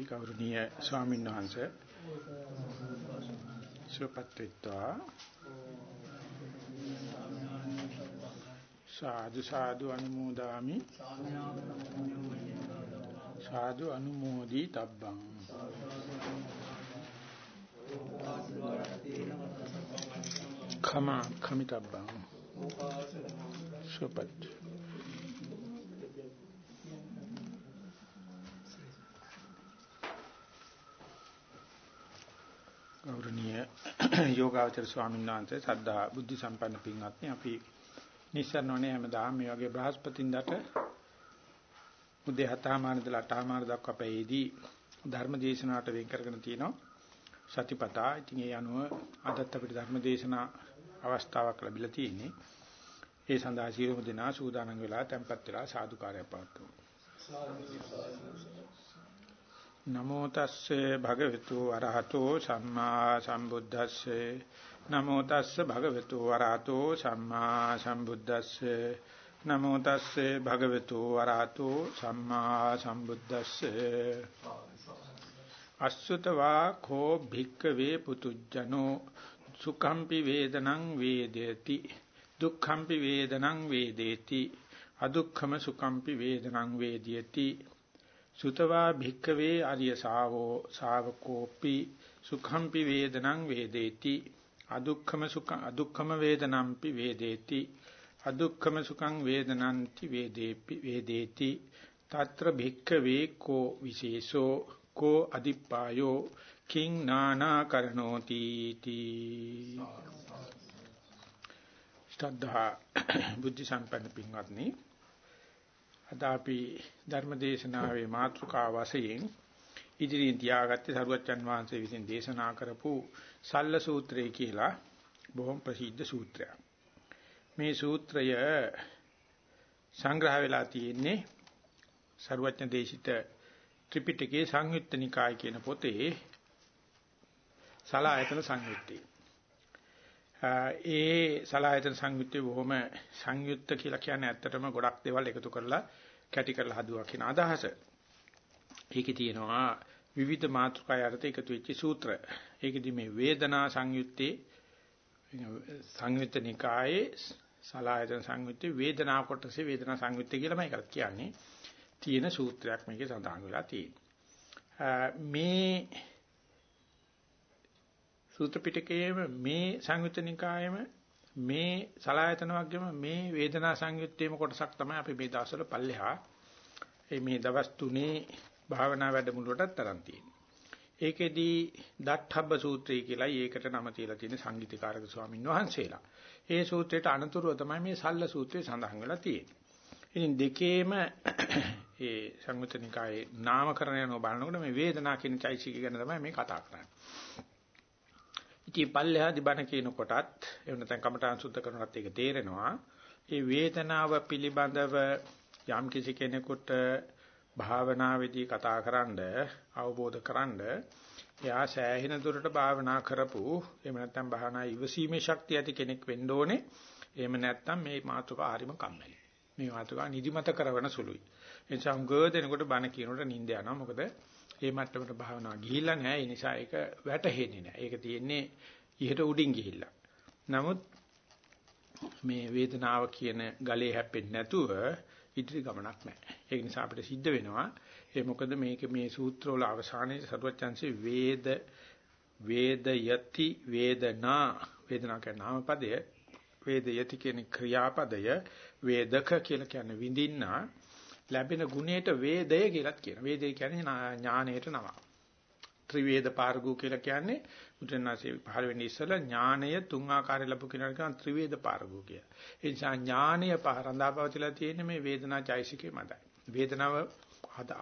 අවසරයි ගෞරවනීය ස්වාමීන් වහන්සේ සුවපත්ත්වා සාදු සාදු අනුමෝදාමි. සාදු අනුමෝදි තබ්බං khම khමිතබ්බං සුවපත් ගෞරවනීය යෝගාවචර ස්වාමීන් වහන්සේ සද්ධා බුද්ධ සම්පන්න පින්වත්නි අපි නිස්සරණෝනේ හැමදාම මේ වගේ බ්‍රහස්පතින්දට උදේ 7:00 ඉඳලා 8:00 දක්වා අපේදී ධර්ම දේශනාවට වෙන් කරගෙන තියෙනවා සතිපතා. ඉතින් ඒ අනුව අදත් අපිට ධර්ම දේශනා අවස්ථාවක් ලැබිලා තියෙන්නේ. ඒ සඳහා සියලුම දෙනා සූදානම් වෙලා tempත් වෙලා සාදුකාරය පවත්වමු. නමෝ තස්සේ භගවතු වරහතෝ සම්මා සම්බුද්දස්සේ. නමෝ තස්සේ භගවතු වරහතෝ සම්මා සම්බුද්දස්සේ. නමෝ තස්සේ භගවතු වරහතෝ සම්මා සම්බුද්දස්සේ. අසුතවා කෝ භික්කවේ පුතුජනෝ. සුඛම්පි වේදනං වේදේති. දුක්ඛම්පි වේදනං වේදේති. අදුක්ඛම සුඛම්පි වේදනං වේදියති සුතවා භික්කවේ ආර්ය ශාවෝ ශාවකෝපි සුඛම්පි වේදනං වේදේති. අදුක්ඛම සුඛ අදුක්ඛම වේදනම්පි වේදේති. අදුක්ඛම සුඛං වේදනන්ති වේදේපි වේදේති. తත්‍ර භික්කවේ කෝ විශේෂෝ කෝ අදිප්පායෝ කිං නානා කරණෝති තී. ශ්‍රද්ධා බුද්ධ සම්පන්න පින්වත්නි අද අපි ධර්ම දේශනාවේ මාතෘකාව වශයෙන් ඉදිරියෙන් තියාගත්තේ සරුවච්චන් වහන්සේ විසින් දේශනා කරපු සල්ල සූත්‍රය කියලා බොහොම ප්‍රසිද්ධ සූත්‍රයක්. මේ සූත්‍රය සංග්‍රහ වෙලා තියෙන්නේ සරුවච්චන් දේශිත ත්‍රිපිටකයේ සංයුත්ත නිකාය කියන පොතේ සලායතන සංයුත්තේ. ඒ සලායතන සංයුත්තේ බොහොම සංයුත්ත කියලා කියන්නේ ඇත්තටම ගොඩක් දේවල් එකතු කරලා කැටි කරලා හදුවා කියන අදහස. ඒකේ තියෙනවා විවිධ මාතෘකා යටතේ එකතු වෙච්ච සූත්‍ර. ඒකෙදි මේ වේදනා සංයුත්තේ සංයුත්ත නිකායේ සලායතන සංයුත්තේ වේදනා කොටසේ වේදනා සංයුත්තේ කියලා මම ඒකට කියන්නේ. තියෙන සූත්‍රයක් මේකේ සඳහන් වෙලා තියෙනවා. මේ සූත්‍ර පිටකයේම මේ සංයුත්ත නිකායේම මේ සලායතන වගේම මේ වේදනා සංයුත්තේම කොටසක් තමයි අපි මේ දවස්වල පල්ලෙහා මේ දවස් තුනේ භාවනා වැඩමුළුවටත් තරම් තියෙන්නේ. ඒකෙදී දත්හබ්බ සූත්‍රය කියලා ඒකට නම තියලා තියෙන සංගීතකාරක ස්වාමින් වහන්සේලා. ඒ සූත්‍රයට අනතුරුව තමයි මේ සල්ල සූත්‍රය සඳහන් වෙලා තියෙන්නේ. ඉතින් දෙකේම ඒ සංයුතනිකායේ නාමකරණය යන බලනකොට මේ වේදනා කියන චෛසික ගැන තමයි මේ කතා කරන්නේ. ඉතින් පල්ලෙහා දිබන කියන කොටත් එහෙම නැත්නම් කමඨාන් සුද්ධ කරනවත් ඒක තේරෙනවා. මේ වේදනාව පිළිබඳව යම් කිසි කෙනෙකුට භාවනාවේදී කතාකරනද අවබෝධ කරන්ද එයා සෑහෙන දුරට භාවනා කරපු එහෙම නැත්නම් භාවනා ඉවසීමේ ශක්තිය ඇති කෙනෙක් වෙන්න ඕනේ. එහෙම නැත්නම් මේ මාතෘකා හරිම කම්මැලි. මේ මාතෘකා නිදිමත කරවන සුළුයි. ඒ නිසා උගව දෙනකොට බණ කියනකොට නිින්ද යනවා. මොකද ඒ මට්ටමට භාවනාව ගිහිල්ලා නැහැ. ඒ නිසා ඒක වැටහෙන්නේ නැහැ. ඒක තියෙන්නේ ඉහට උඩින් ගිහිල්ලා. නමුත් මේ වේදනාව කියන ගලේ හැප්පෙන්නේ නැතුව ඉදිරි ගමනක් නැහැ. ඒක නිසා අපිට සිද්ධ වෙනවා. ඒ මොකද මේක මේ සූත්‍රවල අවසානයේ සරුවච්චන්සේ වේද වේද යති වේදනා වේදනා කියන නාමපදය වේද යති කියන ක්‍රියාපදය වේදක කියලා කියන්නේ විඳින්නා ලැබෙන ගුණයට වේදය කියලාත් කියනවා. වේදය කියන්නේ ඥානයට නම. ත්‍රිවේද පාරගු කියලා කියන්නේ බුදුරණාහි පහළ වෙන්නේ ඉස්සෙල්ලා ඥානය තුන් ආකාරය ලැබු කෙනාට කියන ත්‍රිවේද පාරගු කිය. ඒ නිසා ඥානය පහරඳාපවතිලා තියෙන්නේ මේ වේදනා චෛසිකේ මතයි. වේදනාව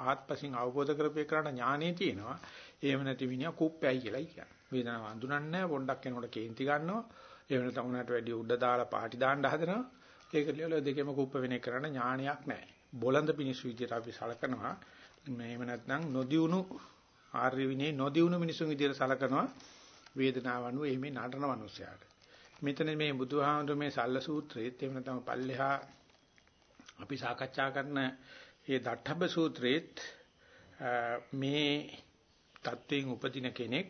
ආත්පසින් අවබෝධ කරපේ කරණ ඥානෙ තියෙනවා. එහෙම නැති මිනිහා කුප්පැයි කියලායි කියන්නේ. වේදනාව අඳුනන්නේ පොඩ්ඩක් එනකොට කේන්ති ගන්නවා. එහෙම නැත්නම් උනාට වැඩි උඩ දාලා පාටි දාන්න හදනවා. ඒක ලියලා දෙකෙම කුප්ප වෙන කරන්න ඥානයක් නැහැ. බොළඳ පිනිසු විදියට අපි සලකනවා. මේව නැත්නම් නොදියුණු ආර්ය විනේ නොදියුණු මිනිසුන් විදියට සලකනවා වේදනාව අනුව එimhe නටන මිනිසයාට මෙතන මේ බුදුහාමුදුර මේ සල්ල සූත්‍රයේත් එහෙම නැත්නම් පල්ලෙහා අපි සාකච්ඡා කරන මේ දඨබ්බ සූත්‍රයේත් මේ තත්වයෙන් උපදින කෙනෙක්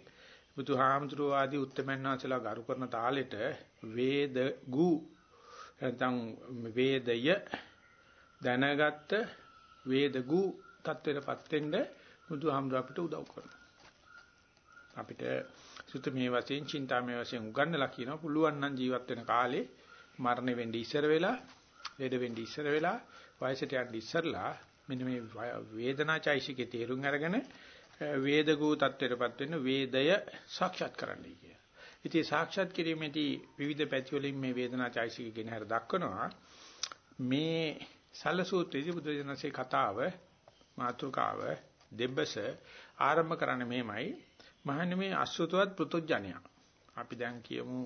බුදුහාමුදුරුවෝ ආදී උත්තමයන්වන්සලා ගරු කරන තාලෙට වේද ගු නැත්නම් වේදය දැනගත්ත වේදගු තත්ත්වයටපත් වෙන්න බුදුහාමුදුරුවෝ අපිට උදව් කරනවා. අපිට සුතමේ වශයෙන්, චින්තාමේ වශයෙන් උගන්වලා කියනවා පුළුවන් නම් ජීවත් වෙන කාලේ මරණය වෙන්නේ ඉස්සර වෙලා, ලෙඩ වෙන්නේ ඉස්සර වෙලා, වයසට යන්න ඉස්සරලා මෙන්න මේ වේදනාචෛසිකේ තේරුම් අරගෙන වේදගූ තත්ත්වයටපත් වෙන්න වේදය සාක්ෂාත් කරන්නයි කිය. ඉතින් සාක්ෂාත් කිරීමේදී විවිධ පැති වලින් මේ වේදනාචෛසිකේ ගෙන හර දක්වනවා. මේ සල්ලසූත්‍රයේදී බුදුරජාණන්සේ කතාව මාතෘකාව දෙබ්බස ආරම්භ කරන්නේ මෙහෙමයි. මහන්නේ මේ අසුතවත් පෘතුජ්ජනයා. අපි දැන් කියමු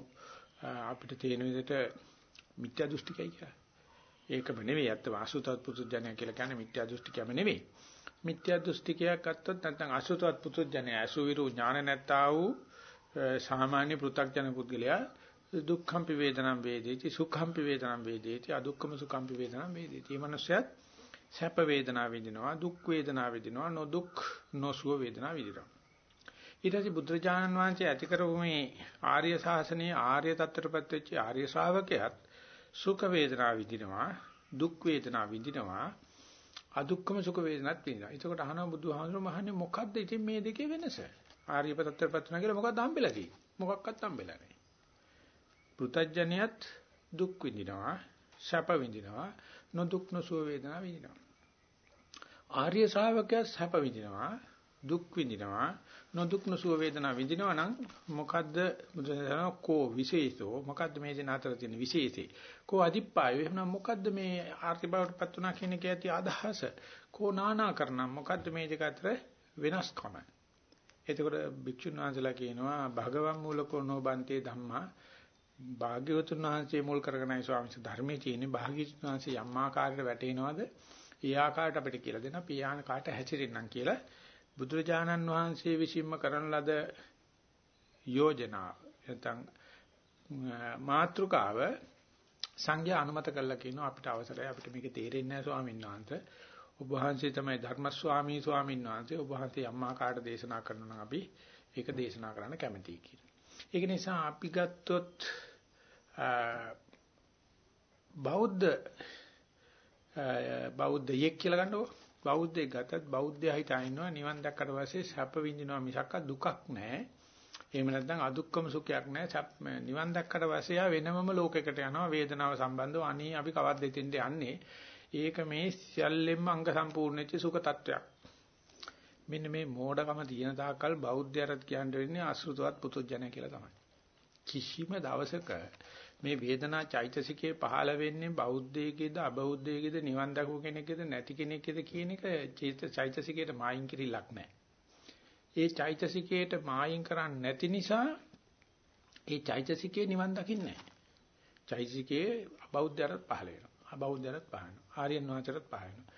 අපිට තේන විදිහට මිත්‍යා දෘෂ්ටිකයි කියලා. ඒකම නෙවෙයි අත්ත අසුතවත් පෘතුජ්ජනයා කියලා කියන්නේ මිත්‍යා දෘෂ්ටිකයම නෙවෙයි. මිත්‍යා දෘෂ්ටිකයක් අත්තොත් නැත්නම් අසුතවත් පෘතුජ්ජනයා අසුවිරු ඥාන නැත්තා වූ සාමාන්‍ය පෘථග්ජන පුද්ගලයා දුක්ඛම්පි වේදනම් වේදේති සුඛම්පි වේදනම් වේදේති අදුක්ඛම සුඛම්පි වේදනම් වේදේති. මේ මනුස්සයත් සැප වේදනා විඳිනවා දුක් වේදනා විඳිනවා නොදුක් නොසුව වේදනා විඳිනවා. ඊට පස්සේ බුදුරජාණන් වහන්සේ ඇති කරපු මේ ආර්ය ශාසනයේ ආර්ය தත්තරපත් වෙච්ච ආර්ය ශ්‍රාවකයාත් සුඛ වේදනා විඳිනවා දුක් වේදනා විඳිනවා අදුක්කම සුඛ වේදනාත් විඳිනවා. එතකොට අහනවා බුදුහාමුදුරුවෝ මහන්නේ මොකද්ද ඉතින් මේ දෙකේ වෙනස? ආර්ය තත්තරපත් වෙනවා කියලා මොකක්ද හම්බෙලා තියෙන්නේ? මොකක්වත් හම්බෙලා නැහැ. පෘතජ්ජනියත් දුක් විඳිනවා සැප විඳිනවා නොදුක් නොසුව වේදනා විඳිනවා. ආර්ය ශ්‍රාවකයා සැප විඳිනවා දුක් විඳිනවා නොදුක් නොසුව වේදනා විඳිනවා නම් මොකද්ද බුදුසසුන කෝ විශේෂෝ? මොකද්ද මේ දෙන අතර තියෙන විශේෂේ කෝ අදිප්පාය? එහෙනම් මොකද්ද මේ ආර්ථික බවටපත් වුණා කියන එකේ ඇති අදහස? කෝ නානාකරණ මොකද්ද මේ දෙක අතර වෙනස්කම? එතකොට භික්ෂුන් වහන්සේලා කියනවා භගවන් මූලකෝ නොබන්තේ ධම්මා භාග්‍යවතුන් වහන්සේ මුල් කරගෙනයි ස්වාමීන් වහන්සේ ධර්මයේ තියෙන්නේ. භාග්‍යවතුන් වහන්සේ යම් ආකාරයකට වැටෙනවද? ඒ ආකාරයට අපිට කියලා දෙනවා. පියාණ කාට හැසිරෙන්නම් කියලා බුදුරජාණන් වහන්සේ විසින්ම කරන ලද යෝජනාව. නැත්නම් මාත්‍රිකාව සංඝයා අනුමත කළා කියනවා අපිට අවසරයි. අපිට මේක තේරෙන්නේ නැහැ ස්වාමීන් වහන්සේ. ඔබ වහන්සේ තමයි ධර්ම ස්වාමී ස්වාමීන් වහන්සේ. ඔබ වහන්සේ අම්මා කාට දේශනා කරනවා නම් අපි ඒක දේශනා කරන්න කැමතියි කියලා. ඒක නිසා අපි ගත්තොත් බෞද්ධ බෞද්ධයෙක් කියලා ගන්නකො බෞද්ධයෙක් ගත්තත් බෞද්ධයා හිතා ඉන්නවා නිවන් දැක්කට පස්සේ සැප විඳිනවා මිසක් දුකක් නැහැ. එහෙම නැත්නම් අදුක්කම සුඛයක් නැහැ. නිවන් දැක්කට පස්සේ ආ වෙනමම ලෝකයකට යනවා වේදනාව සම්බන්ධව අනී අපි කවද්ද දෙතින්ද යන්නේ. ඒක මේ සියල්ලෙන්ම අංග සම්පූර්ණ වෙච්ච සුඛ tattයක්. මෙන්න මේ මෝඩකම තියෙන තාක්කල් බෞද්ධයරත් කියන්න වෙන්නේ අසෘතවත් පුතුජන කියලා තමයි. කිසිම දවසක මේ වේදනා චෛතසිකයේ පහළ වෙන්නේ බෞද්ධයෙකුද අබෞද්ධයෙකුද නිවන් දකපු කෙනෙක්ද නැති කෙනෙක්ද කියන එක චෛතසිකයට මායින් කිරිලක් නැහැ. ඒ චෛතසිකයට මායින් කරන්නේ නැති නිසා ඒ චෛතසිකේ නිවන් දකින්නේ නැහැ. චෛතසිකයේ අබෞද්ධයරත් පහළ වෙනවා. අබෞද්ධයරත් පහළ වෙනවා. ආර්යයන් වහන්සේටත් පහළ වෙනවා.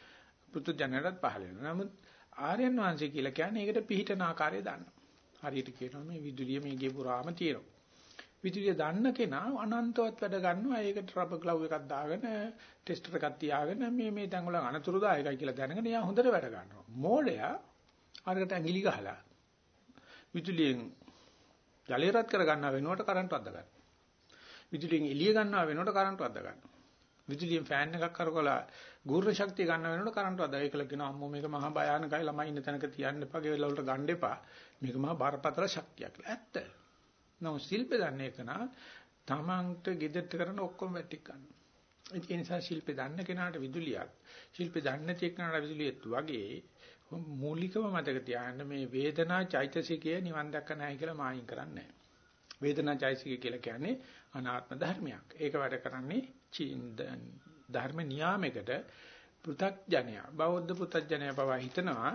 පුදුජනයටත් පහළ වෙනවා. නමුත් ආර්යයන් වහන්සේ කියලා කියන්නේ ඒකට පිහිටන ආකාරය දන්නවා. හරියට කියනවා මේ විදුලිය මේකේ පුරාම තියෙනවා. විදුලිය දන්න කෙනා අනන්තවත් වැඩ ගන්නවා. ඒකට රබර් ග්ලව් එකක් දාගෙන ටෙස්ටර් එකක් තියාගෙන මේ මේ තැන් වල අනතුරුදායකයි කියලා දැනගෙන එයා හොඳට වැඩ ගන්නවා. මෝඩයා අරකට ඇඟිලි ගහලා විදුලියෙන් ජලය රත් කර ගන්නා වෙනුවට කරන්ට් වද්දා ගන්නවා. විදුලියෙන් එළිය ගන්නවා වෙනුවට කරන්ට් වද්දා ගන්නවා. විදුලියෙන් ෆෑන් එකක් කරකවලා ගුරුර ශක්තිය ගන්න වෙනකොට කරන්ට් වද්දා. ඒකල කියනවා අම්මෝ මේක මහා භයානකයි ළමයි ඉන්න තැනක තියන්න එපා. ගෙවල් වලට ගන්න එපා. මේක මහා බරපතල ශක්තියක්. ඇත්ත. නෝ ශිල්පේ දන්නේ කෙනා තමන්ට gedette කරන ඔක්කොම වැටික් ගන්නවා. ඒ නිසා ශිල්පේ දන්න කෙනාට විදුලියක් ශිල්පේ දන්නේ නැති කෙනාට විදුලියත් වගේ මූලිකව මතක තියාගන්න මේ වේදනා චෛතසිකය නිවන් දැක්ක නැහැ කියලා මායින් කරන්නේ වේදනා චෛතසිකය කියලා කියන්නේ අනාත්ම ධර්මයක්. ඒක වැඩ කරන්නේ ධර්ම නියාමයකට පෘථග්ජනයා බෞද්ධ පෘථග්ජනයා බව හිතනවා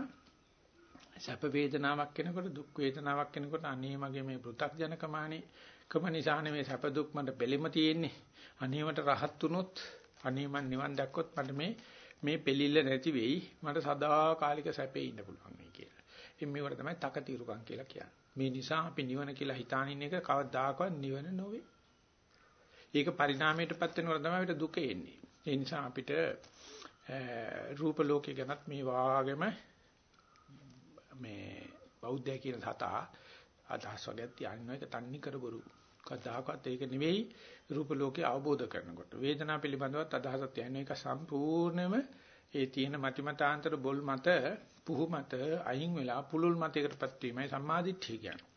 සැප වේදනාවක් කෙනකොට දුක් වේදනාවක් කෙනකොට අනේ මගේ මේ පෘථග්ජනකමානේ කම නිසානේ මේ සැප දුක් මට බෙලෙම තියෙන්නේ අනේ මට රහත් වුනොත් අනේ මන් නිවන් දැක්කොත් මට මේ මේ පෙලිල්ල නැති වෙයි මට සදාකාලික සැපේ ඉන්න පුළුවන් මේ කියලා. ඉතින් මේවට තමයි තකතිරුකම් කියලා කියන්නේ. මේ නිසා අපි නිවන කියලා හිතානින් එක කවදාකවත් නිවන නොවේ. ඒක පරිණාමයටපත් වෙනකොට තමයි අපිට දුක එන්නේ. ඒ නිසා අපිට රූප ලෝකේ ගැනත් මේ වාගෙම මේ බෞද්ධය කියන සතා අදහස් වර්ගයක් තියන්න එක තන්නේ කර බොරු. කවදාකවත් ඒක නෙවෙයි රූප ලෝකේ අවබෝධ කරනකොට. වේදනාව පිළිබඳවත් අදහසක් තියන්න එක සම්පූර්ණයෙන්ම ඒ තියෙන මතිමතාන්තර බොල් මත පුහු මත අයින් වෙලා පුලුල් මතයකටපත් වීමයි සම්මාදිට්ඨිය කියන්නේ.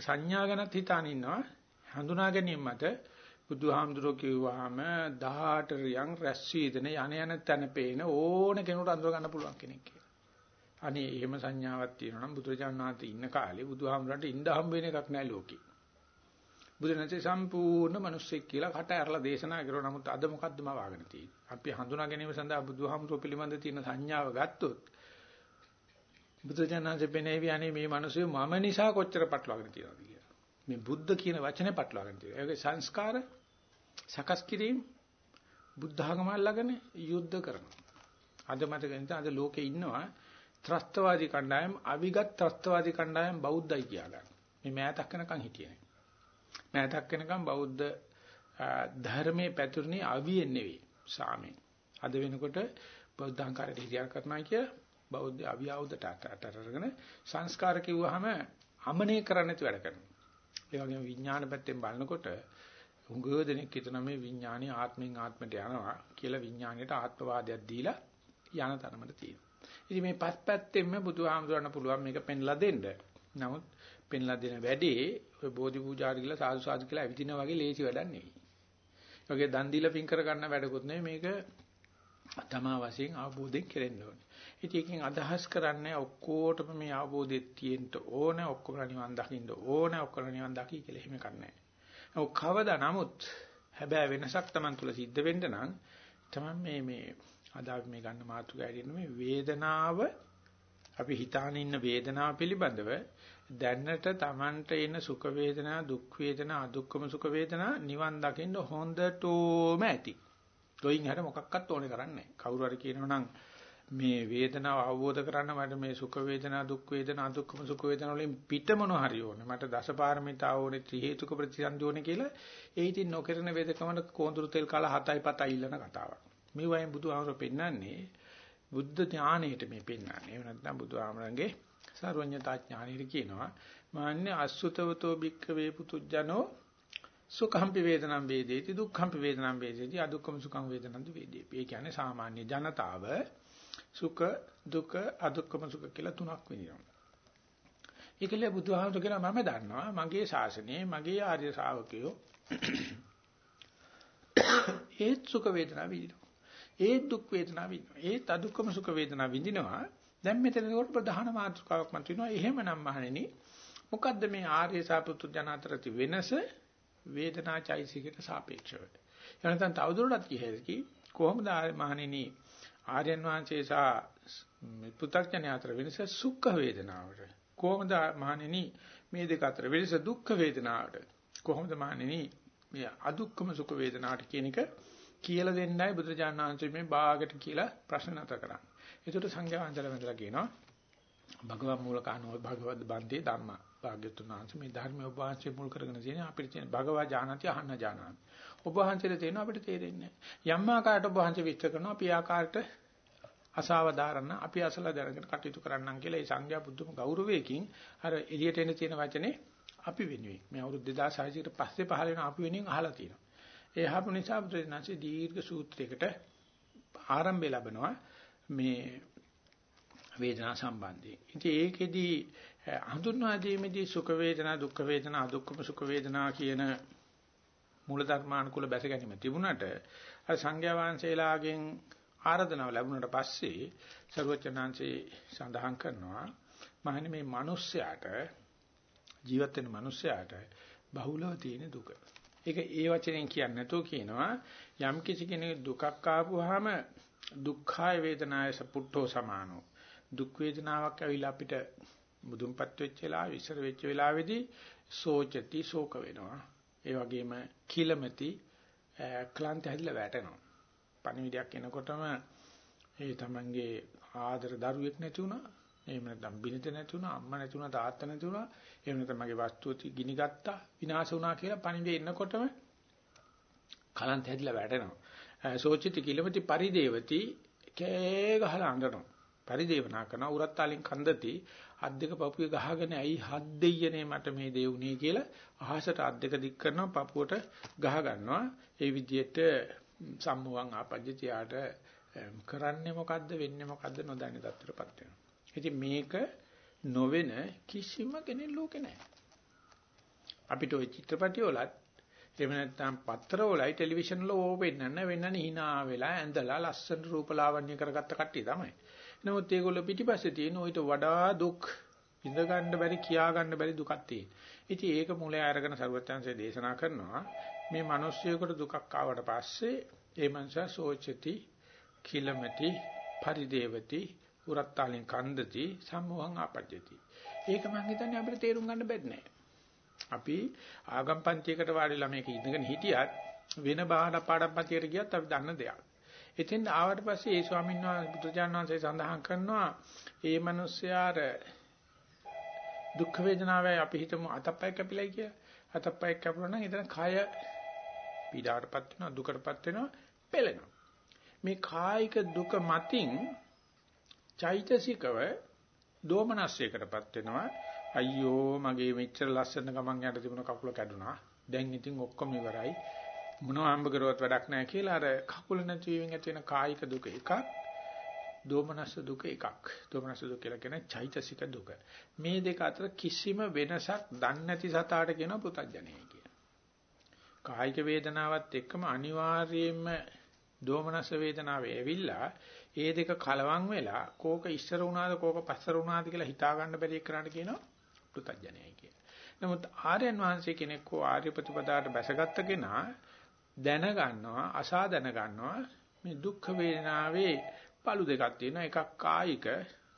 සංඥා ගැනත් හිතාන ඉන්නවා හඳුනා ගැනීම මත බුදුහාමුදුරුවෝ කිව්වහම 18 රියන් රැස් වීදෙන යන යන තැන පේන ඕන කෙනෙකුට අඳුර ගන්න පුළුවන් කෙනෙක් කියලා. අනේ එහෙම සංඥාවක් තියෙනවා නම් බුදුරජාණන් වහන්සේ ඉන්න කාලේ බුදුහාමුදුරන්ට ඉඳ හම්බ වෙන එකක් නැහැ ලෝකේ. බුදුරජාණන්සේ සම්පූර්ණ මිනිස්සෙක් කියලා කට ඇරලා දේශනා කරුවා. නමුත් අද මොකද්ද මවාගෙන තියෙන්නේ? අපි හඳුනා ගැනීම සඳහා බුදුහාමුදුරුවෝ පිළිබඳ තියෙන සංඥාව ගත්තොත් බුදුරජාණන්සේ පෙනේවි අනේ මේ මිනිස්සු මම නිසා කොච්චර පටලවාගෙන තියෙනවද කියලා. මේ බුද්ධ කියන වචනේ පටලවාගෙන තියෙනවා. ඒකේ සංස්කාර සකස් කිරීම බුද්ධ ආගම අල්ලගෙන යුද්ධ කරනවා. අද මතකෙන්ද අද ලෝකේ ඉන්නවා ත්‍රස්තවාදී කණ්ඩායම් අවිගත් ත්‍රස්තවාදී කණ්ඩායම් බෞද්ධයි කියලා ගන්න. මේ මෑතක් වෙනකන් හිටියේ නෑ. මෑතක් වෙනකන් බෞද්ධ ධර්මයේ පැතුරුනේ අවියෙන් නෙවෙයි සාමයෙන්. අද වෙනකොට බෞද්ධ අංකාරයට හිතියා කරනවා කිය බෞද්ධ අවියවුදට අතරගෙන සංස්කාර කිව්වහම අමනේ කරන්න නැති වැඩ කරනවා. ඒ වගේම විඥාන පැත්තෙන් බලනකොට උංගව දෙනෙක් හිතන මේ විඥානي ආත්මෙන් ආත්මට යනවා කියලා විඥාණයට ආත්මවාදයක් දීලා යන තරමට තියෙනවා. ඉතින් මේ පස් පැත්තෙන්ම බුදුහාමුදුරන්න පුළුවන් මේක පෙන්ලා දෙන්න. නමුත් පෙන්ලා දෙන වැඩේ ඔය බෝධි පූජාට කියලා සාදු සාදු කියලා ඇවිදිනා වගේ ලේසි වැඩක් නෙවෙයි. ඒකේ දන් දීලා පින් කර ගන්න වැඩකුත් නෙවෙයි මේක තමා වශයෙන් අවබෝධයෙන් කෙරෙන්න ඕනේ. ඉතින් එකකින් අදහස් කරන්නේ ඔක්කොටම මේ අවබෝධය තියෙන්න ඕනේ, ඔක්කොම නිවන් දකින්න ඕනේ, ඔක්කොම නිවන් දකි කියලා එහෙම කරන්නේ නැහැ. ඔව් කවදා නමුත් හැබැයි වෙනසක් Taman තුල සිද්ධ වෙන්න නම් තමයි මේ මේ අද අපි මේ ගන්න මාතෘකාවේදී මේ වේදනාව අපි හිතාන ඉන්න වේදනාව පිළිබඳව දැනට Tamanට එන සුඛ වේදනා දුක් වේදනා අදුක්කම සුඛ වේදනා නිවන් දකින්න හොඳටම ඇති. ડોයින් හැර මොකක්වත් ඕනේ කරන්නේ නැහැ. කවුරු හරි කියනවා නම් මේ වේදනාව අවබෝධ කරගන්න මට මේ සුඛ වේදනා දුක් වේදනා අදුක්කම සුඛ වේදනා වලින් පිට මොන හරි ඕනේ. මට දසපාරමිතා ඕනේ ත්‍රි හේතුක ප්‍රතිසන්දි ඕනේ කියලා ඒ ඉතින් නොකරන වේදකමකට කොඳුරු තෙල් කාලා 7යි 7යි ඉල්ලන කතාවක්. මේ වයින් බුදුහාමර පෙන්නන්නේ බුද්ධ ඥාණයට මේ පෙන්නන්නේ. එහෙම නැත්නම් බුදුහාමරගේ සර්වඥතා ඥාණයට කියනවා මාන්නේ අසුතවතෝ භික්ඛවේ පුතුජනෝ සුඛම්පි වේදනම් වේදේති දුක්ඛම්පි වේදනම් වේදේති අදුක්ඛම සුඛං වේදනන්ති වේදේපි. ඒ කියන්නේ සාමාන්‍ය ජනතාව සුඛ දුක අදුක්ඛම සුඛ කියලා තුනක් විඳිනවා. ඒකල බුදුහාමුදුර කියලා මම දන්නවා මගේ ශාසනයේ මගේ ආර්ය ශ්‍රාවකයෝ ඒත් සුඛ වේදනා විඳිනවා. ඒත් දුක් වේදනා විඳිනවා. ඒත් අදුක්ඛම සුඛ වේදනා විඳිනවා. දැන් මෙතන ඒකට ප්‍රධාන මාතෘකාවක් මත වෙනවා. එහෙමනම් මහණෙනි මොකද්ද මේ ආර්ය සාපෘතු ජන අතරති වෙනස වේදනාචෛසිකට සාපේක්ෂව. එනතන් තවදුරටත් කියෙහි කොහොමද මහණෙනි ආර්යයන් වහන්සේ සහ පු탁ඥය අතර වෙනස සුඛ වේදනාවට. කොහොමද මහණෙනි මේ දෙක අතර වෙනස දුක්ඛ වේදනාවට. කොහොමද මහණෙනි මේ අදුක්ඛම සුඛ වේදනාවට කියන එක කියලා දෙන්නයි බුදුරජාණන් වහන්සේ මේ බාගට කියලා ප්‍රශ්න නතර කරන්නේ. ඒකට සංඝයා වහන්සේලා වැඳලා කියනවා භගවන් මූලකානෝ භගවද් බන්දේ ධම්මා. භාග්‍යතුන් වහන්සේ මේ ධර්මයේ ඔබ වහන්සේ මුල් කරගෙන තියෙන අපිට තියෙන භගවා ඥානති අහන්න ඥානති. ඔබ වහන්සේට තියෙන අපිට තේරෙන්නේ නැහැ. යම් ආකාරයට ඔබ වහන්සේ විස්තර කරනවා අපි ආකාරයට අසාවධාරණ අපි අසල දැනගෙන කටයුතු කරන්නම් කියලා ඒ සංඝයා බුද්ධම ගෞරවයකින් අර එළියට එන තියෙන වචනේ අපි වෙනුවෙන් මේ අවුරුදු 2600 කට පස්සේ පහල වෙන අපි වෙනුවෙන් අහලා තියෙනවා. ඒ අහපු නිසා බුදුරජාණන්සේ දීර්ඝ සූත්‍රයකට ආරම්භය ලැබනවා මේ වේදනා සම්බන්ධයෙන්. ඉතින් ඒකෙදි හඳුන්වා දීමේදී සුඛ වේදනා දුක්ඛ වේදනා අදුක්ඛම සුඛ වේදනා කියන මූල ධර්මානුකූල බැස ගැනීම තිබුණට අර සංඝයා වහන්සේලාගෙන් ආරාධනාව ලැබුණට පස්සේ ਸਰවචනාංශේ සඳහන් කරනවා මහන්නේ මේ මිනිස්යාට ජීවත් වෙන මිනිස්යාට බහුලව තියෙන දුක. ඒක ඒ වචනෙන් කියන්නේ නැතුව කියනවා යම් කිසි කෙනෙක් දුකක් ආපුවාම දුක්ඛාය වේදනාය සපුට්ඨෝ සමානෝ. දුක් වේදනාවක් ඇවිල්ලා අපිට මුදුන්පත් වෙච්ච වෙලාව ඉස්සර වෙච්ච වෙලාවේදී සෝචති ශෝක වෙනවා. ඒ වගේම කිලමති ක්ලාන්ත හැදිලා වැටෙනවා. පණිවිඩයක් එනකොටම ඒ තමන්ගේ ආදර දරුවෙක් නැති වුණා. එහෙම නැත්නම් බිනිත නැති වුණා අම්මා නැති වුණා තාත්තා නැති වුණා එහෙම නැත්නම් මගේ වස්තුව ගිනි ගත්තා විනාශ වුණා කියලා පණිවිඩය එනකොටම කලන්ත හැදිලා වැටෙනවා. සෝචිත කිලමති පරිදේවති කෑ ගහලා අඬනවා පරිදේවනා කරන උරත් තාලෙන් කන්දති අත් දෙක පපුවේ ගහගෙන ඇයි හත් දෙයියනේ මට මේ දේ උනේ කියලා අහසට අත් දෙක දික් කරනවා පපුවට ගහ ගන්නවා. ඒ විදිහට සම්මුවන් ආපජ්ජතියට කරන්නේ මොකද්ද වෙන්නේ මොකද්ද නොදන්නේ තත්ත්වයටපත් වෙනවා. ඉතින් මේක නොවෙන කිසිම කෙනෙක් ලෝකේ නැහැ. අපිට ওই චිත්‍රපටි වලත් එහෙම නැත්නම් පත්‍ර වලයි ටෙලිවිෂන් වල ඕව වෙන්නන්න වෙන්නනේ hina වෙලා ඇඳලා ලස්සන රූපලාවන්‍ය කරගත්ත කට්ටිය තමයි. නමුත් ඒගොල්ලෝ පිටිපස්සේ තියෙන ඊට වඩා දුක් ඉඳ ගන්න බැරි කියා ගන්න බැරි දුකක් තියෙන. ඉතින් ඒක මුලේ අරගෙන සර්වත්‍යංශය දේශනා කරනවා මේ මිනිස්සුයෙකුට දුකක් ආවට පස්සේ ඒ මනුස්සයා සෝචති කිලමති පරිදේවති උරත්තාලින් කන්දති සම්මෝහං ආපජ්ජති. ඒක මම හිතන්නේ අපිට තේරුම් ගන්න බැරි නෑ. අපි ආගම් පන්තියකට වාඩිලා මේක ඉඳගෙන හිටියත් වෙන බාහන පාඩම් පන්තියකට ගියත් අපි දන්න දෙයක්. එතෙන් ආවට පස්සේ ඒ ස්වාමීන් වහන්සේ බුදුජානක වහන්සේ සඳහන් කරනවා ඒ මිනිස්යාර දුක් වේදනාවයි අපි හිතමු අතප්පය කැපිලයි කියලා. අතප්පය කැපුණා නම් එතන කය පීඩාවටපත් වෙනවා දුකටපත් වෙනවා පෙළෙනවා. මේ කායික දුක මතින් චෛතසිකව දෝමනස්සයකටපත් වෙනවා. අයියෝ මගේ මෙච්චර ලස්සන ගමන් යට තිබුණ කකුල කැඩුනා. දැන් ඉතින් ඔක්කොම ඉවරයි. මොනවා හම්බ කරුවත් වැඩක් නැහැ කියලා අර කකුල නැති වීමෙන් ඇති වෙන කායික දුක එකක්. දෝමනස්ස දුක එකක්. දෝමනස්ස දුක කියලා කියන්නේ චෛතසික දුක. මේ දෙක අතර කිසිම වෙනසක් දන්නේ නැති සතාට කියන පුතඥය කියන. කායික වේදනාවත් එක්කම අනිවාර්යයෙන්ම දෝමනස්ස වේදනාව ඇවිල්ලා ඒ දෙක කලවම් වෙලා කෝක ඉස්සර වුණාද කෝක පස්සර වුණාද කියලා හිතා ගන්න බැරි එක්කනට කියනවා පෘතජ්ජනයයි කිය. නමුත් ආර්යයන් වහන්සේ කෙනෙක් හෝ ආර්ය ප්‍රතිපදාවට බැසගත්ත කෙනා දැන ගන්නවා අසා දැන ගන්නවා මේ දුක් වේදනාවේ පළු දෙකක් තියෙනවා එකක් කායික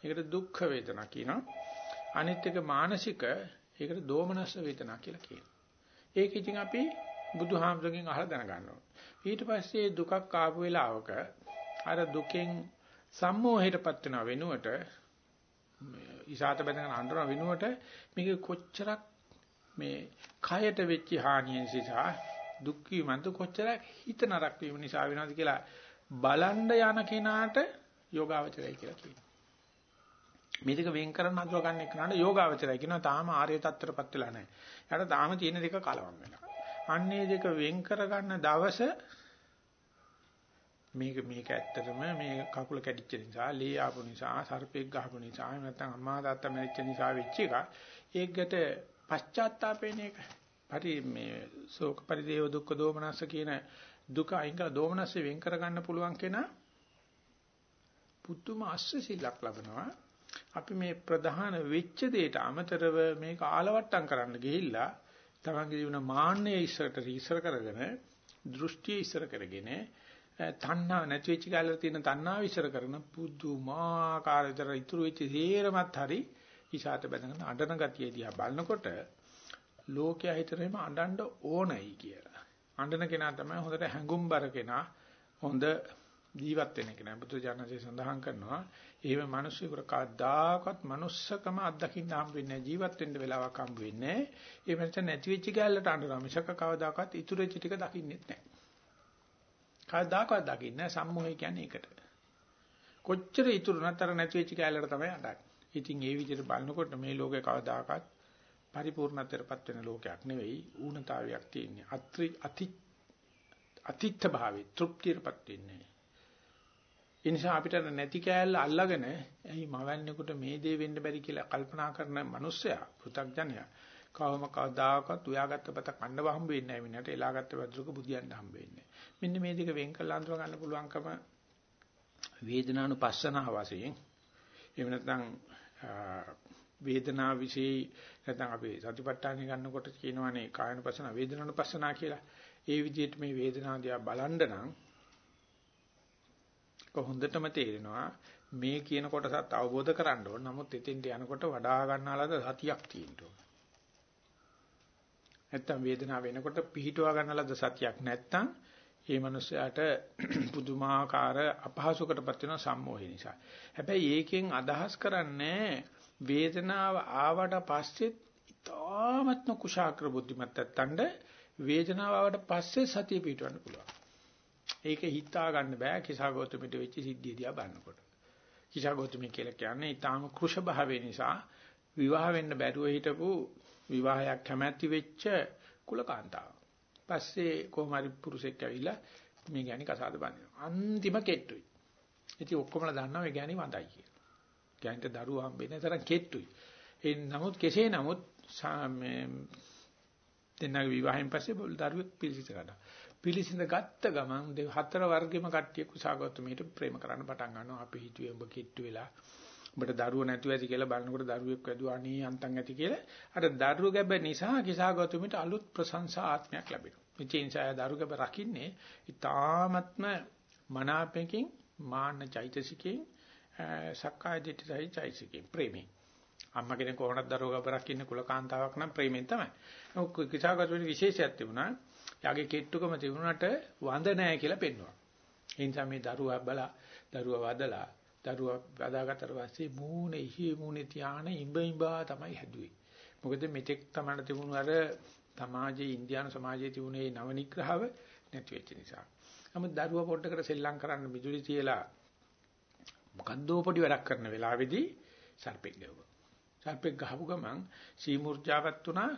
ඒකට දුක් වේදනා කියනවා අනිත් එක මානසික ඒකට දෝමනස්ස වේදනා කියලා කියනවා. ඒක ඉතින් අපි බුදුහාමුදුරගෙන් අහලා දැනගන්නවා. ඊට පස්සේ දුකක් ආපු වෙලාවක අර දුකෙන් සම්මෝහයටපත් වෙන වෙනුවට ඉසాత බඳගෙන අඬන වෙනුවට මේක කොච්චරක් මේ කයට වෙච්ච හානිය නිසා දුක් වීමන්ත කොච්චරක් හිත නරක වීම නිසා වෙනවද කියලා බලන්න යන කෙනාට යෝගාවචරය කියලා කියනවා. මේ දෙක වෙන් කරන්න හදව ගන්න එක්කනට යෝගාවචරය කියනවා තාම ආර්ය තත්ත්වයටපත් වෙලා නැහැ. යාට තාම තියෙන දෙක කලවම් වෙනවා. අන්නේ දෙක වෙන් කරගන්න දවස මේක මේක ඇත්තටම මේ කකුල කැඩිච්ච නිසා, ලේ ආපු නිසා, සර්පෙක් ගහපු නිසා, නැත්නම් අම්මා තාත්තා මැරිච්ච නිසා වෙච්ච එක. ඒකට පශ්චාත්තාපේන එක. පරි මේ ශෝක පරිදේව දුක්ඛ දෝමනස්ස කියන දුක අයින් කරලා දෝමනස්ස වෙන් කරගන්න පුළුවන් කෙනා පුදුම අස්සසිලක් ලබනවා. අපි මේ ප්‍රධාන වෙච්ච දෙයට අමතරව මේක ආලවට්ටම් කරන්න ගිහිල්ලා තමන්ගේ ජීවන මාන්නය ඉස්සරට ඉස්සර කරගෙන දෘෂ්ටිය ඉස්සර කරගෙන තණ්හා නැති වෙච්ච කාලේ තියෙන තණ්හාව ඉස්සර කරන පුදුමාකාර විතර ඉතුරු වෙච්ච සේරමත් හරි ඉසాత බඳගෙන අඬන ගතිය දිහා බලනකොට ලෝකයා හිතරේම අඬන්න ඕනයි කියලා. අඬන කෙනා තමයි හොඳට හැඟුම්බර කෙනා හොඳ ජීවත් වෙන කෙනා. බුදු ජානකසේ සඳහන් කරනවා එහෙම මිනිස්සුන්ට කවදාකවත් manussකම අත්දකින්න හම්බ වෙන්නේ ජීවත් වෙන්න වෙලාවක් හම්බ වෙන්නේ. ඒ වෙනස නැති වෙච්ච ගැලට අඬනවා. මිසක කවදාකවත් ඉතුරු වෙච්ච ටික දකින්නෙත් නැහැ. කවදාකවත් දකින්නේ සම්මෝහය කියන්නේ ඒකට. කොච්චර ඉතුරු නැතර නැති වෙච්ච කැලලට තමයි අඬන්නේ. ඉතින් ඒ විදිහට බලනකොට මේ ලෝකේ කවදාකවත් පරිපූර්ණත්වයටපත් වෙන ලෝකයක් නෙවෙයි ඌනතාවයක් තියෙන්නේ. අත්‍රි අති අතිත්ත භාවේ තෘප්තියටපත් වෙන්නේ. ඒ නිසා අපිට නැති කෑල්ල අල්ලගෙන ඇයි මවන්නේකට මේ දේ වෙන්න බැරි කියලා කල්පනා කරන මිනිස්සයා පෘථග්ජනයා කවම කවදාකවත් උයාගත්ත බත කන්න හම්බ වෙන්නේ නැහැ මිනිහට එලාගත්ත බද්දක බුදියන්න හම්බ වෙන්නේ. මෙන්න මේ දෙක වෙන් කළ අඳුර ගන්න පුළුවන්කම වේදනානුපස්සනාව වශයෙන් එහෙම නැත්නම් වේදනාව વિશે නැත්නම් අපි සතිපට්ඨාන ගන්නකොට කියනවානේ කායනුපස්සන වේදනානුපස්සනා කියලා. ඒ විදිහට මේ වේදනාව දිහා බලන්න නම් කොහොඳටම තේරෙනවා මේ කියන කොටසත් අවබෝධ කරගන්න ඕන. නමුත් එතෙන්ට යනකොට වඩා ගන්නාලාද සතියක් තියෙන්න ඕන. නැත්තම් වේදනාව වෙනකොට පිහිටුවා ගන්නලද සතියක් නැත්තම් ඒ මනුස්සයාට පුදුමාකාර අපහසුකටපත් වෙන සම්මෝහය නිසා. හැබැයි ඒකෙන් අදහස් කරන්නේ වේදනාව ආවට පස්සේ ඉතාමත්ම කුශාග්‍ර බුද්ධිමත් නැත්තඳ වේදනාව ආවට පස්සේ සතිය පිටවන්න පුළුවන්. ඒක හිතා ගන්න බෑ කිසాగෞතමිට වෙච්ච සිද්ධිය දිහා බලනකොට. කිසాగෞතමී කියලා කියන්නේ ඊටාම කෘෂ භාවය නිසා විවාහ වෙන්න බැරුව හිටපු විවාහයක් කැමැති වෙච්ච කුලකාන්තාව. පස්සේ කොහොම හරි පුරුෂෙක් ඇවිල්ලා මේ ගෑණි කසාද බඳිනවා. අන්තිම කෙට්ටුයි. ඉතින් ඔක්කොමලා දන්නවා මේ ගෑණි වඳයි කියලා. ගෑණිට දරුවෝ හම්බෙන්නේ තරම් කෙට්ටුයි. ඒ නමුත් කෙසේ නමුත් මේ දෙන්නගේ විවාහයෙන් පස්සේ දරුවෙක් පිළිසිත ගන්නවා. පිළිසිඳ ගත්ත ගමන් හතර වර්ගෙම කට්ටිය කුසాగෞතමීට ප්‍රේම කරන්න පටන් ගන්නවා. අපි හිතුවේ ඔබ කිට්ටු වෙලා උඹට දරුවෝ නැතුව ඇති කියලා බලනකොට දරුවෙක් වැදුවා අනේ අන්තං ඇති කියලා අර දරුවෝ ගැබ නිසා කිසాగතුමිට අලුත් ප්‍රශංසා ආත්මයක් ලැබෙනවා ඒ නිසා දරුවෝ ගැබ රකින්නේ ඊ타ත්ම මනාපයෙන් මාන්න චෛතසිකයෙන් සක්කාය දිට්ඨියි චෛතසිකයෙන් ප්‍රේමයෙන් අම්ම කෙනෙක් කොහොමද දරුවෝ ගබරක් ඉන්න කුලකාන්තාවක් නම් ප්‍රේමෙන් තමයි. ඔක කිසాగත වෙන විශේෂයක් තිබුණා. යාගේ කෙට්ටුකම තිබුණාට වඳ නැහැ කියලා පෙන්වුවා. ඒ නිසා මේ දරුවා බලා දරුවා වදලා දරුවා වදාගත්තට පස්සේ මූණේ ඉහි මූණේ තියාන ඉඹ ඉඹා තමයි හැදුවේ. මොකද මෙතෙක් තමයි තිබුණු අර සමාජයේ ඉන්දියානු සමාජයේ තිබුණේ නව නිග්‍රහව නැති වෙච්ච නිසා. නමුත් දරුවා පොඩ්ඩකට සෙල්ලම් කරන්න මිදුලි තියලා මොකද්දෝ පොඩි වැඩක් කරන වෙලාවේදී සර්පෙක් ගැවුවා. සර්පෙක් ගහපු ගමන් සීමුර්ජාවත් උනා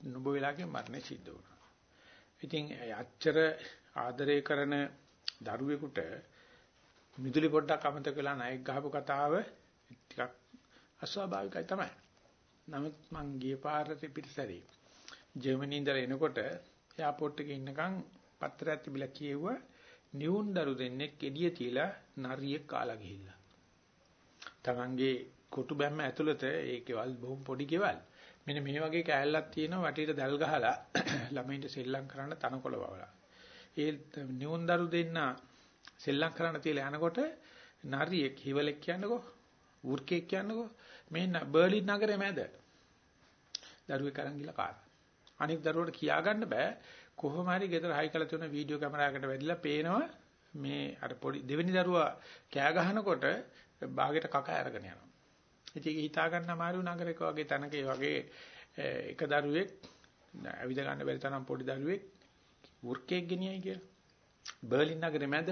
නොබ වෙලාවකින් මරණය සිද්ධ වුණා. ඉතින් අච්චර ආදරය කරන දරුවෙකුට මිදුලි පොඩ්ඩක් අමතක වෙලා ණයෙක් ගහපු කතාව ටිකක් අස්වාභාවිකයි තමයි. නමුත් මං ගිය පාරේ පිටසරේ ජර්මනි ඉඳලා එනකොට එයාපෝට් එකේ ඉන්නකම් පත්‍රයක් තිබිලා කියෙව්වා නියුන් දරු දෙන්නෙක් එළිය තියලා නරියෙක් කාලා ගිහිල්ලා. තමන්ගේ කොටු බැම්ම ඇතුළත ඒ කෙවල් බොහොම පොඩි කෙවල්. මෙන්න මේ වගේ කෑල්ලක් තියෙනවා වටේට දැල් ගහලා ළමයින්ට සෙල්ලම් කරන්න තනකොළ වවලා. ඒ නියුන් දරු දෙන්නා සෙල්ලම් කරන්න තියලා යනකොට නරියෙක් හිවලෙක් කියන්නකෝ වෘකෙක් කියන්නකෝ මේ බර්ලින් නගරේ මැද දරුවෙක් අරන් ගිහලා කාලා අනික් දරුවට කියා ගන්න බෑ. කොහොම හරි ගෙදර හයි කරලා තියෙන වීඩියෝ කැමරාවකට වැදිලා පේනවා මේ අර පොඩි දෙවෙනි දරුවා කෑ ගහනකොට බාගෙට කක අරගෙන යනවා. ඉතින් හිතා ගන්න අමාරු නගරයක වගේ තැනක ඒ වගේ එක දරුවෙක් ඇවිද ගන්න බැරි තරම් පොඩි දරුවෙක් වෘකෙක් ගෙනියයි කියලා. බර්ලින් නගරේ මැද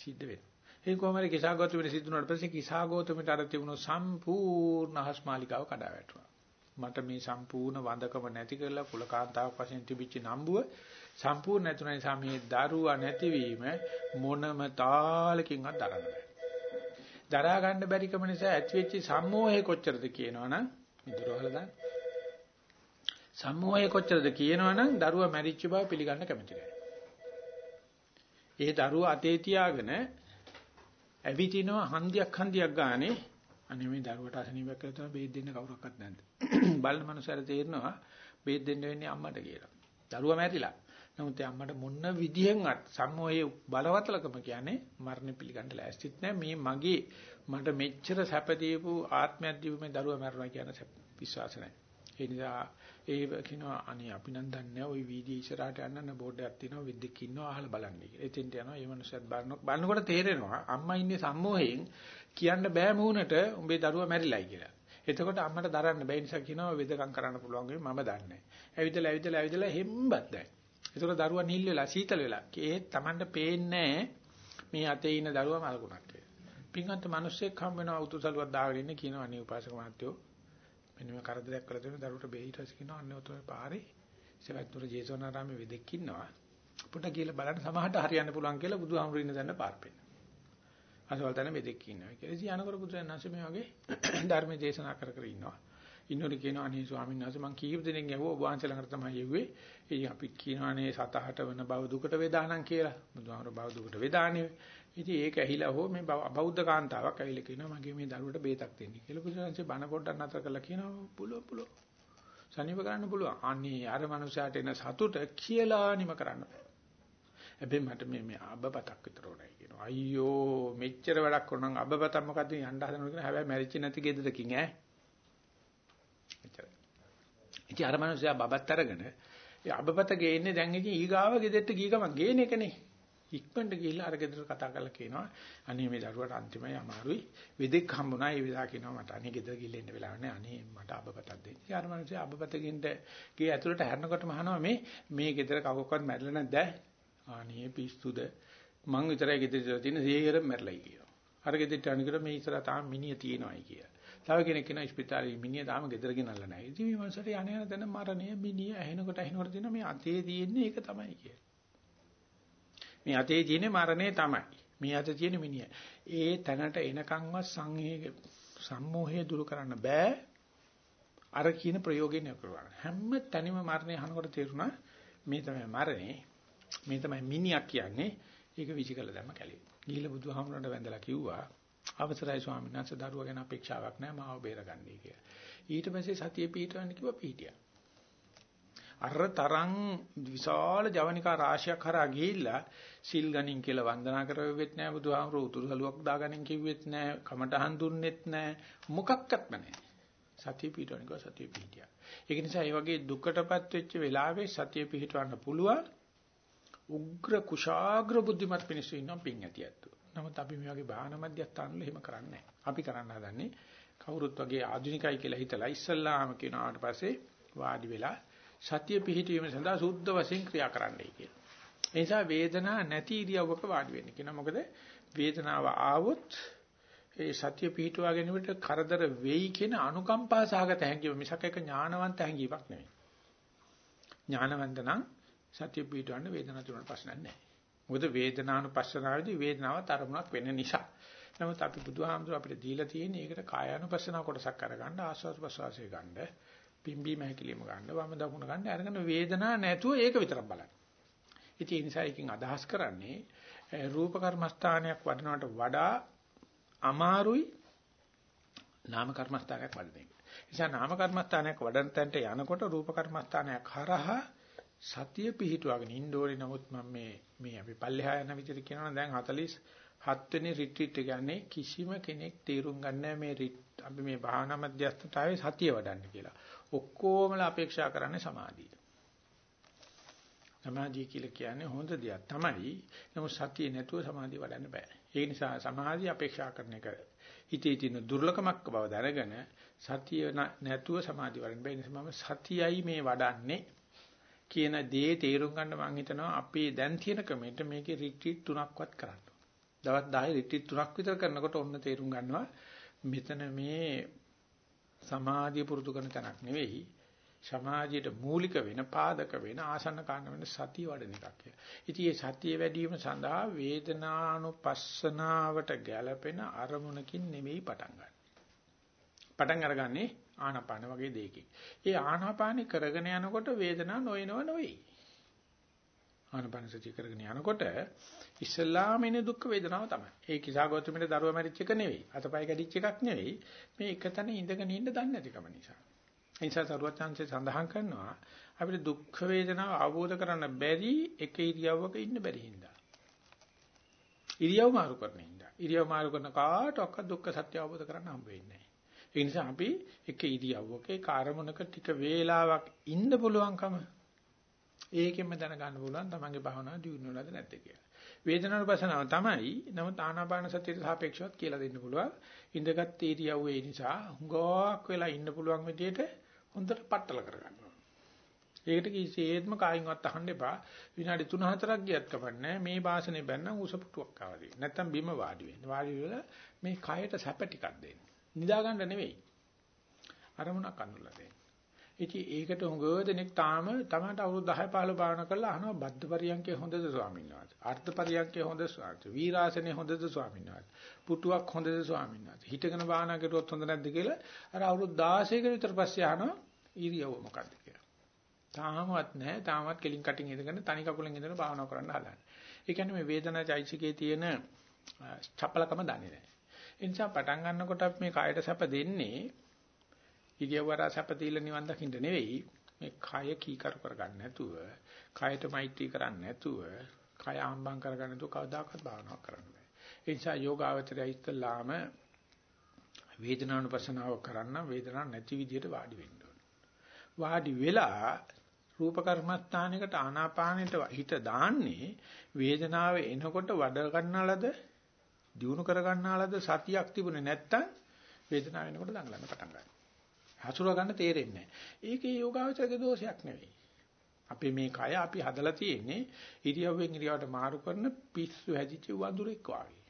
සිද්ධ වෙනවා. ඒ කොහමද කිසాగෞතමෙට සිද්ධ වුණාට පස්සේ කිසాగෞතමෙට අර තිබුණු සම්පූර්ණ හස්මාලිකාව කඩා වැටුණා. මට මේ සම්පූර්ණ වඳකම නැති කරලා කුලකාන්තාවක් වශයෙන් තිබිච්ච නම්බුව සම්පූර්ණ නැතුන නිසා මේ දරුවා නැතිවීම මොනම තාලකින්වත් දරන්න බෑ. දරා ගන්න බැරිකම නිසා ඇතිවෙච්ච සම්මෝහය කොච්චරද කියනවනම් මිදුරවල දාන්න. සම්මෝහය කොච්චරද කියනවනම් දරුවා මැරිච්ච බව පිළිගන්න කැමති නැහැ. ඒ දරුවා අතේ තියාගෙන ඇවිදිනවා හන්දියක් හන්දියක් ගානේ. අනේ මේ දරුවට අසනීපයක් කියලා තමයි බේත් දෙන්න කවුරක්වත් නැද්ද? බලන මනුස්සයර තේරෙනවා බේත් දෙන්න වෙන්නේ අම්මට කියලා. දරුවා මැරිලා නමුත් ඒ අම්මට මොන විදිහෙන්වත් සම්මෝහයේ බලවත්ලකම කියන්නේ මරණ පිළිගන්න ලෑස්තිත් නැහැ මේ මගේ මට මෙච්චර සැප දීපු ආත්මයක් දීපු මේ දරුවා මරනවා කියන විශ්වාස නැහැ ඒ නිසා ඒ කියනවා අනේ අපි නම් දන්නේ ওই වීඩියෝ ඉස්සරහට යන්න බෝඩ් එකක් තියෙනවා විද්දෙක් ඉන්නවා අහලා බලන්න කියලා. එතෙන්ට යනවා මේ මනුස්සයත් බලනකොට බලනකොට තේරෙනවා අම්මා ඉන්නේ සම්මෝහයෙන් කියන්න බෑ මූණට උඹේ දරුවා මැරිලයි කියලා. එතකොට අම්මට දරන්න බැයි නිසා කියනවා වෙදකම් කරන්න පුළුවන් වෙයි මම දන්නේ නැහැ. ඇවිදලා ඇවිදලා ඇවිදලා හෙම්බත් දැන්. එතකොට දරුවා නිල් වෙලා සීතල වෙලා. ඒ Tamanට පේන්නේ මේ අතේ ඉන්න දරුවා මල්කුණක් කියලා. පින්වන්ත මිනිස්සෙක් හම් වෙනවා උතුසලුවක් දාගෙන ඉන්න කියනවා අනේ උපාසක මහත්තයෝ මෙන්න මේ කරදරයක් කළ දෙන දරුවට බෙහෙත් කියනවා අන්න ඔතන පාරේ සවැත්නුර ජේසෝනාරාමේ වෙදෙක් ඉන්නවා පොඩ කියලා බලන්න සමහරට හරියන්න පුළුවන් කියලා බුදුහාමුදුරු ඉන්න දැන්න පාර පෙන්න. අසවල් තැන වෙදෙක් ඉන්නවා කියලා. ඉතින් යනකොට බුදුරජාණන්සේ මේ වගේ ධර්ම දේශනා කර කර ඉන්නවා. ඉන්නෝට කියනවා අනේ ස්වාමීන් වහන්සේ මං කීප දෙනෙක් යවුවා ඔබ වහන්සේ ළඟට තමයි යුවේ. ඉතින් අපිත් කියනවානේ සතහට වෙන බව දුකට වේදානම් කියලා. බුදුහාමුදුරු බව දුකට වේදානේ. ඉතින් ඒක ඇහිලා හෝ මේ බෞද්ධ කාන්තාවක් ඇවිල්ලා කියනවා මගේ මේ දරුවට බේතක් දෙන්න කියලා. බුදුරජාණන්සේ බණ පොඩ්ඩක් නතර කරලා කියනවා පුළුවන් පුළුවන්. සනීප කරන්න පුළුවන්. අනේ අර මනුස්සයාට එන සතුට කියලා නිම කරන්න බෑ. හැබැයි මට මේ මේ අබබතක් විතර උනායි කියනවා. අයියෝ මෙච්චර වැඩක් කරනනම් අබබතක් මොකද්ද යන්න හදනවා කියන හැබැයි මැරිච්ච නැති ගෙදරකින් ඈ. එච්චරයි. ඉතින් අර මනුස්සයා බබත් අරගෙන ඒ අබබත ගේන්නේ දැන් ඉතින් ඊගාව ගෙදෙට්ට ගිය ගමන් ගේන එකනේ. ඉක්මනට ගිහිල්ලා අර ගෙදර කතා කරලා කියනවා අනේ මේ දරුවට අන්තිමයි අමාරුයි වෙදෙක් හම්බුණා ඒ විලා කියනවා මට අනේ ගෙදර ගිහින් ඉන්න වෙලාවක් නෑ අනේ මට අබපතක් දෙන්න. ඉතින් අර මිනිස්සු අබපතකින්ද ගේ ඇතුළට හැරෙනකොටම අහනවා මේ මේ ගෙදර කවකවත් මැරෙලා නැද්ද? අනේ පිස්සුද මං විතරයි ගෙදර ඉඳලා තියෙන සීයරම් මැරලා කියනවා. අර ගෙදරට අනිකර මේ ඉස්සර තාම මිනිය තියෙනවායි කියලා. තව කෙනෙක් කෙනා ස්පිතාලේ මිනිය තාම ගෙදර ගෙනල්ලා නැහැ. ඉතින් මේ මනසට යණ යන තැන මරණය මිනිය ඇහෙනකොට ඇහෙනකොට දෙන මේ අතේ තියෙන්නේ ඒක තමයි කියලා. මේ අතේ තියෙන්නේ මරණය තමයි. මේ අතේ තියෙන මිනිය. ඒ තැනට එනකන්වත් සංහේග සම්මෝහය දුරු කරන්න බෑ. අර කියන ප්‍රයෝගේ නකරන. හැම තැනම මරණය අහනකොට තේරුණා මේ තමයි මරණේ. මේ තමයි මිනිහක් කියන්නේ. ඒක විචිකල දැම්ම කැලේ. ගිහිල්ලා බුදුහාමුදුරන්ට වැඳලා කිව්වා අවසරයි ස්වාමීන් වහන්සේ දරුවා ගැන අපේක්ෂාවක් නැහැ මාව බේරගන්නයි කියලා. ඊට පස්සේ සතිය පිටවන්න කිව්වා පිටියා. අර තරම් විශාල ජවනිකා රාශියක් හරහා ගිහිල්ලා සිල් ගණින් කියලා වන්දනා කරවෙත් නැහැ බුදුහාමුදුරුවෝ උතුරු සලුවක් දාගනින් කිව්වෙත් නැහැ කමටහන් දුන්නෙත් නැහැ මොකක්වත්ම නැහැ. සතිය පිටවන්න කිව්වා සතිය පිටියා. ඒක නිසා මේ වගේ දුකටපත් වෙච්ච වෙලාවේ සතිය පිටවන්න පුළුවන්. උග්‍ර කුශාග්‍ර බුද්ධිමත් මිනිස්සු ඉන්නවා පින් ඇතියත්තු. නමුත් අපි මේ වගේ භාවනා මධ්‍යස්ථානවල එහෙම කරන්නේ අපි කරන්න හදන්නේ කවුරුත් වගේ ආධුනිකයි කියලා හිතලා ඉස්සල්ලාම කියනාට පස්සේ වාඩි වෙලා සතිය පිහිටීම සඳහා සුද්ධ වශයෙන් ක්‍රියා කරන්නයි කියලා. ඒ නිසා වේදනා නැති ඉරියව්වක වාඩි වෙන්න කියනවා. මොකද වේදනාව ආවොත් ඒ සතිය පිහිටුවා ගැනීමට කරදර වෙයි කියන අනුකම්පා සහගත හැඟීම මිසක් එක ඥානවන්ත හැඟීමක් නෙවෙයි. ඥානවන්ත නම් සතිය පිටවන්න වේදනාව තුනට ප්‍රශ්නයක් නැහැ. මොකද වේදනානුපස්සනාවේදී වේදනාව තරමුණක් වෙන නිසා. නමුත් අපි බුදුහාමුදුර අපිට දීලා තියෙන ඒකට කායානුපස්සනාව කොටසක් අරගන්න ආස්වාද ප්‍රසවාසය ගන්න, පිම්බීම හැකිලිම ගන්න, වම දකුණ ගන්න අරගෙන වේදනාව නැතුව ඒක විතරක් බලන්න. ඉතින් ඒ නිසා එකකින් අදහස් කරන්නේ රූප කර්මස්ථානයක් වඩනවට වඩා අමාරුයි නාම කර්මස්ථානයක් වඩන එක. නිසා නාම කර්මස්ථානයක් වඩන තැනට යනකොට රූප කර්මස්ථානයක් හරහා සතිය පිහිටුවාගෙන ඉන්න ඕනේ. නමුත් මම මේ මේ අපි පල්ලෙහා යන විදිහට කියනවා දැන් 47 වෙනි රිට්‍රීට් එක යන්නේ කිසිම කෙනෙක් තීරුම් ගන්නෑ මේ අපි මේ භාවනා මධ්‍යස්ථතාවයේ සතිය වඩන්න කියලා. ඔක්කොමලා අපේක්ෂා කරන්නේ සමාධිය. සමාධිය කියලා කියන්නේ හොඳ දෙයක් තමයි. නමුත් සතිය නැතුව සමාධිය වඩන්න බෑ. ඒ නිසා සමාධිය අපේක්ෂා කරන එක හිතේ තියෙන දුර්ලභමක් බව දැනගෙන සතිය නැතුව සමාධිය වඩන්න බෑ. ඒ නිසා මම සතියයි මේ වඩන්නේ කියන දේ තේරුම් ගන්න මම හිතනවා අපේ දැන් තියෙන ක්‍රමයට මේකේ රිට්‍රීට් තුනක්වත් කරන්න. දවස් 10 රිට්‍රීට් තුනක් විතර කරනකොට ඔන්න තේරුම් ගන්නවා මෙතන මේ සමාධිය පුරුදු කරන තැනක් නෙවෙයි සමාජයට මූලික වෙන පාදක වෙන ආසන්න කාරණ වෙන සතිය වඩන එකක් කියලා. ඉතින් මේ සතිය වැඩි වීම සඳහා වේදනානුපස්සනාවට ගැළපෙන අරමුණකින් නෙමෙයි පටන් ගන්න. පටන් අරගන්නේ ආනාපාන වගේ දෙයකින්. ඒ ආනාපානි කරගෙන යනකොට වේදනාව නොයනව නොවේ. ආනාපාන සතිය කරගෙන යනකොට ඉස්සල්ලාම එන දුක් වේදනාව තමයි. ඒ කිසాగෞතමෙට දරුවා මැරිච්ච එක නෙවෙයි. අතපය කැඩිච්ච එකක් නෙවෙයි. මේ එකතන ඉඳගෙන ඉන්න දන්නේ නැතිකම නිසා. ඒ නිසා සරුවචාන්සේ සඳහන් කරනවා අපිට දුක් වේදනාව අවබෝධ කරන්න බැරි එක ඉරියව්වක ඉන්න බැරි හින්දා. ඉරියව් මාරු කරන හින්දා. ඉරියව් මාරු කරන කාටවත් දුක්ඛ සත්‍ය අවබෝධ කරගන්න හම්බ වෙන්නේ නැහැ. ඒ නිසා අපි එක ඉරියව්වක ඒ කාර්මණක ටික වේලාවක් ඉන්න පුළුවන්කම ඒකෙන්ම දැනගන්න පුළුවන් තමන්ගේ භාවනාව දියුණුවලාද නැද්ද කියලා. වේදනානුපසනාව තමයි. නමුත් ආනාපාන සතියට සාපේක්ෂවත් කියලා දෙන්න පුළුවන්. ඉඳගත් ඉරියව්වේ නිසා හුඟක් වෙලා ඉන්න පුළුවන් විදිහට හොඳට පట్టල කරගන්නවා. ඒකට කිසිසේත්ම කායින්වත් අහන්න එපා. විනාඩි 3-4ක් ගියත් කමන්නේ මේ වාසනේ බැන්නම් උස පුටුවක් ආවදී. නැත්තම් බිම වාඩි වෙන්න. වාඩි වෙලා මේ කයට සැප ටිකක් දෙන්න. නිදා ගන්න නෙවෙයි. අරමුණක් අඳුරලා දෙන්න. ඉතින් ඒකට හුඟ දෙනෙක් තාම තමන්ට අවුරුදු 10 15 භාවනා කරලා අහනවා බද්ධ පරියන්කේ හොඳද ස්වාමීන් වහන්සේ. අර්ථ පරියන්කේ හොඳද ස්වාමීන් වීරාසනේ හොඳද ස්වාමීන් වහන්සේ. පුටුවක් හොඳද ස්වාමීන් වහන්සේ. හිටගෙන භාවනා කරුවොත් හොඳ නැද්ද කියලා අර අවුරුදු 16ක විතර පස්සේ අහනවා ඉරියව්ව මොකද්ද කියලා. තාමවත් නැහැ. තාමත් කෙලින් කටින් ඉඳගෙන තනි කකුලෙන් ඉඳගෙන භාවනා කරන්න හදන්නේ. ඒ කියන්නේ මේ වේදනා චෛසිකේ තියෙන චපලකම දන්නේ නැහැ. ඒ නිසා පටන් ගන්නකොට අපි මේ කායට සැප දෙන්නේ ඉරියව්වට සැප දීලා නිවන් දකින්න නෙවෙයි මේ කය කීකරු කරගන්න නැතුව කයට මෛත්‍රී කරන්නේ නැතුව කය ආම්බම් කරගන්න නැතුව කවදාකවත් භාවනාවක් කරන්න බෑ. ඒ නිසා යෝගාවචරය ඉස්සලාම වේදනානුපසනාව කරන්න වේදනාවක් නැති විදිහට වාඩි වෙන්න ඕනේ. වාඩි වෙලා රූප කර්මස්ථානයකට ආනාපානෙට හිත දාන්නේ වේදනාව එනකොට වඩ ගන්නාලද දිනු කර ගන්නාලද සතියක් තිබුණේ නැත්තම් වේදනාව එනකොට දඟලන්න පටන් ගන්නවා. හසුර ගන්න තේරෙන්නේ නැහැ. ඒකේ යෝගාවචරයේ දෝෂයක් නෙවෙයි. අපි මේ කය අපි හදලා තියෙන්නේ ඉරියව්වෙන් ඉරියවට මාරු කරන පිස්සු හැදිච්ච වඳුරෙක් වගේ.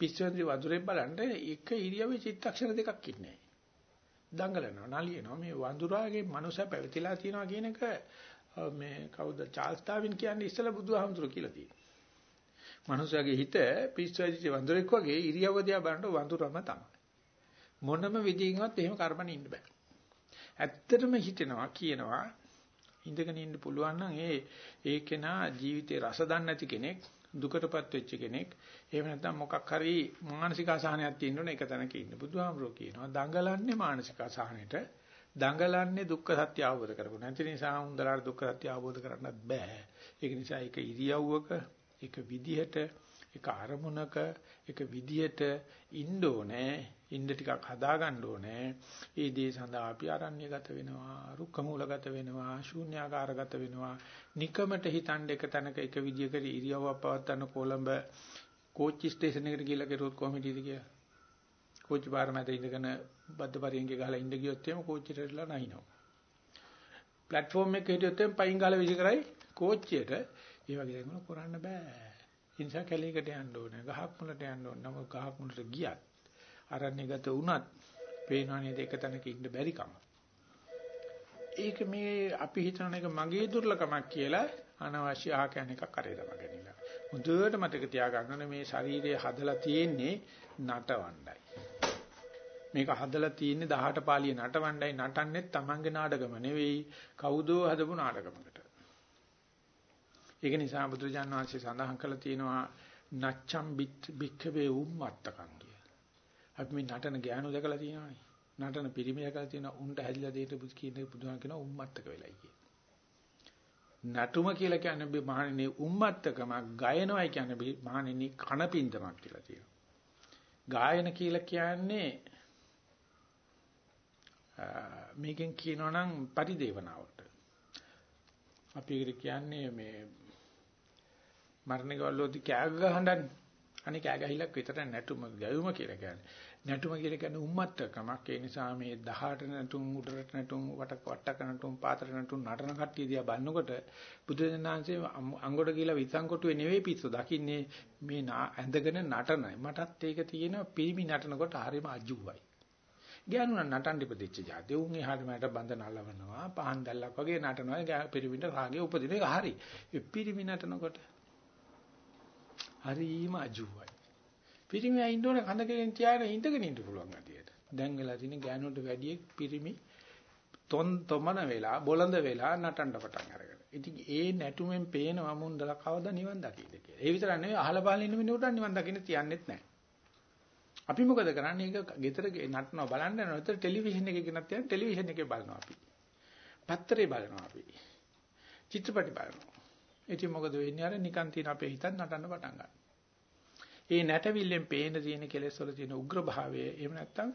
පිස්සුවෙන්දි වඳුරේ බලන්න එක ඉරියව්වේ චිත්තක්ෂණ දෙකක් ඉන්නේ. දඟලනවා නලියනවා මේ වඳුරාගේ මනුස්ස පැවතිලා තියනවා කියන එක මේ කවුද චාල්ස් ඩාවින් කියන්නේ ඉස්සලා බුදුහාමුදුරු කියලා තියෙනවා. මනුස්සයාගේ හිත පිස්සුවෙදි වඳුරෙක් වගේ ඉරියව්ව දිහා බලනකොට වඳුරම තමයි. මොනම විදිහින්වත් එහෙම කරපණ ඉන්න බෑ. ඇත්තටම හිතෙනවා කියනවා ඉඳගෙන ඉන්න පුළුවන් නම් ඒ ඒ කෙනා ජීවිතේ රස දන්නේ නැති කෙනෙක් දුකටපත් වෙච්ච කෙනෙක් එහෙම නැත්නම් මොකක් හරි මානසික අසහනයක් තියෙන්න ඕන එක තැනක ඉන්න බුදුහාමුදුරුවෝ කියනවා දඟලන්නේ මානසික අසහනෙට දඟලන්නේ දුක්ඛ සත්‍ය අවබෝධ කරගන්න. නැති නිසා හුඳලාට දුක්ඛ සත්‍ය අවබෝධ කරගන්නත් බෑ. ඒක නිසා ඒක ඉරියව්වක එක විදිහට එක අරමුණක එක විදිහට ඉන්න ඕනේ. ඉන්න ටිකක් හදා ගන්න ඕනේ. ඒ දේ සඳහා අපි ආරණ්‍යගත වෙනවා රුක්ක මූලගත වෙනවා ශූන්‍යාකාරගත වෙනවා. නිකමට හිතන්න එක තැනක එක විදිහකට ඉරියව්වක් පවත්වන්න කොළඹ කෝච්චි ස්ටේෂන් එකට ගිහලා කරුවොත් කොහොමද කියලා? කෝච්චි පාර මැද ඉඳගෙන බද්ද පරියන්ගේ ගහලා ඉඳ ගියොත් එimhe කෝච්චියට වෙලා නැහිනවා. ප්ලැට්ෆෝම් එකේ හිටියොත් එimhe පයින් ගහලා විසි කරයි කෝච්චියට. ඒ වගේ දේවල් කරන්න බෑ. ඒ නිසා කැලේකට යන්න ඕනේ. ගහක් මුලට යන්න ඕනේ. නමුත් ගහක් මුලට ගියත් අරණ්‍යගත වුණත් පේනවනේ දෙක තැනක ඉන්න බැරි කම. ඒක මේ අපි හිතන එක මගේ දුර්ලකමක් කියලා අනවශ්‍ය ආකයන් එකක් කරේ තමගෙන ඉන්න. මුදුවට මතක තියාගන්න ඕනේ මේ ශරීරය හදලා තියෙන්නේ නටවණ්ඩයි. මේක හදලා තියෙන්නේ 18 පාළිය නටවණ්ඩයි නටන්නේ තමන්ගේ නාටකම නෙවෙයි කවුදෝ හදපු නාටකමකට. ඒක නිසා බුදුරජාණන් වහන්සේ සඳහන් කළා තියෙනවා නච්චම් බික්ඛවේ උම්මත්තකම් කියලා. අපි මේ නටන ගෑනු දැකලා තියෙනවානේ. නටන පිරිමි දැකලා තියෙනවා උන්ට හැදිලා දෙයට බුදු කියන්නේ බුදුහාම කියනවා උම්මත්තක වෙලයි කියලා. නටුම කියලා කියන්නේ මහණෙනි උම්මත්තකම ගයනවයි කියන්නේ මහණෙනි කනපින්දමක් කියලා තියෙනවා. ගායන කියලා කියන්නේ මේකෙන් කියනවා නම් පරිදේවනාවට. අපි ඒකට කියන්නේ මේ මරණ ගවල්ලෝදි කෑ ගහනදන්නේ. අනේ කෑ ගහිලක් විතර නැටුම ගැයුම කියලා කියන්නේ. නැටුම කියලා කියන්නේ උම්මත්තකමක්. ඒ නිසා මේ 18 නැටුම් උඩරට නැටුම් වට වට්ටක නැටුම් පාතර නැටුම් නටන කට්ටිය දිහා බලනකොට බුදුදෙනාංශේ අංගොඩ කියලා විසංකොටුවේ නෙවෙයි පිස්සු දකින්නේ මේ ඇඳගෙන නටනයි. මටත් ඒක තියෙනවා පිරිමි නටනකොට හරිම අජුවයි. ගෑනුන නටන්න ඉපදිච්ච જાති. උන් එහාට මට බඳ නලවනවා. පහන් දැල්ලක් වගේ නටනවා. පිරිමින්ට රාගේ උපදින එක හරි. ඒ පිරිමි නටනකොට හරිම අජුවයි. පිරිමි අයින්න ඕනේ කඳ කෙලින් තියාගෙන ඉඳගෙන ඉන්න පුළුවන් අදියට. දැන් වෙලා තියෙන ගෑනුන්ට වැඩි පිරිමි තොන් තොමන වෙලා බොළඳ වෙලා නටන්න පටන් අරගෙන. ඉතින් ඒ නැටුමෙන් පේනවා මුන්දල කවද නිවන් දකිද කියලා. ඒ විතර නෙවෙයි අහල පහල ඉන්න මිනිහට නිවන් දකින්න තියන්නෙත් නැහැ. අපි මොකද කරන්නේ? ඒක ගෙදර නටනවා බලන්න නැත්නම් ටෙලිවිෂන් එකේ ගෙනත් තියන ටෙලිවිෂන් එකේ බලනවා අපි. පත්තරේ බලනවා අපි. චිත්‍රපටි බලනවා. ඉතින් මොකද වෙන්නේ අර නිකන් තියෙන අපේ හිතත් නටන්න පටන් ගන්නවා. ඒ නැටවිල්ලෙන් පේන තියෙන කෙලෙස් වල තියෙන උග්‍ර භාවය එහෙම නැත්නම්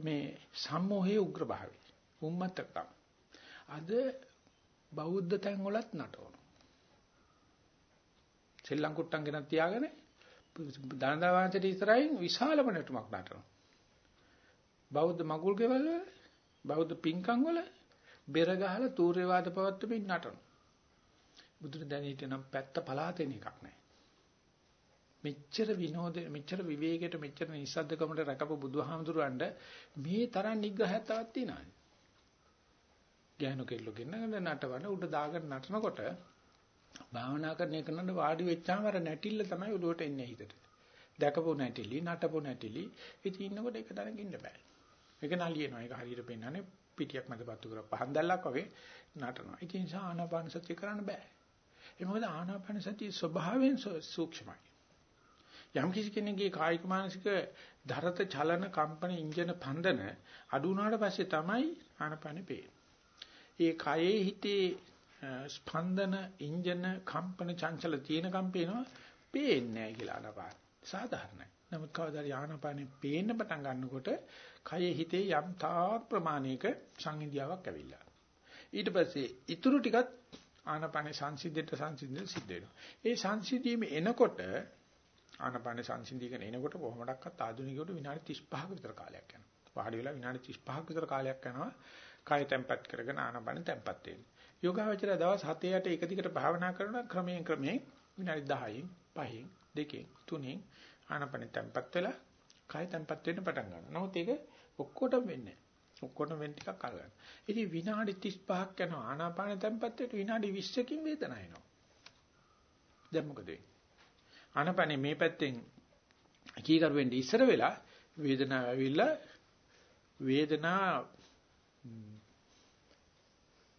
මේ සම්මෝහයේ උග්‍ර භාවය. උම්මතකම්. අද බෞද්ධ තැන් වලත් නටවන. ශ්‍රී ලංකුට්ටන් ගෙනත් තියාගෙන දනදා වංශයට ඉස්සරහින් විශාලම නටුමක් නටනවා. බෞද්ධ මගුල් ගෙවල් වල බෞද්ධ පින්කම් වල බෙර ගහලා තූර්ය වාද පවත්වමින් නටනවා. බුදුන් දැන හිටියනම් පැත්ත පලාතෙන එකක් නැහැ. මෙච්චර විනෝද මෙච්චර විවේකයට මෙච්චර නිස්සද්දකමට රැකපු බුදුහාමුදුරන්ට මේ තරම් නිග්‍රහයක් තවත් තියෙනවා. ගෑනු කෙල්ලෝ ගෙන්නගෙන නටවන උඩ දාගෙන නටනකොට භාවනා කරන එකනට වාඩි වෙච්චාම අර නැටිල්ල තමයි උඩට එන්නේ හිතට. දැකපු නැටිලි නටපු නැටිලි ඉතින් ඉන්නකොට එක තැනක ඉන්න බෑ. ඒක නලියනවා. ඒක හරියට පෙන්නන්නේ පිටියක් මැද පත්තු කර පහන් දැල්ලක් වගේ නටනවා. ඉතින් ඒ නිසා ආනාපාන සතිය කරන්න බෑ. ඒ මොකද ආනාපාන සතිය ස්වභාවයෙන් සූක්ෂමයි. යම් කිසි කෙනෙකුගේ කායික මානසික ධරත චලන කම්පන ඉන්ජන පන්දන අඩු වුණාට පස්සේ තමයි ආනාපානෙ පේන්නේ. ඒ කයේ හිතේ ස්පන්දන ඉන්ජන කම්පන චංචල තියෙන කම්පේනවා පේන්නේ නැහැ කියලා ආනාපාන. සාධාරණයි. නමුත් කවදාද ආනාපානෙ පේන්න පටන් ගන්නකොට කයේ හිතේ යම් තාක් ප්‍රමාණයක සංහිඳියාවක් ඇවිල්ලා. ඊට පස්සේ ඊටු ටිකත් ආනපානේ සංසිද්ධියට සංසිද්ධිය සිද්ධ වෙනවා. ඒ සංසිද්ධියම එනකොට ආනපානේ සංසිද්ධියගෙන එනකොට කොහොමඩක්වත් ආධුනිකයට විනාඩි 35ක විතර කාලයක් යනවා. වාඩි වෙලා විනාඩි 35ක විතර කාලයක් යනවා. කය තැම්පත් කරගෙන ආනපානේ තැම්පත් වෙන්න. යෝගාවචරය දවස් 7 8 එක දිගට භාවනා කරන ක්‍රමයෙන් ක්‍රමයෙන් විනාඩි 10න් 5න් දෙකෙන් තුනෙන් ආනපන තැම්පත් වෙලා කය තැම්පත් වෙන්න පටන් ගන්නවා. නමුත් ඒක ඔක්කොටම වෙන්නේ නැහැ. ඔක්කොටම වෙන්න ටිකක් කල් ගන්නවා. ඉතින් විනාඩි 35ක් යනවා ආනාපාන තැම්පත් වෙට විනාඩි 20කින් වේදනාව එනවා. දැන් මොකද වෙන්නේ? ආනාපානේ මේ පැත්තෙන් කීකරු වෙන්න ඉස්සර වෙලා වේදනාව ඇවිල්ලා වේදනා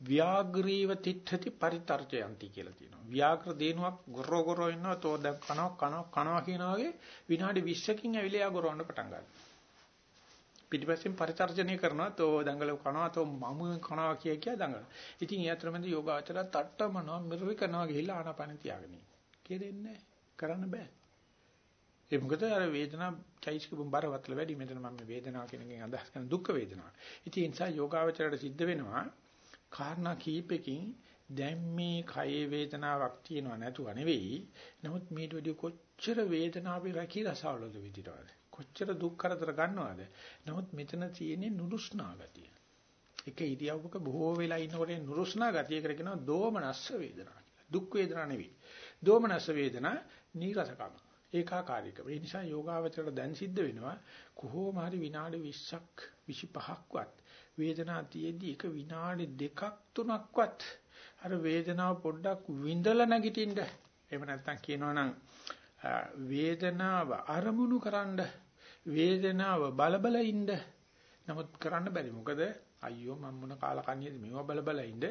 ව්‍යාග්‍රීව තිට්ඨති පරිතරජයන්ති කියලා තියෙනවා. ව්‍යාග්‍ර දේනුවක් ගොරෝ ගොරෝ ඉන්නවා තෝ දැන් කනවා කනවා කනවා කියන වගේ විනාඩි 20කින් ඇවිල්ලා යා ගොරවන්න පටන් ගන්නවා. පිටිපස්සෙන් පරිතරජනය කරනවා තෝ දඟල කනවා තෝ මම කනවා කිය කිය දඟල. ඉතින් ඒ අතරමැද යෝගාචර තට්ටමනවා මිරුවි කරනවා ගිහිල්ලා ආනාපාන තියාගෙන ඉන්නේ. කෙරෙන්නේ කරන්න බෑ. ඒ මොකද අර වේදනා චෛසික බරවත්ල වැඩි මෙතන මම වේදනාව කියන එකෙන් අදහස් කරන දුක් වේදනාව. ඉතින් ඒ නිසා යෝගාවචරයට සිද්ධ වෙනවා කාරණා කීපකින් දැන් මේ කයේ වේදනාවක් තියෙනව නැතුව නෙවෙයි. නමුත් මේට වැඩි කොච්චර වේදනාවේ රැකී රසවලද විදිහටද? කොච්චර දුක් කරදර ගන්නවද? නමුත් මෙතන තියෙන්නේ නුරුස්නා ගතිය. එක ඉරියව්වක බොහෝ වෙලා ඉන්නකොට නුරුස්නා ගතිය කර කියනවා දෝමනස්ස වේදනා කියලා. දුක් වේදනා නෙවෙයි. දෝමනස්ස වේදනා නීරසකම. ඒකාකාරීකම. ඒ නිසා යෝගාවචරයට දැන් සිද්ධ වෙනවා කොහොම හරි විනාඩි 20ක් 25ක්වත් වේදනාව තියේදී එක විනාඩි දෙකක් තුනක්වත් අර වේදනාව පොඩ්ඩක් විඳලා නැගිටින්න. එහෙම නැත්නම් කියනවනම් වේදනාව අරමුණු කරන්න වේදනාව බලබල ඉන්න. නමුත් කරන්න බැරි. මොකද අයියෝ මම මොන කාලකන්‍යද මේවා බලබල ඉන්න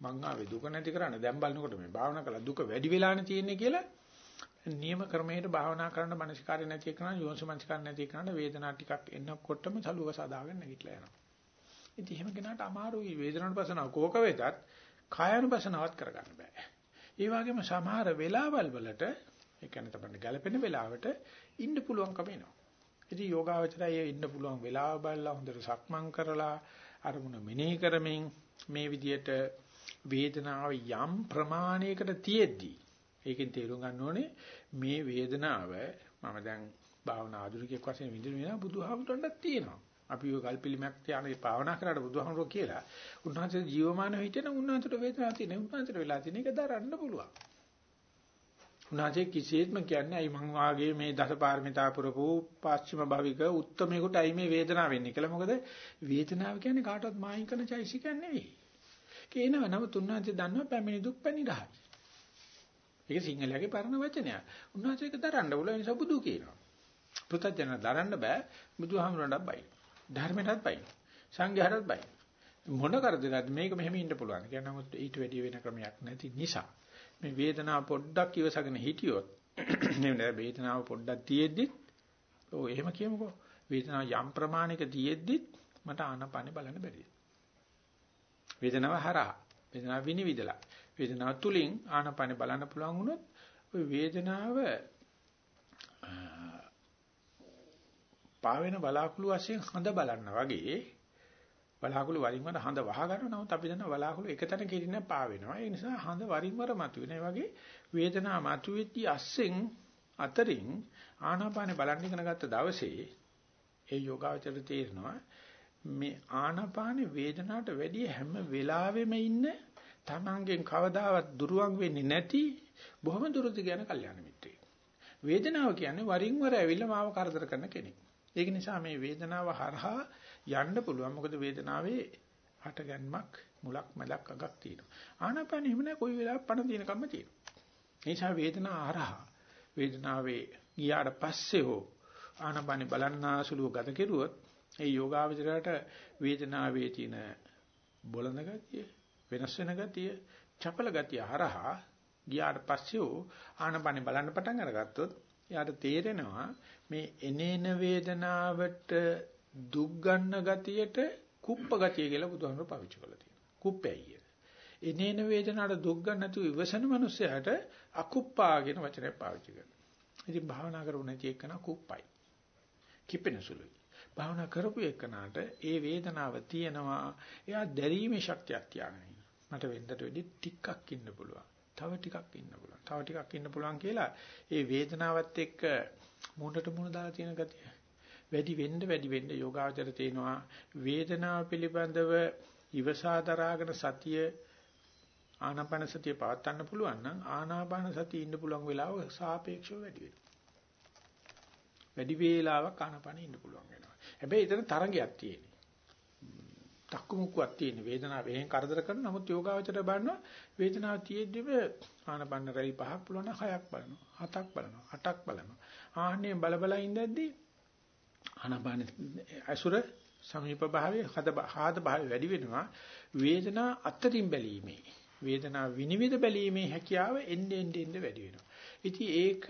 මං ආවේ දුක නැති කරන්න දැන් බලනකොට මේ භාවනා කළා දුක වැඩි වෙලානේ තියෙන්නේ කියලා නියම ක්‍රමයට භාවනා කරන්න මනසිකාරය නැති එකන යෝනිසමනසිකාරය නැති එකන වේදනාව ටිකක් එන්නකොටම සලුව සදාගෙන නැගිටලා යනවා. ඉතින් එහෙම කෙනාට අමාරුයි වේදනාවට පසනාව කෝක වේදත් කායानुපසනාවත් කරගන්න බෑ. ඒ වගේම සමහර වෙලාවල් වලට ඒ කියන්නේ තමයි ගැළපෙන වෙලාවට ඉන්න පුළුවන්කම එනවා. ඉතින් යෝගාවචරය ඉන්න පුළුවන් වෙලාව බලලා හොඳට සක්මන් කරලා අරමුණ මෙනෙහි කරමින් මේ විදියට වේදනාව යම් ප්‍රමාණයකට තියෙද්දී ඒකෙන් තේරුම් ගන්න ඕනේ මේ වේදනාව මම දැන් භාවනා ආධුනිකයෙක් වශයෙන් විඳින වෙනවා බුදුහාමුදුරන්ට තියෙනවා. අපි ඔය කල්පිලිමක් තියානේ භාවනා කරාට බුදුහාමුදුරෝ කියලා. උන්වහන්සේ ජීවමානව හිටියනම් උන්වහන්සේට වේදනාවක් තියෙන. උන්වහන්සේට වෙලා තියෙන එක දරන්න පුළුවන්. උන්වහන්සේ කිසිසේත්ම කියන්නේ අයි මං වාගේ මේ දසපාරමිතා පුරපු පස්චිම භවික උත්තමයකට අයි මේ වේදනාව වෙන්නේ කියලා. මොකද වේදනාව කියන්නේ කාටවත් මායින් කරන චෛසිකයක් නෙවෙයි. කේනව නම තුන්වහන්සේ දන්නවා පැමිණි දුක් පැනිරහයි. ඒක සිංහලයේ පරණ වචනයක්. උන්වහන්සේ ඒක දරන්න බුල නිසා බුදු කියනවා. පුතත්ජන දරන්න බෑ බුදුහාමුදුරන්ටත් බයි. ධර්මයටත් බයි. සංඝයාටත් බයි. මොන කරදරද මේක මෙහෙම ඉන්න පුළුවන්. කියන නමුත් ඊට වැඩි වෙන ක්‍රමයක් නැති නිසා මේ වේදනාව පොඩ්ඩක් ඉවසගෙන හිටියොත් නෙවෙයි වේදනාව පොඩ්ඩක් තියෙද්දි ඔව් එහෙම කියමුකෝ. වේදනාව යම් ප්‍රමාණයක තියෙද්දි මට ආනපනෙ බලන්න බැරිද? වේදනාව හරහා වේදනාව විනිවිදලා වේදනාව තුලින් ආනපන බලන්න පුළුවන් වුණොත් ওই වේදනාව පාවෙන බලාකුළු වශයෙන් හඳ බලන්න වගේ බලාකුළු වරින් වර හඳ වහ ගන්න නමුත් අපි දන්නවා බලාකුළු එකතැන කිරින පාවෙනවා ඒ නිසා හඳ වරින් වර මතුවෙන ඒ වගේ වේදනාව මතුවෙද්දී අස්සෙන් අතරින් ආනාපානෙ බලන්න ඉගෙන ගත්ත දවසේ ඒ යෝගාවචර තේරෙනවා මේ ආනාපානෙ වේදනාවට වැඩිය හැම වෙලාවෙම ඉන්නේ තමන්ගෙන් කවදාවත් දුරුවන් වෙන්නේ නැති බොහොම දුරදි යන කල්යාණ මිත්‍රයෙක්. වේදනාව කියන්නේ වරින් වර ඇවිල්ලා මාව කරදර කරන කෙනෙක්. ඒක නිසා මේ වේදනාව හරහා යන්න පුළුවන්. මොකද වේදනාවේ හටගන්මක් මුලක් මැලක් අගක් තියෙනවා. ආනාපානෙ හිම නැහැ කොයි වෙලාවක පණ දින කම්ම තියෙනවා. ඒ නිසා වේදනාව හරහා වේදනාවේ ගියාට පස්සේ හෝ ආනාපානෙ බලන්නාසුලුව ගත කෙරුවොත් ඒ යෝගාවචරයට වේදනාවේ තියෙන බොළඳ ගතිය වෙනස් වෙන ගතිය, චපල ගතිය හරහා ගියාට පස්සේ ආනපනෙ බලන්න පටන් අරගත්තොත් එයාට තේරෙනවා මේ එනේන වේදනාවට දුක් ගන්න ගතියට කුප්ප ගතිය කියලා බුදුහාමුදුරුවෝ පාවිච්චි කරලා තියෙනවා. කුප්පැයි. එනේන වේදනාවට දුක් ගන්න නැතුව ඉවසන මනුස්සයාට අකුප්පා කියන වචනය පාවිච්චි කරනවා. ඉතින් භාවනා කරුව නැති එකන කුප්පයි. කිපෙන සුළුයි. භාවනා කරපු එකනට ඒ වේදනාව තියෙනවා. එයා දැරීමේ ශක්තියක් තියාගෙන මට වෙන්නට වෙඩි ටිකක් ඉන්න පුළුවන්. තව ටිකක් ඉන්න පුළුවන්. තව ටිකක් ඉන්න පුළුවන් කියලා ඒ වේදනාවත් එක්ක මුණට මුණ දාලා තියෙන ගතිය. වැඩි වෙන්න වැඩි වෙන්න යෝගාචර තේනවා වේදනාව පිළිබඳව ඉවසා දරාගෙන සතිය ආනාපාන සතිය පවත්වන්න පුළුවන් නම් ආනාපාන සතිය ඉන්න පුළුවන් වෙලාව සාපේක්ෂව වැඩි වෙනවා. වැඩි වේලාවක් ආනපන ඉන්න පුළුවන් වෙනවා. හැබැයි එතන තරංගයක් තියෙන්නේ. තක්කමුක්කුවක් තියෙන වේදනාව එහෙන් කරදර කරන නමුත් යෝගාවචරය බලනවා වේදනාව තියෙද්දිම ආනපන රැලි පහක් පුළුවන් හයක් බලනවා හතක් බලනවා අටක් බලනවා ආහනේ බල බල ඉඳද්දී ආනපන අසුර සමීප භාවයේ හද හාද භාවයේ වැඩි වෙනවා වේදනා අතරින් බැලීමේ වේදනා විනිවිද බැලීමේ හැකියාව එන්නේ එන්නේ වැඩි වෙනවා ඉතින් ඒක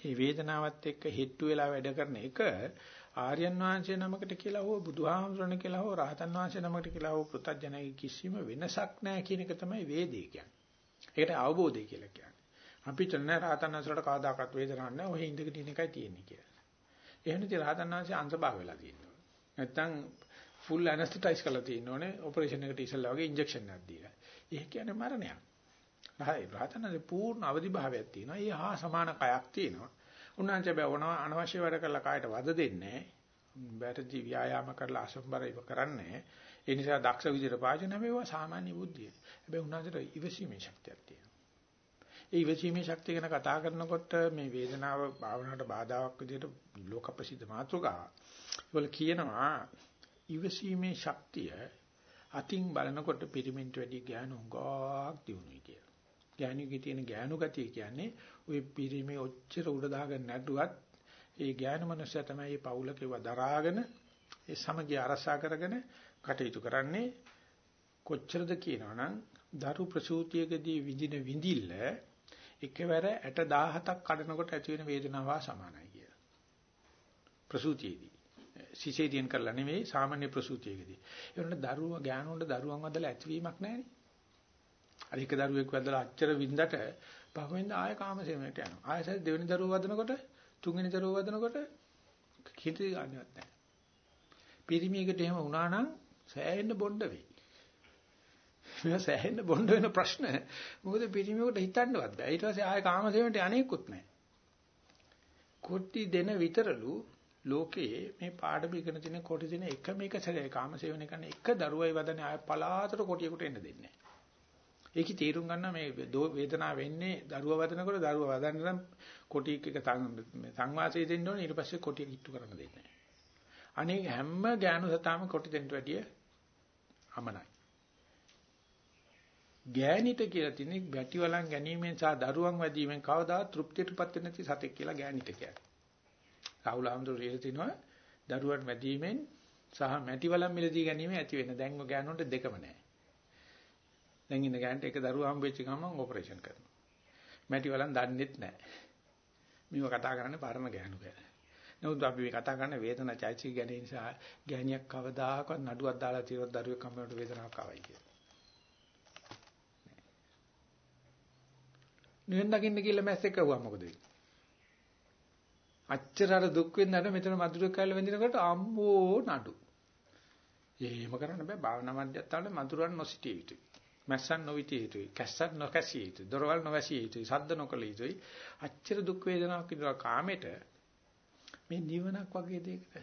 මේ වේදනාවත් එක්ක හෙට්ටු වෙලා වැඩ කරන එක ආර්යයන් වහන්සේ නමකට කියලා හෝ බුදුහාමුදුරණ කියලා හෝ රහතන් වහන්සේ නමකට කියලා හෝ පෘථග්ජනයි කිසිම වෙනසක් නැහැ කියන එක තමයි වේදේ කියන්නේ. ඒකට අවබෝධය කියලා කියන්නේ. අපිට නෑ රහතන් වහන්සේට කවදාකවත් වේදනාවක් නැහැ. ඔහේ ඉඳගෙන ඉන්න එකයි තියෙන්නේ කියලා. එහෙම නැති රහතන් වහන්සේ අංශභාග වෙලා තියෙනවා. නැත්තම් ෆුල් ඇනස්තටයිස් කරලා තියෙනෝනේ ඔපරේෂන් එකට ඉස්සෙල්ලා වගේ ඉන්ජෙක්ෂන් එකක් දීලා. ඒක කියන්නේ මරණයක්. රහතන් වහන්සේ පූර්ණ අවදි භාවයක් තියෙනවා. ඒ හා සමාන කයක් තියෙනවා. උන්වහන්සේ බැවනවා අනවශ්‍ය වැඩ කරලා කායට වද දෙන්නේ බැටදී ව්‍යායාම කරලා අසම්බර ඉව කරන්නේ ඒ නිසා දක්ෂ විදිහට පාචන මේවා සාමාන්‍ය බුද්ධිය. හැබැයි උන්වහන්සේට ඉවසීමේ ශක්තියක් තියෙනවා. ඒ ඉවසීමේ ශක්තිය ගැන කතා කරනකොට මේ වේදනාව භාවනාවට බාධාවක් විදිහට ලෝක ප්‍රසිද්ධ මාතෘකාවක්. ඒවල කියනවා ඉවසීමේ ශක්තිය අතින් බලනකොට පිරිමින්ට වැඩි ඥාන උගාක් දිනුයි කියලා. ඥානියගේ තියෙන ඥානු ගතිය කියන්නේ ওই පිරිමේ ඔච්චර උඩ දාගෙන නැටුවත් ඒ ඥාන මනුස්සයා තමයි මේ පවුලකව දරාගෙන ඒ සමගිය අරසා කරගෙන කටයුතු කරන්නේ කොච්චරද කියනවනම් දරු ප්‍රසූතියකදී විඳින විඳිල්ල එකවර 60000ක් කඩනකොට ඇති වෙන වේදනාව සමානයි කියලා. ප්‍රසූතියේදී සිසේදියන් කරලා නෙවෙයි සාමාන්‍ය ප්‍රසූතියකදී. ඒ වුණාට දරුවා ඥානවල දරුවන් වදලා ඇතිවීමක් නැහැ නේ. අර එක දරුවෙක් වැදලා අච්චර වින්දට පහවෙන්ද ආය කාමසේවණට යනවා. ආයසත් දෙවෙනි දරුවෝ වදනකොට තුන්වෙනි දරුවෝ වදනකොට කිටි ගන්නවත් නැහැ. පිරිමියකට එහෙම වුණා නම් සෑහෙන්න බොණ්ඩ වෙයි. මේවා සෑහෙන්න බොණ්ඩ වෙන ප්‍රශ්න. මොකද පිරිමියෙකුට හිතන්නවත් බෑ. ඊට පස්සේ ආය කාමසේවණට අනේකුත් නැහැ. කොටි දෙන විතරලු ලෝකයේ මේ පාඩම ඉගෙන තියෙන කොටි දෙන එකම එක සැරේ කාමසේවණය කරන එක දරුවයි වදනේ ආය පලාතට කොටියකට එන්න දෙන්නේ නැහැ. ඒකි තීරුම් ගන්න මේ වේදනාව වෙන්නේ දරුවා වදනකොට දරුවා වදන්න නම් කොටි එක සංවාසය දෙන්න ඕනේ ඊට පස්සේ කොටිය කිට්ටු කරන්න දෙන්නේ නැහැ. අනේ හැම ඥාන සතාවම කොටි දෙන්න වැඩිය අමනයි. ගෑනිට කියලා තියෙන්නේ වැටි වලන් ගැනීමෙන් සහ දරුවන් වැදීමෙන් කවදා තෘප්තියටපත් වෙන්නේ නැති සතෙක් කියලා ගෑනිට කියන්නේ. රාහුල හඳුරු ඉර තිනවා දරුවන් වැදීමෙන් සහ මැටි වලන් මිලදී ගැනීම ඇති වෙන. දැන් ඔය ගෑනුන්ට දෙකම නැහැ. දැන් ඉන්න ගෑනට එක දරුවා හම්බෙච්ච ගමන් ඔපරේෂන් කරනවා. මැටි වලන් දන්නෙත් නැහැ. මේව කතා කරන්නේ පරණ ගෑනු ගැන. නමුත් අපි මේ කතා කරන්නේ වේදනා චෛතසික ගැන නිසා ගෑණියක් කවදාකවත් නඩුවක් දාලා තියොත් දරුවෙක් කම්මලට වේදනාවක් ආවයි කියලා. නිවන් දකින්න කියලා මැස්සෙක් කවුවා මොකද වෙන්නේ? අච්චර අර දුක් වෙන්නට මෙතන මధుරක් කැල්ල වෙඳිනකොට අම්මෝ නඩු. එහෙම කරන්න බෑ භාවනා මධ්‍යස්ථානවල මధుරන් නොසිටිය යුතුයි. මැස්සන් නොවිතිය යුතුයි. කැස්සක් නොකැසිය යුතුයි. දොරවල් නොවැසිය යුතුයි. සද්ද නොකළ යුතුයි. අච්චර දුක් වේදනාවක් ඉදලා කාමෙට මේ නිවනක් වගේ දෙයකට.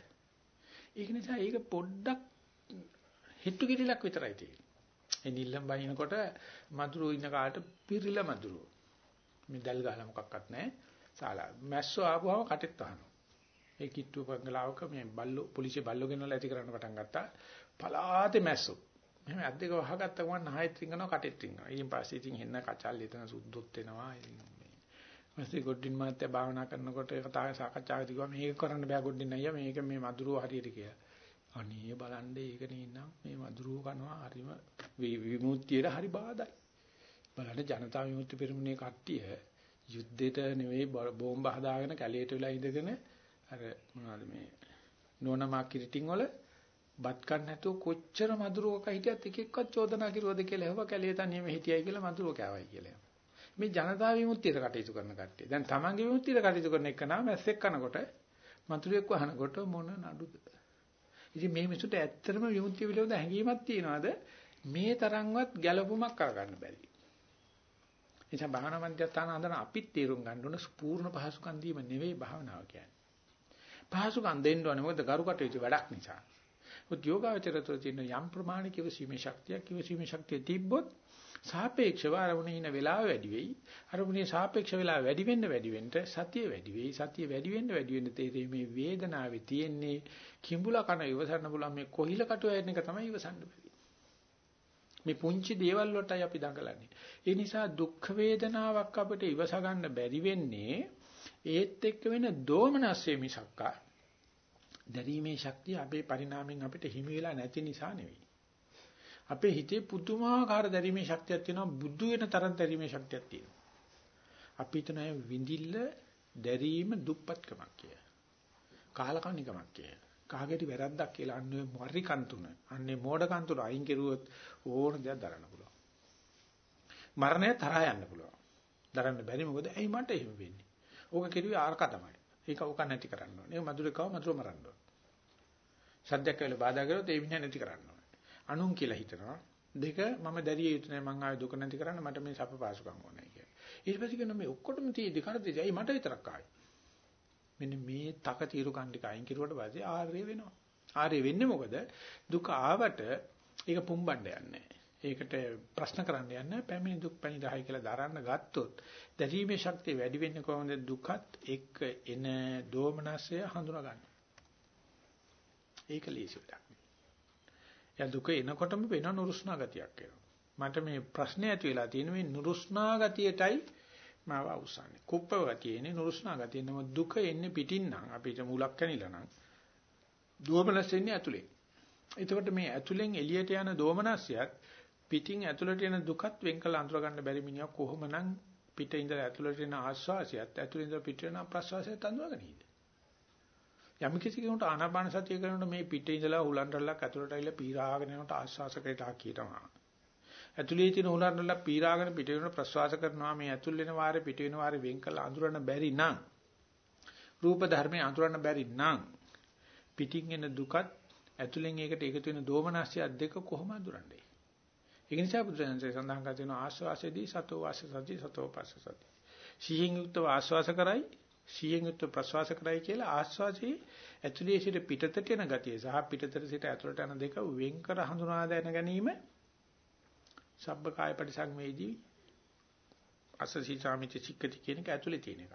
ඒක නිසා ඒක පොඩ්ඩක් හිටු කිරිලක් විතරයි තියෙන්නේ. ඒ නිල්ලම් බයිනකොට මధుරෝ ඉන්න කාට පිරිල මధుරෝ. මේ දැල් ගහලා මොකක්වත් නැහැ. සාලා මැස්සෝ ආපුවම කටෙත් අහනවා. ඒ කිට්ටු පංගලාවක මේ බල්ලෝ පොලිසිය බල්ලෝ ගෙනල්ලා ඇති කරන්න පටන් ගත්තා. පලාතේ මැස්සෝ. මෙහෙම ඇද්දක වහගත්ත ගමන් නහයත් රිංගනවා කටෙත් රිංගනවා. ඊයින් පස්සේ ඉතින් හෙන්න කචල් එතන සුද්ධොත් වෙනවා. ඉතින් මේ මස්ති ගොඩින් මාත්‍ය භාවනා කරනකොට කතා සාකච්ඡාවක තිබුණා මේක කරන්න බෑ ගොඩින් අයියා මේක මේ මధుරෝ හරියට කියලා. අනේ බලන්න ඒක නෙන්නම් මේ මధుරෝ කනවා හරිම විමුක්තියට හරි බාධායි. බලන්න ජනතා විමුක්ති පෙරමුණේ කට්ටිය යුද්ධෙට නෙවෙයි බෝම්බ හදාගෙන කැලේට වෙලා ඉඳගෙන අර මොනවද මේ නෝනමා කිරිටින් වල බත් කන්න නැතුව කොච්චර මధుරවක හිටියත් එක එක්කත් චෝදනා කිරුවද කියලා හෙව කැලේ තනියම හිටියයි කියලා මధుරව කෑවයි කියලා. මේ ජනතා විමුක්තියට කටයුතු කරන කට්ටිය. දැන් තමන්ගේ විමුක්තියට කටයුතු කරන එක නම් ඇස්සෙක් කනකොට මధుරයක් වහනකොට මොන නඩුද? ඉතින් මේ මිනිසුන්ට ඇත්තටම විමුක්තිය පිළිබඳ හැඟීමක් තියනවාද? මේ තරම්වත් ගැළපුමක් කරගන්න බැරි. එනිසා භාවනා මධ්‍යස්ථාන හඳන අපිත් තීරුම් ගන්න ඕන පූර්ණ පහසුකම් දීම නෙවෙයි භාවනාව කියන්නේ. පහසුකම් දෙන්න ඕනේ මොකද ගරු කටයුතු වැඩක් නිසා. උත් යෝගාවචරතෝ තියෙන යම් ප්‍රමාණික ඉවසීමේ ශක්තියක් ඉවසීමේ ශක්තිය තිබ්බොත් සාපේක්ෂව අරමුණේ ඉන වෙලාව වැඩි වෙයි. අරමුණේ සාපේක්ෂ වෙලාව වැඩි වෙන්න වැඩි වෙන්න සතිය වැඩි වෙයි. සතිය වැඩි වෙන්න වැඩි වෙන්න තේරෙයි මේ වේදනාවේ තියෙන්නේ කිඹුලා කන ඉවසන්න පුළුවන් මේ කොහිල කටුව ඇන එක තමයි ඉවසන්න බැරි. මේ පුංචි දේවල් වලටයි අපි දඟලන්නේ. ඒ නිසා දුක් වේදනාවක් අපිට ඉවස ගන්න බැරි වෙන්නේ ඒත් එක්ක වෙන දෝමනස්සේ මිසක්කා දැරීමේ ශක්තිය අපේ පරිණාමයෙන් අපිට හිමි වෙලා නැති නිසා නෙවෙයි. අපේ හිතේ පුදුමාකාර දැරීමේ ශක්තියක් තියෙනවා බුදු වෙන තරම් දැරීමේ ශක්තියක් තියෙනවා. අපි හිතන විඳිල්ල දැරීම දුප්පත්කමක් කිය. කාලකන්නිකමක් කිය. කාගෙරි වැරද්දක් කියලා අන්නේ මරි කන්තුන. අන්නේ මෝඩ කන්තුන අයින් කෙරුවොත් ඕන දෙයක් දරන්න පුළුවන්. මරණය තරහා යන්න පුළුවන්. දරන්න බැරි මොකද ඇයි මට එහෙම වෙන්නේ? ඕක කෙරුවේ ආරක තමයි. ඒක ඕක නැති කරන්න ඕනේ. ඒක මధుරකව මధుර මරන්න ඕනේ. සද්දයක් වෙල බාධා කරොත් ඒ විඤ්ඤාණ නැති කරන්න ඕනේ. අනුන් කියලා හිතනවා. දෙක මම දැරිය යුතු නැහැ මං ආයේ දුක නැති කරන්න මට මේ සැප පාසුකම් ඕනේ කියලා. ඊට පස්සේ කියන මේ ඔක්කොටම තියෙදි කරදෙයි ඇයි මට විතරක් ආවේ? මෙන්න මේ තක తీරු කණ්ඩික අයින් කිරුවට පස්සේ ආර්ය වෙනවා. ආර්ය වෙන්නේ මොකද? දුක ආවට ඒක පුම්බන්න යන්නේ ඒකට ප්‍රශ්න කරන්න යන්නේ පැමිණි දුක් පැණි 10 කියලා දරන්න ගත්තොත් දැරීමේ ශක්තිය වැඩි වෙන්නේ කොහොමද දුකත් එක්ක එන දෝමනසය හඳුනා ගන්න. ඒක ලීසි වැඩක්. යා දුක එනකොටම වෙන නුරුස්නා ගතියක් එනවා. මට මේ ප්‍රශ්නේ ඇති වෙලා තියෙන මේ නුරුස්නා ගතියටයි මාව අවසන්නේ. කුප්පව ගතියනේ නුරුස්නා ගතිය නම දුක එන්නේ පිටින් නම් අපිට මුලක් කැනිලා නම් දෝමනස් එන්නේ ඇතුලේ. එතකොට මේ ඇතුලෙන් එළියට යන දෝමනස්යත් පිටින් ඇතුළට එන දුකත් වෙන් කළ අඳුර ගන්න බැරි මිනිහා කොහොමනම් පිටින් ඉඳලා ඇතුළට එන ආස්වාසියත් ඇතුළේ ඉඳලා පිට වෙන ප්‍රස්වාසයත් අඳුරගෙන ඉන්නේ. යම් කිසි කෙනෙකුට ආනාපාන සතිය කරනකොට මේ පිටින් ඉඳලා උලන්ඩල්ලක් ඇතුළට ඇවිල්ලා පීරාගෙන යනකොට ආස්වාසකයට කියනවා. ඇතුළේ තියෙන උලන්ඩල්ලක් පීරාගෙන පිට වෙන ප්‍රස්වාස කරනවා මේ ඇතුල් වෙන වාරේ පිට වෙන වාරේ වෙන් කළ අඳුරන්න බැරි නම් රූප ධර්මයේ අඳුරන්න බැරි නම් පිටින් එන දුකත් ඇතුලෙන් ඒකට එකතු වෙන දෝමනස්ය දෙක කොහොම අඳුරන්නේ? ඒක නිසා බුදුසසුනේ සඳහන් කර තියෙනවා ආස්වාසයේදී සතෝ වාස සති සතෝ පස්ස සති. සිහින් යුක්තව ආස්වාස කරයි සිහින් යුක්තව ප්‍රස්වාස කරයි කියලා ආස්වාසී ඇතුලේ සිට පිටතට යන ගතිය සහ පිටතට සිට ඇතුලට යන දෙක වෙන් කර හඳුනා දැන ගැනීම සබ්බකාය පරිසංවේදී අසසී සාමිති චික්කති කියන එක ඇතුලේ තියෙන එක.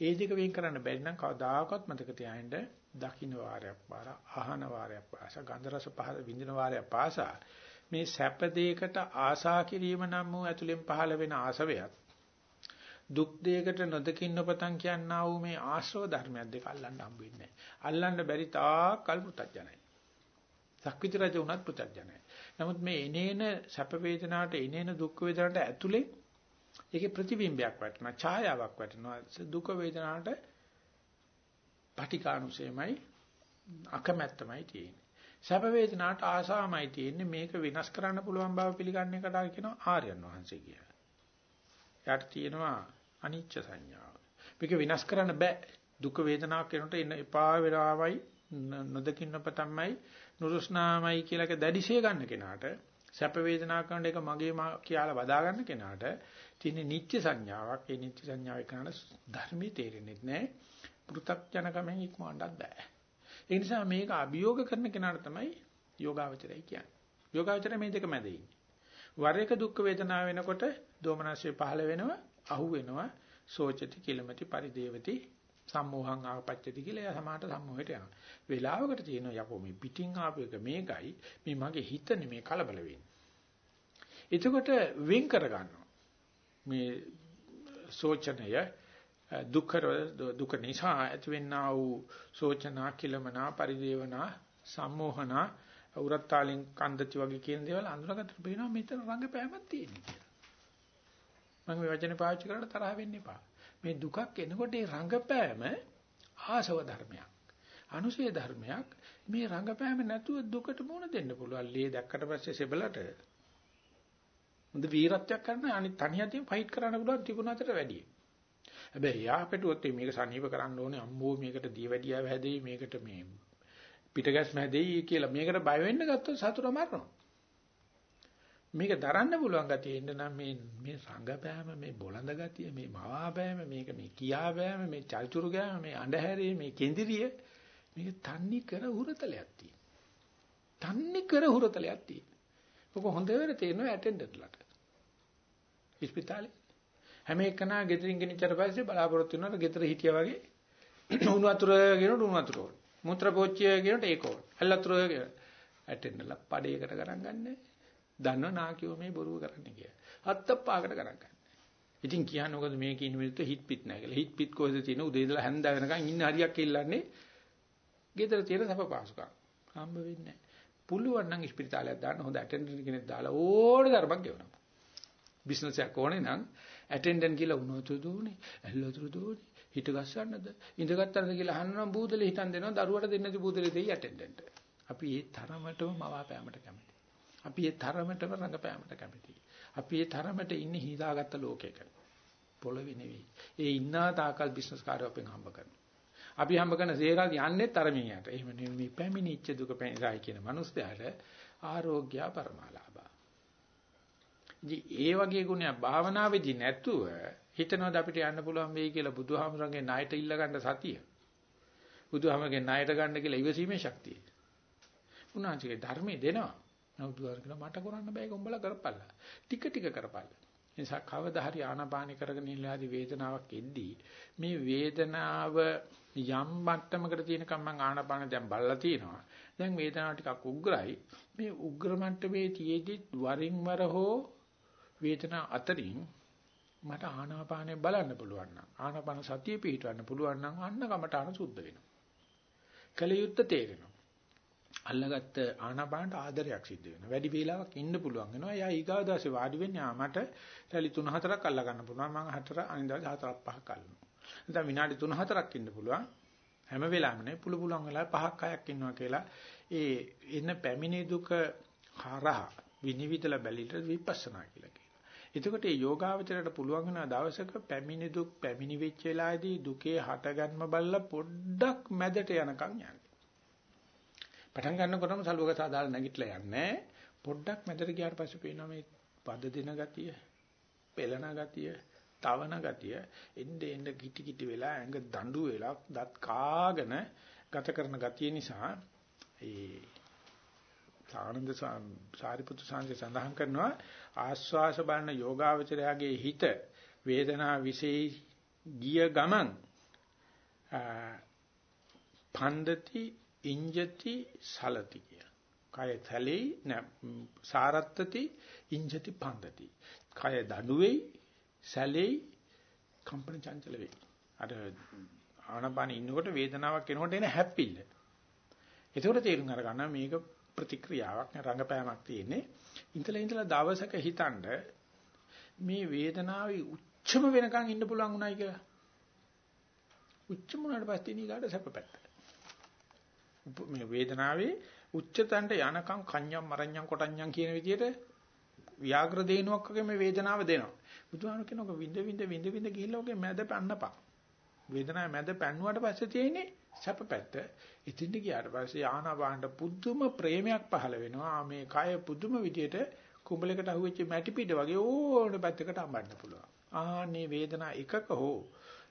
ඒ දෙක වෙන් කරන්න බැරි නම් කවදාකවත් මතක තියාගන්න දකින්න වාරයක් පාර අහන වාරයක් පාස ගන්ධ රස පහල විඳින වාරයක් පාසා මේ සැප දෙයකට ආසා කිරීම නම් වූ ඇතුලෙන් පහළ වෙන ආසවයත් දුක් දෙයකට නොදකින් නොපතන් කියනා වූ මේ ආශ්‍රව ධර්මයක් දෙක අල්ලන්න හම්බ වෙන්නේ අල්ලන්න බැරි තාක් කල්පුතඥයි. සක්විති රජ වුණත් පුතඥයි. නමුත් මේ එනේන සැප වේදනාවට එනේන දුක් වේදනාවට ඇතුලේ ඒකේ ප්‍රතිබිම්බයක් වටනවා ඡායාවක් වටනවා දුක වේදනාවට පටිකානුසයමයි අකමැත්තමයි තියෙන්නේ. සැප වේදනාට ආසාවමයි තියෙන්නේ මේක වෙනස් කරන්න පුළුවන් බව පිළිගන්න එකට කියනවා ආර්යයන් වහන්සේ කියලා. යාට තියෙනවා අනිච්ච සංඥාව. මේක වෙනස් කරන්න බෑ. දුක් වේදනාවක් වෙනකොට එන එපා වෙලාවයි නොදකින්න පතම්මයි නුරුස්නාමයි කියලාක දැඩිශේ ගන්න කෙනාට සැප වේදනා කරන එක මගේ කියලා බදා ගන්න කෙනාට තියෙන නිත්‍ය සංඥාවක්. ඒ නිත්‍ය සංඥාව එක්කන ධර්මයේ තේරෙන්නේ නැහැ. පෘථග්ජනකමෙන් ඉක්මවන්නත් බෑ. ඒ නිසා මේක අභියෝග කරන කෙනාට තමයි යෝගාවචරය කියන්නේ. යෝගාවචරය මේ දෙක මැද ඉන්නේ. වර එක දුක් වේදනා වෙනකොට දෝමනස්ය පහළ වෙනවා, අහු වෙනවා, සෝචති කිලමති පරිදේවති සම්මෝහං ආපච්චති කියලා එයා සමාහට සම්මෝහයට යනවා. වේලාවකට තියෙනවා යකෝ මේ පිටින් ආපු එක මේකයි මේ මගේ හිත නෙමේ කලබල වෙන්නේ. එතකොට වෙන් කර ගන්නවා. මේ සෝචනය දුක්ඛ දුක නිසා ඇතිවෙනා වූ සෝචනා කිලමනා පරිදේවනා සම්මෝහනා උරත්තාලින් කන්දති වගේ කියන දේවල් අඳුරගත්තට පේනවා මෙතන රංගපෑමක් තියෙන කියලා. මම මේ වචනේ පාවිච්චි කරලා තරහ වෙන්න එපා. මේ දුකක් එනකොට ඒ රංගපෑම ආසව ධර්මයක්. අනුසය ධර්මයක්. මේ රංගපෑම නැතුව දුකට මුහුණ දෙන්න පුළුවන්. ලේ දැක්කට පස්සේ සෙබලට හොඳ වීරත්වයක් කරන අනිත් තනියදී ෆයිට් කරන්න පුළුවන් තිබුණාට වැඩියි. හැබැයි යාපෙටුවොත් මේක සනීප කරන්න ඕනේ අම්මෝ මේකට දියවැඩියාව හැදෙයි මේකට මේ පිටගැස්ම හැදෙයි කියලා මේකට බය වෙන්න ගත්තොත් සතුට මරනවා. මේක දරන්න පුළුවන් ගතිය එන්න නම් මේ මේ සංගපෑම මේ බොළඳ ගතිය මේ මවාපෑම මේක මේ කියාපෑම මේ චල්චුරු ගෑම මේ අඬහැරේ මේ කෙඳිරිය මේක තන්නේ කර හුරතලයක් තියෙන. තන්නේ කර හුරතලයක් තියෙන. ඔක හොඳ වෙන තේරෙනවා ඇටෙන්ඩන්ට්ලට. ඉස්පිතාලේ. හැම එකනා ගෙදරින් ගෙනිච්චට පස්සේ බලාපොරොත්තු වෙනවා ගෙදර හිටියා වගේ උණු වතුර ගෙනට උණු වතුර ඕන. මුත්‍රා පෝච්චිය ගෙනට ඒක ඕන. ඇල් වතුර ගෙන. ඇටෙන්නලා පඩේකට ගණන් ගන්නෑ. දන්නව නාකියෝ මේ බොරුව කරන්නේ කියලා. හත්ප්පාකට ගණන් ගන්න. ඉතින් කියන්නේ මොකද මේක ඉන්න මිනිත්තු හිට පිට නැහැ කියලා. හිට පිට කොහෙද තියෙන උදේ ඉඳලා හැන්ද වෙනකන් ඉන්න හරියක් ඉල්ලන්නේ. ගෙදර තියෙන සප පාසුකම්. හම්බ වෙන්නේ නැහැ. පුළුවන් නම් ස්පිරිතාලයක් දාන්න හොඳ ඇටෙන්ඩන්ට් කෙනෙක් දාලා ඕනේ ධර්මයක් ගෙවනවා. බිස්නස් එකක් ඕනේ නම් ඇටෙන්ඩන්ට් කියලා වුණොත් දුන්නේ, ඇල්ලතුරු දුන්නේ, හිට ගස්සන්නද, ඉඳගත්තනද කියලා අහනවා බූදලේ හිටන් දෙනවා, දරුවට දෙන්නද බූදලේ දෙයි ඇටෙන්ඩන්ට්. අපි ඒ තරමටම මවාපෑමට කැමති. අපි ඒ තරමටම රඟපෑමට කැමති. අපි ඒ තරමට ඉන්නේ හිතාගත්ත ලෝකයක. පොළවේ නෙවෙයි. ඒ ඉන්නා තාකල් බිස්නස් කාර්යෝ අපෙන් හම්බ කරනවා. අපි හම්බ කරන සේරා යන්නේ තරමින් යට. එහෙම නෙමෙයි පැමිණිච්ච දුක පැනිරයි කියන මනුස්සයාට ආරෝග්‍ය පරමාලාභා. ඉතින් ඒ වගේ ගුණයක් භාවනාවේදී නැතුව හිතනවාද අපිට යන්න පුළුවන් වෙයි කියලා බුදුහාමරගේ ණයට ඉල්ල ගන්න සතිය. බුදුහාමරගේ ණයට ගන්න කියලා ඉවසීමේ ශක්තිය. උනාචිගේ ධර්මයේ දෙනවා. නමුත් බුදුහාමර මට කරන්න බෑ ඒක උඹලා කරපල්ලා. ටික ටික කරපල්ලා. නිසා කවදා හරි ආනාපානි කරගෙන ඉන්නලාදී වේදනාවක් එද්දී මේ වේදනාව යම් මට්ටමකට තියෙනකම් මම ආනාපාන දැන් බලලා තියෙනවා. දැන් වේදනාව ටිකක් උග්‍රයි. මේ උග්‍ර මට්ටමේ තියේදී වරින් වර හෝ වේදනාව අතරින් මට ආනාපානය බලන්න පුළුවන් නම් ආනාපාන සතිය පිහිටවන්න පුළුවන් නම් අන්න කමටහන සුද්ධ වෙනවා. කලියුත්ත තේරෙනවා. අල්ලගත්ත ආනාපානට ආදරයක් සිද්ධ වෙනවා. වැඩි වේලාවක් ඉන්න පුළුවන් වෙනවා. එයා ඊගාව දාසේ වාඩි වෙන්නේ ආ මට රැලි 3-4ක් අල්ල ගන්න පුළුවන්. මම හතර අනිදාස් 4ක් 5ක් අල්ලනවා. නැත්නම් විනාඩි 3-4ක් ඉන්න පුළුවන්. හැම වෙලාවෙම නේ පුළු පුළුවන් වෙලාව 5ක් 6ක් ඉන්නවා කියලා ඒ එන පැමිණි දුක හරහා විනිවිදලා බැලිට විපස්සනා කියලා කියනවා. එතකොට මේ යෝගාවචරයට පුළුවන් වෙන දවසක පැමිණි දුක් පැමිණි වෙච්ච වෙලාවේදී දුකේ හටගන්ම බලලා පොඩ්ඩක් මැදට යනකම් යන්න. පටන් ගන්නකොටම සලුවක සාදාලා නැගිටලා යන්නේ. පොඩ්ඩක් මැදට ගියාට පස්සේ පේනවා මේ පද දින ගතිය පෙළන ගතිය තවන ගතිය එnde එnde කිටි කිටි වෙලා ඇඟ දඬු වෙලා දත් කාගෙන ගත කරන ගතිය නිසා ඒ ආනන්ද සාරිපුත්‍ර සාංශය සඳහන් කරනවා ආස්වාස බලන යෝගාවචරයාගේ හිත වේදනා විශේෂ ගිය ගමන් පන්දති ඉංජති සලති කිය. කය තැලෙයි සාරත්තති ඉංජති පන්දති. කය දඩුවේයි සැලෙයි කම්පන චංචල වෙයි. අර ආනපාන ඉන්නකොට වේදනාවක් එනකොට එන හැප්පිල්ල. ඒකෝට තේරුම් අරගන්න මේක ප්‍රතික්‍රියාවක් රංගපෑමක් තියෙන්නේ. ඉතල ඉතල දවසක හිතනද මේ වේදනාවේ උච්චම වෙනකන් ඉන්න පුළුවන් උනායි කියලා. උච්චම උනාට පස්සේ ඊගාට සැපපැත්ත. මේ වේදනාවේ උච්චතන්ට යනකම් කන්‍යම් මරඤ්ඤම් කොටඤ්ඤම් කියන විදිහට ව්‍යාග්‍ර දේනුවක් වගේ මේ වේදනාව දෙනවා. බුදුහාම කියනවා විඳ විඳ විඳ විඳ ගිහිල්ලා ඔගේ මැද පැන්නපා. වේදනාවේ මැද පැන්නුවාට පස්සේ තියෙන්නේ සැපපැත්ත. ඉතින් ගියාට පස්සේ ආනාපානට පුදුම ප්‍රේමයක් පහළ වෙනවා. මේ කය පුදුම විදිහට කුඹලයකට අහුවෙච්ච මැටි පිට වගේ ඕන පැත්තකට අඹන්න පුළුවන්. ආනේ වේදනා එකක හෝ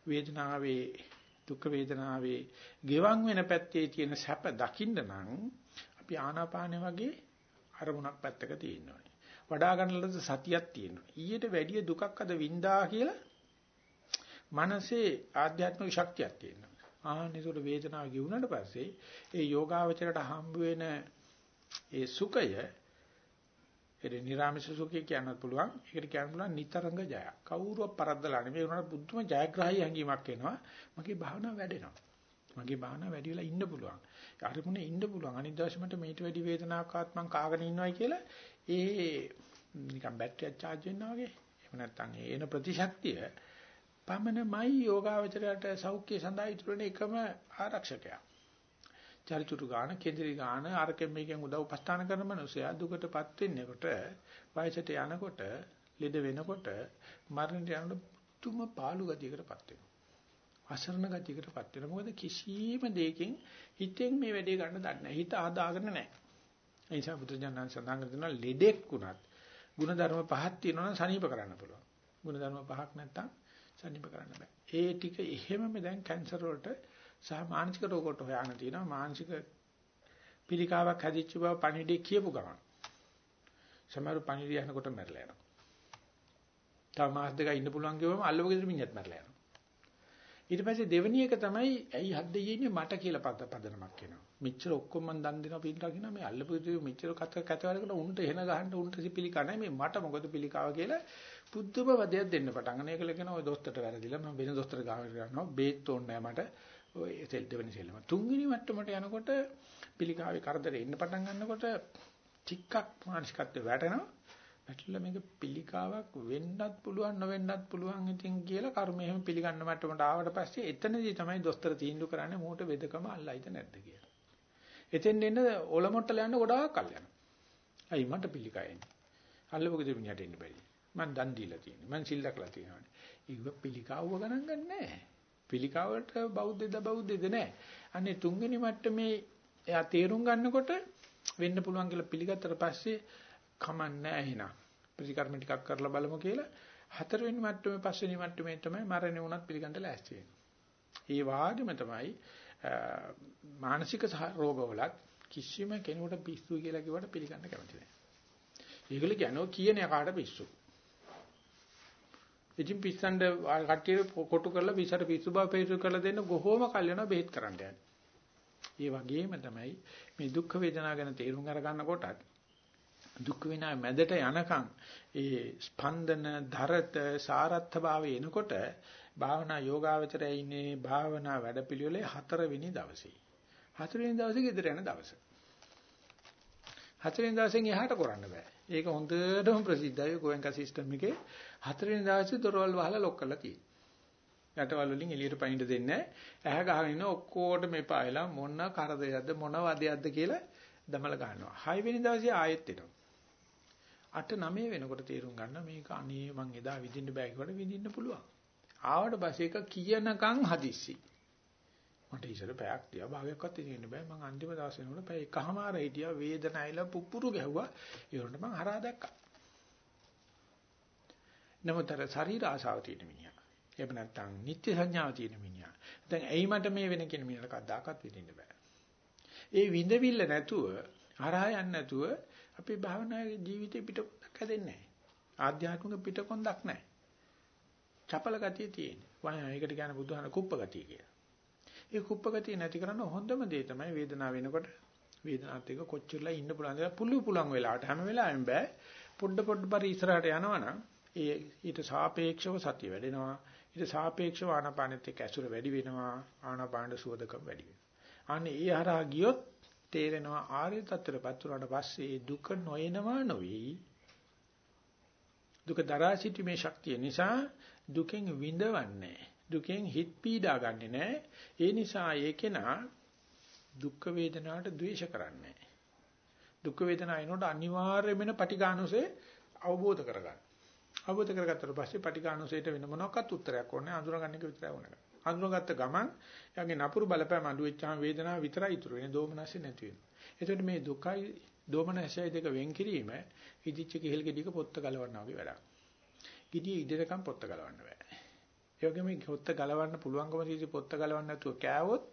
වේදනාවේ දුක් වේදනාවේ ගෙවන් වෙන පැත්තේ තියෙන සැප දකින්න නම් අපි ආනාපානෙ වගේ අරමුණක් පැත්තක තියෙනවා. වඩා ගන්නලද සතියක් තියෙනවා. ඊට වැඩිය දුකක් අද වින්දා කියලා මනසේ ආධ්‍යාත්මික ශක්තියක් තියෙනවා. ආනිසොර වේදනාව ගිවුනට පස්සේ ඒ යෝගාවචරයට හම්බ වෙන ඒ සුඛය ඒ නිර්ාමිෂ සුඛය කියන්නත් පුළුවන්. ඒකට කියන්න පුළුවන් නිතරංග ජය. කවුරුවක් පරද්දලා නෙමෙයි උනාට බුද්ධම ජයග්‍රහී හැඟීමක් එනවා. මගේ භාවනාව වැඩෙනවා. මගේ භාවනාව වැඩි වෙලා ඉන්න පුළුවන්. අරමුණේ ඉන්න පුළුවන්. අනිත් දවසේ මට මේට වැඩි වේදනාවක් ආත් මං කාගෙන ඉන්නවයි කියලා ඒ නිකන් බැටරියක් charge වෙනවා වගේ. එහෙම නැත්නම් එන ප්‍රතිශක්තිය පමණමයි යෝගාවචරයට සෞඛ්‍ය සඳහා ඉතුරුන එකම ආරක්ෂකයා. චරිචුරු ගාන, කේන්ද්‍රී ගාන, අරකෙන් මේකෙන් උදව් උපස්ථාන කරන මිනිසයා දුකටපත් වෙන්නකොට, වයසට යනකොට, ලෙඩ වෙනකොට, මරණයට යනකොට පුදුම පාළු ගතියකටපත් වෙනවා. අසරණ ගතියකටපත් වෙනවා. මොකද කිසියම් දෙයකින් හිතෙන් මේ වැඩේ ගන්න දන්නේ නැහැ. හිත ආදාගෙන නැහැ. ඒ නිසා බුදුජානක සඳහන් කරනවා ලෙඩෙක් වුණත් ಗುಣධර්ම පහක් තියෙනවා නම් සනീപ කරන්න පුළුවන්. ಗುಣධර්ම පහක් නැත්තම් සනീപ කරන්න බෑ. ඒ ටික එහෙමම දැන් කැන්සර් වලට සහ මානසික රෝග වලට හොයන්න තියෙනවා මානසික පිළිකාවක් හැදිච්ච බව පණිවිඩේ කියපු ගමන්. සමහර පණිවිඩය යනකොට මැරලා යනවා. තව මාස දෙකක් ඉන්න පුළුවන් කිව්වම අල්ලව ගෙදර මිනිහත් මැරලා යනවා. ඊට පස්සේ දෙවෙනි එක තමයි ඇයි හද්දේ ඉන්නේ? මට කියලා පද පදනමක් එනවා. මෙච්චර ඔක්කොම මන් දන් දෙනවා පිළිලා කියනවා. මේ අල්ලපු දේ මෙච්චර කත කත වැඩකට උන්ට එහෙන ගහන්න උන්ට පිළිකා නැහැ. මේ මට මොකද පිළිකාව කියලා පුදුම වදයක් දෙන්න පටන් ගන්න. ඒකල කියන ඔය දොස්තරට වැරදිලා මම වෙන දොස්තර ගාවට යනවා. බේත් ඕනේ නැහැ මට. ඔය සෙල් දෙවෙනි සෙල්ලම. තුන්වෙනි මට්ටමට යනකොට පිළිකාවේ කරදරේ ඉන්න පටන් ගන්නකොට ටිකක් මානසිකත්වයට වැටෙනවා. වැටලා මේක පිළිකාවක් වෙන්නත් පුළුවන් නොවෙන්නත් පුළුවන් ඉතින් කියලා කර්ම එහෙම පිළිගන්න මට්ටමට ආවට පස්සේ එතනදී තමයි දොස්තර තීන්දුව කරන්නේ මූට වෙදකම අල්ලයිද නැද්ද කියලා. එතෙන් එන්න ඔලොමොට්ටල යන්න ගොඩාක් කල් යනවා. අයි මට පිළිකායන්නේ. අල්ලපු දෙමිනියට එන්න බැරි. මං දන් දීලා තියෙනවා. මං සිල් දක්ලා තියෙනවානේ. ඊව පිළිකාවව ගණන් ගන්නෑ. පිළිකාවට බෞද්ධද බෞද්ධද නෑ. අනේ තුන්වෙනි මට්ටමේ එයා තේරුම් ගන්නකොට වෙන්න පුළුවන් කියලා පිළිගත්තට පස්සේ කමන්නේ එහෙනම් ප්‍රතිකර්ම ටිකක් කරලා බලමු කියලා හතරවෙනි මට්ටමේ පස්වෙනි මට්ටමේ තමයි මරණය වුණත් පිළිගන්න ලෑස්ති වෙන්නේ. ඒ වාගෙම තමයි මානසික රෝගවලත් කිසිම කෙනෙකුට පිස්සු කියලා කිව්වට පිළිගන්න කැමති නැහැ. ඒගොල්ලෝ කියනවා කියන එකාට පිස්සු. ඉතින් පිස්සන්ඩ කට්ටිය කොටු කරලා පිස්සට පිස්සු බව පෙරසු කරලා දෙන්න කොහොම කල් යනවා බෙහෙත් කරන්න යන්නේ. ඒ වගේම තමයි මේ දුක් වේදනා ගැන තේරුම් අරගන්න කොටත් දුක් විනා මැදට යනකම් ඒ ස්පන්දන ධරත සාරත්ථ භාවය එනකොට භාවනා යෝගාවචරය ඉන්නේ භාවනා වැඩපිළිවෙලේ හතරවෙනි දවසේ. හතරවෙනි දවසේ ගෙදර යන දවස. හතරවෙනි දවසෙන් එහාට කරන්න බෑ. ඒක හොඳටම ප්‍රසිද්ධයි ගෝයන්කා සිස්ටම් එකේ හතරවෙනි දවසේ දොරවල් වහලා ලොක් කරලා තියෙනවා. යටවල් වලින් එළියට පයින්ට දෙන්නේ ඇහැ ගහගෙන ඉන්න ඔක්කොටම එපායලා මොන කරදරයක්ද මොන වදයක්ද කියලා දමල ගන්නවා. 6 වෙනි දවසේ ආයෙත් එනවා. 8 9 වෙනකොට තේරුම් ගන්න මේක අනේ මං එදා විඳින්න බෑ කිව්වට විඳින්න පුළුවන්. ආවට පස්සේ ඒක කියනකම් හදිස්සි. මට ඉතල පැයක් තියා භාගයක්වත් ඉඳින්න බෑ මං අන්තිම දවසේ වෙනකොට පැය එකමාර හිටියා වේදනায়ලා පුපුරු ගැහුවා. ඒ වුණාට මං හරහා දැක්කා. නමුත් අර ශරීර ආශාව තියෙන මිනිහා. එහෙම නැත්නම් නිත්‍ය සංඥාව තියෙන මිනිහා. දැන් ඇයි මට මේ වෙන කියන මිනිහට කද්දාකත් විඳින්න බෑ. ඒ විඳවිල්ල නැතුව හරහා යන්නේ නැතුව අපේ භාවනාවේ ජීවිතේ පිටකොන්දක් හැදෙන්නේ නැහැ. ආධ්‍යාත්මික පිටකොන්දක් නැහැ. චපල ගතිය තියෙන්නේ. වහා ඒකට කියන බුදුහාන කුප්ප ගතිය කියලා. ඒ කුප්ප ගතිය නැති කරන හොඳම දේ තමයි වේදනාව වෙනකොට වේදනාවත් එක්ක කොච්චරලා ඉන්න පුළුවන්ද කියලා පුළු පුළුවන් වෙලාවට හැම වෙලාවෙම බෑ. පොඩ පොඩ පරි ඉස්සරහට යනවනම් ඒ ඊට සාපේක්ෂව සතිය වැඩෙනවා. ඊට සාපේක්ෂව ආනාපානෙත් එක්ක ඇසුර වැඩි වෙනවා. ආනාපාන සුවදකම් වැඩි වෙනවා. අනේ ඒ හරහා ගියොත් තේරෙනවා ආර්ය තත්ත්වයටපත් වුණාට පස්සේ දුක නොයනවා නොවේ. දුක දරා සිටීමේ ශක්තිය නිසා දුකෙන් විඳවන්නේ දුකෙන් හිත පීඩා ගන්නෙ නෑ. ඒ නිසා ඒකේනා දුක් වේදනාවට ද්වේෂ කරන්නේ දුක් වේදනා එනකොට අනිවාර්යයෙන්ම පටිඝානුසේ අවබෝධ කරගන්න. අවබෝධ කරගත්තට පස්සේ පටිඝානුසයට වෙන මොනවාක්වත් උත්තරයක් ඕනේ අඳුරගන්න එක විතරයි ඕනේ. අඳුනගත්ත ගමන් එයාගේ නපුරු බලපෑම අඩු වෙච්චාම වේදනාව විතරයි ඉතුරු වෙන්නේ. දෝමනස්සේ නැති වෙනවා. එතකොට මේ දුකයි දෝමනස්සයි දෙක වෙන් කිරීම ඉදිච්ච කෙහෙල් ගෙඩියක පොත්ත ගලවන්නා වගේ වැඩක්. ගෙඩිය ඉදිරකම් පොත්ත ගලවන්න බෑ. ඒ වගේම පොත්ත ගලවන්න පුළුවන්කම තියෙදි පොත්ත ගලවන්න නැතුව කෑවොත්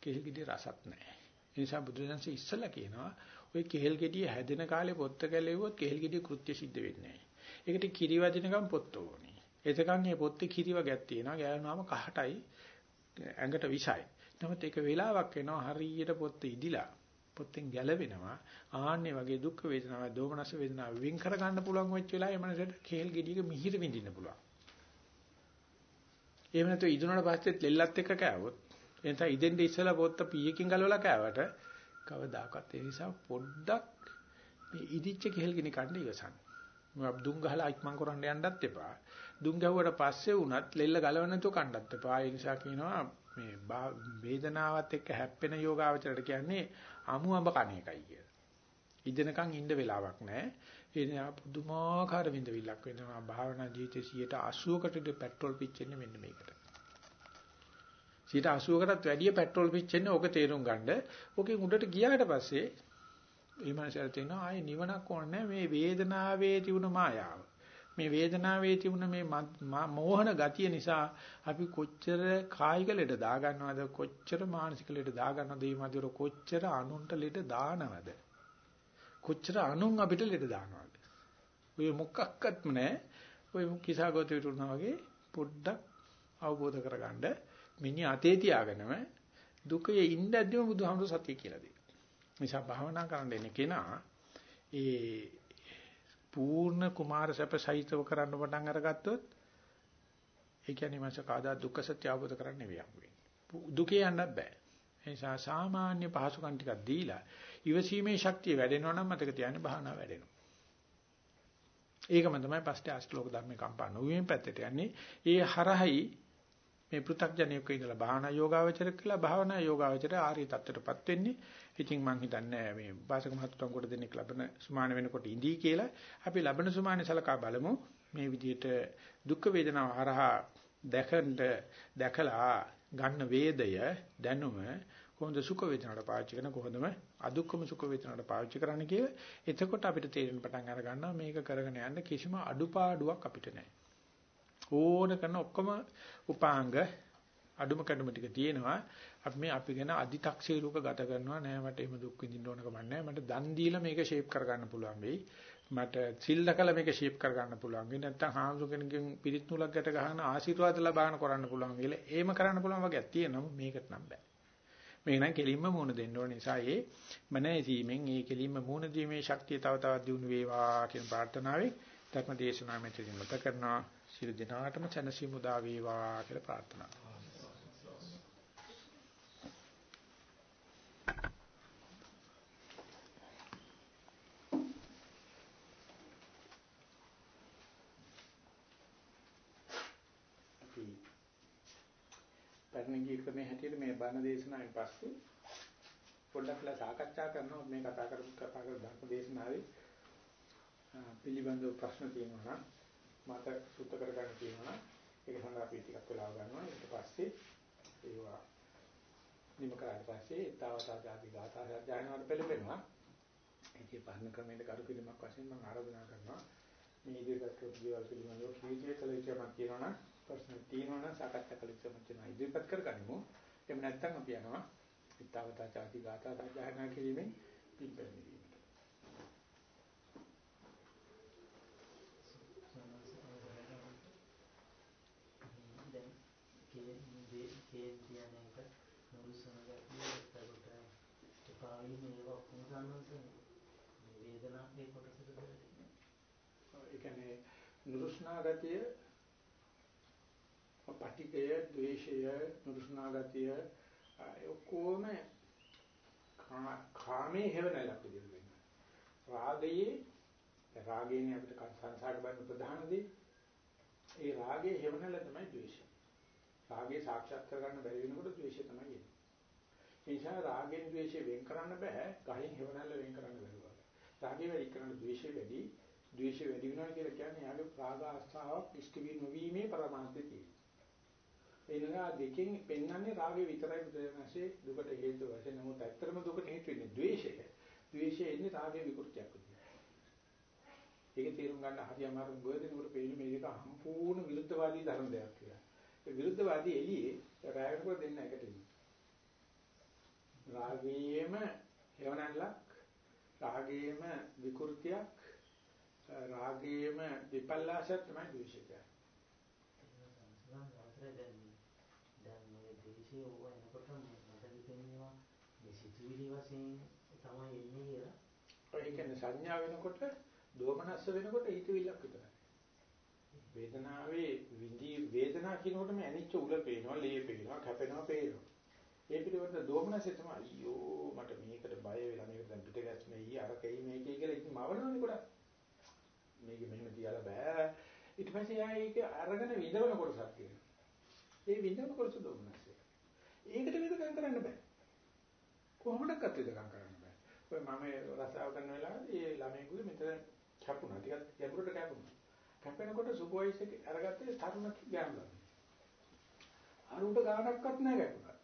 කෙහෙල් ගෙඩිය රසත් නැහැ. ඒ නිසා බුදුදහමේ ඉස්සලා කියනවා ওই කෙහෙල් ගෙඩිය හැදෙන කාලේ පොත්ත ගැලෙව්වොත් කෙහෙල් ගෙඩිය කෘත්‍ය සිද්ධ වෙන්නේ නැහැ. ඒකට කිරි වදිනකම් පොත්ත ඕනේ. එතකන් මේ පොත්තේ කිරි වර්ගයක් තියෙනවා. ගෑනුනාම කහටයි ඇඟට විසයි. නමුත් ඒක වෙලාවක් එනවා හරියට පොත්ත ඉදිලා පොත්තෙන් ගැලවෙනවා. ආන්නේ වගේ දුක් වේදනාව, දෝමනස වේදනාව වින් කර ගන්න පුළුවන් වෙච්ච වෙලාවේ මනසට කේල් ගෙඩියක මිහිර විඳින්න පුළුවන්. එහෙම නැත්නම් ඉදුණාට පස්සෙත් ලෙල්ලත් එක්ක කෑවොත් එතන ඉදෙන්ද ඉස්සලා පොත්ත පීයකින් ගලවලා කෑවට කවදාකවත් ඒ නිසා පොඩ්ඩක් මේ ඉදිච්ච කෙහෙල් ගිනි කන්න ඉවසන්න. මොකක් දුම් ගහලා ඉක්මන් කරන්න යන්නත් එපා. දුම් ගැහුවට පස්සේ වුණත් ලෙල්ල ගලව නැතුව කන්නත් එපා. ඒ නිසා කියනවා මේ වේදනාවත් එක්ක හැප්පෙන යෝගාවචරයට කියන්නේ අමු අඹ කණ එකයි කියලා. ඉදෙනකන් ඉන්න වෙලාවක් නැහැ. ඒ නිසා පුදුමාකාර විඳවිල්ලක් වෙනවා. භාවනා ජීවිතයේ 80කටද පෙට්‍රල් පිච්චෙන්නේ මෙන්න මේකට. 80කටත් වැඩිය පෙට්‍රල් පිච්චෙන්නේ ඕක තේරුම් ගන්න. ඕකේ උඩට ගියාට පස්සේ මේ මනසට තේනවා ආයේ නිවනක් ඕනේ මේ වේදනාවේ තිබුණ මායාව. මේ වේදනාවේ තිබුණ මේ මෝහන ගතිය නිසා අපි කොච්චර කායික ලෙඩ දා ගන්නවද කොච්චර මානසික ලෙඩ දා ගන්නවද මේ මදිර කොච්චර අනුන්ට ලෙඩ දානවද කොච්චර අනුන් අපිට ලෙඩ දානවද ඔය මොකක්වත්ම නැහැ ඔය කිසాగොත විතුරුනා වගේ පොඩ්ඩක් අවබෝධ කරගන්න මිනිහ අතේ තියාගෙනම දුකේ ඉඳද්දිම බුදුහාමුදුර සතිය කියලා දෙනවා. නිසා භාවනා කරන්න එන කෙනා ඒ පූර්ණ කුමාර සැප සහිතව කරන්න පටන් අරගත්තොත් ඒ කියන්නේ මාස කාදා දුක්ඛ සත්‍ය අවබෝධ කරන්න වෙන්නේ. දුකේ යන්නත් බෑ. ඒ නිසා සාමාන්‍ය පහසුකම් ටිකක් දීලා ඉවසීමේ ශක්තිය වැඩෙනවා නම් මතක තියාගන්න භාවනාව වැඩෙනවා. ඒකම තමයි පස්සේ අෂ්ටලෝක ධර්මේ කම්පා නොවීම පැත්තට යන්නේ. ඒ හරහයි මේ පෘථග්ජනයෙක් ඉඳලා භාවනා යෝගාවචර කියලා භාවනා යෝගාවචර ආර්ය தත්ත්වයටපත් වෙන්නේ. ඉතින් මම හිතන්නේ මේ වාසක මහත්තුන් කොට දෙනෙක් ලබන සුමාන වෙනකොට ඉඳී කියලා අපි ලබන සුමානේ සලකා බලමු. මේ විදිහට දුක් වේදනාව හරහා දැකන්න දැකලා ගන්න වේදය දැනුම කොහොමද සුඛ වේදනාවට පාවිච්චි කරන කොහොමද අදුක්කම සුඛ වේදනාවට පාවිච්චි කරන්න කියලා එතකොට අපිට තේරෙන පටන් අර ගන්නවා මේක කරගෙන යන්න කිසිම අඩුපාඩුවක් අපිට නැහැ ඕන කරන ඔක්කොම උපාංග අඩුම කඩම ටික තියෙනවා. අපි මේ අපි ගැන අදි탁සීරුක ගත කරනවා. නෑ මට එහෙම දුක් විඳින්න ඕන කම නැහැ මට දන් දීලා මේක ෂේප් කරගන්න පුළුවන් වෙයි. මට සිල් දකලා මේක ෂේප් කරගන්න පුළුවන් වෙයි. නැත්නම් හාමුදුර කෙනකින් පිරිත් නූලක් ගැට ගන්න ආශිර්වාද ලබාගෙන කරන්න පුළුවන් කියලා ඒම කරන්න පුළුවන් වගේ තියෙනවා මේකට නම් බෑ. මේක නම් කෙලින්ම මුණ දෙන්න ඕන නිසා ඒ මනසීමෙන් ඒ කෙලින්ම මුණ දීමේ ශක්තිය තව තවත් දියුණු වේවා කියන ප්‍රාර්ථනාවෙන් ධර්ම දේශනාව මෙතනින් මත කරනවා. සියලු දෙනාටම සැනසීම උදා වේවා කියලා ප්‍රාර්ථනා කරනවා පැරණිගිය ක්‍රමයේ හැටියට මේ බණ දේශනාවෙන් පස්සේ පොඩ්ඩක්ලා සාකච්ඡා කරනවා. මේ කතා කරපු කතා කර ධර්ම දේශනාවේ පිළිබඳව ප්‍රශ්න තියෙනවා නම් මට සුද්ධ කරගන්න තියෙනවා නම් ඒක සඳහා අපි ටිකක් වෙලාව ගන්නවා. ඊට පස්සේ ඒවා නිම කරාට පස්සේ ඊතාවතා ආදී ගාථා සජ්ජායනාවට පෙළඹෙනවා. ඒකේ පහන ක්‍රමයට කරු පිළිමක් වශයෙන් මම ආරාධනා කරනවා. මේ ඉදිරියට කරපු දේවල් පිළිබඳව කීජේ කළ යුතුමක් තියෙනවා නම් ප්‍රශ්න තියෙනවා නම් සාකච්ඡා කළ යුතුමක් තියෙනවා. ඉදිරිපත් කරගනිමු. එහෙම නැත්නම් අපි යනවා ඊතාවතා ചാති ගාථා සජ්ජායනා කිරීමෙන් පිළිපැමිණීමට දැන් කේ කේ කියන එක නුරුසනගතිය එතකොට පාවි මේවා ඔක්කොම ගන්නවද වේදනාව කොටසට දෙන්නේ ඒ කියන්නේ නුරුස්නා ගතිය පටිකය, ද්වේෂය, නුරුස්නා ගතිය ඔක්කොම කාමයේ හැවණලක් විදිහට වෙනවා. රාගයේ රාගයෙන් අපිට සංසාර බඳ ප්‍රධාන දේ ඒ රාගයේ හැවණල තමයි ද්වේෂය. රාගය සාක්ෂාත් කරගන්න බැරි වෙනකොට ද්වේෂය තමයි එන්නේ. ඒ නිසා රාගෙන් ද්වේෂය වෙන් කරන්න බෑ. ගහෙන් හැවණල වෙන් කරන්න බැරුවා. රාගය වැඩි කරන ද්වේෂය වැඩි ද්වේෂය වැඩි වෙනවා කියලා කියන්නේ යාගේ රාග ආස්ථාවක් ඉෂ්ට වී නොවීමේ පරමාර්ථය තියෙනවා. එනවා දෙකෙන් පෙන්වන්නේ රාගය විතරයි බුදුරජාණන්සේ දුකට හේතු වශයෙන් නමුත් ඇත්තටම දුකට හේතු වෙන්නේ ද්වේෂය. ද්වේෂය එන්නේ රාගයේ විකෘතියක් විදියට. ඒක තේරුම් ගන්න හරි අමාරු බෝධිනකට පෙන්නේ මේක සම්පූර්ණ විරුද්ධවාදී ධර්ම දෙයක් කියලා. ඒ විරුද්ධවාදී එළියේ රාගයට දෙන්න එකට ඉන්නේ. රාගයේම හේවණල්ලක් රාගයේම විකෘතියක් රාගයේම විපල්ලාසයක් තමයි ද්වේෂය කියන්නේ. දැන් දැන් මේ දේශේ ඕව එනකොට මට හිතෙනවා මේ සිතුවිලි වශයෙන් තමයි එන්නේ කියලා. ඒ කියන්නේ සංඥා වෙනකොට දෝමනස්ස වෙනකොට හිතවිල්ලක් විතරයි. වේදනාවේ විඳි වේදනා කියනකොට මේ අනිච්ච උල පේනවා, ලේ පේනවා, කැපෙනවා පේනවා. ඒ පිළිවෙත දෝමනස්සේ තමයි අයියෝ මට මේකට බය වෙලා මේක දැන් පිට ගැස්මේ ඊ අරකයි මේකයි කියලා ඉතින් මවනවනේ ගොඩක්. මේක මෙහෙම තියලා බෑ. ඊට පස්සේ ආයේ ඒක අරගෙන විඳවන කොටසක් තියෙනවා. ඒ විඳවන කොටස දෝමනස්සේ. ඒකට විදකම් කරන්න බෑ. කොහොමඩක්වත් විදකම් කරන්න බෑ. ඔය මම රසාව කරන වෙලාවේදී ඒ ළමයිගුගේ මෙතන කැපුණා. ටිකක් ගැඹුරට කැපුණා. කැපෙනකොට සුපෝයිස් එක අරගත්තේ තරුණ ගැඹුරට. අරුන්ට ගානක්වත් නැහැ ගැටුණා.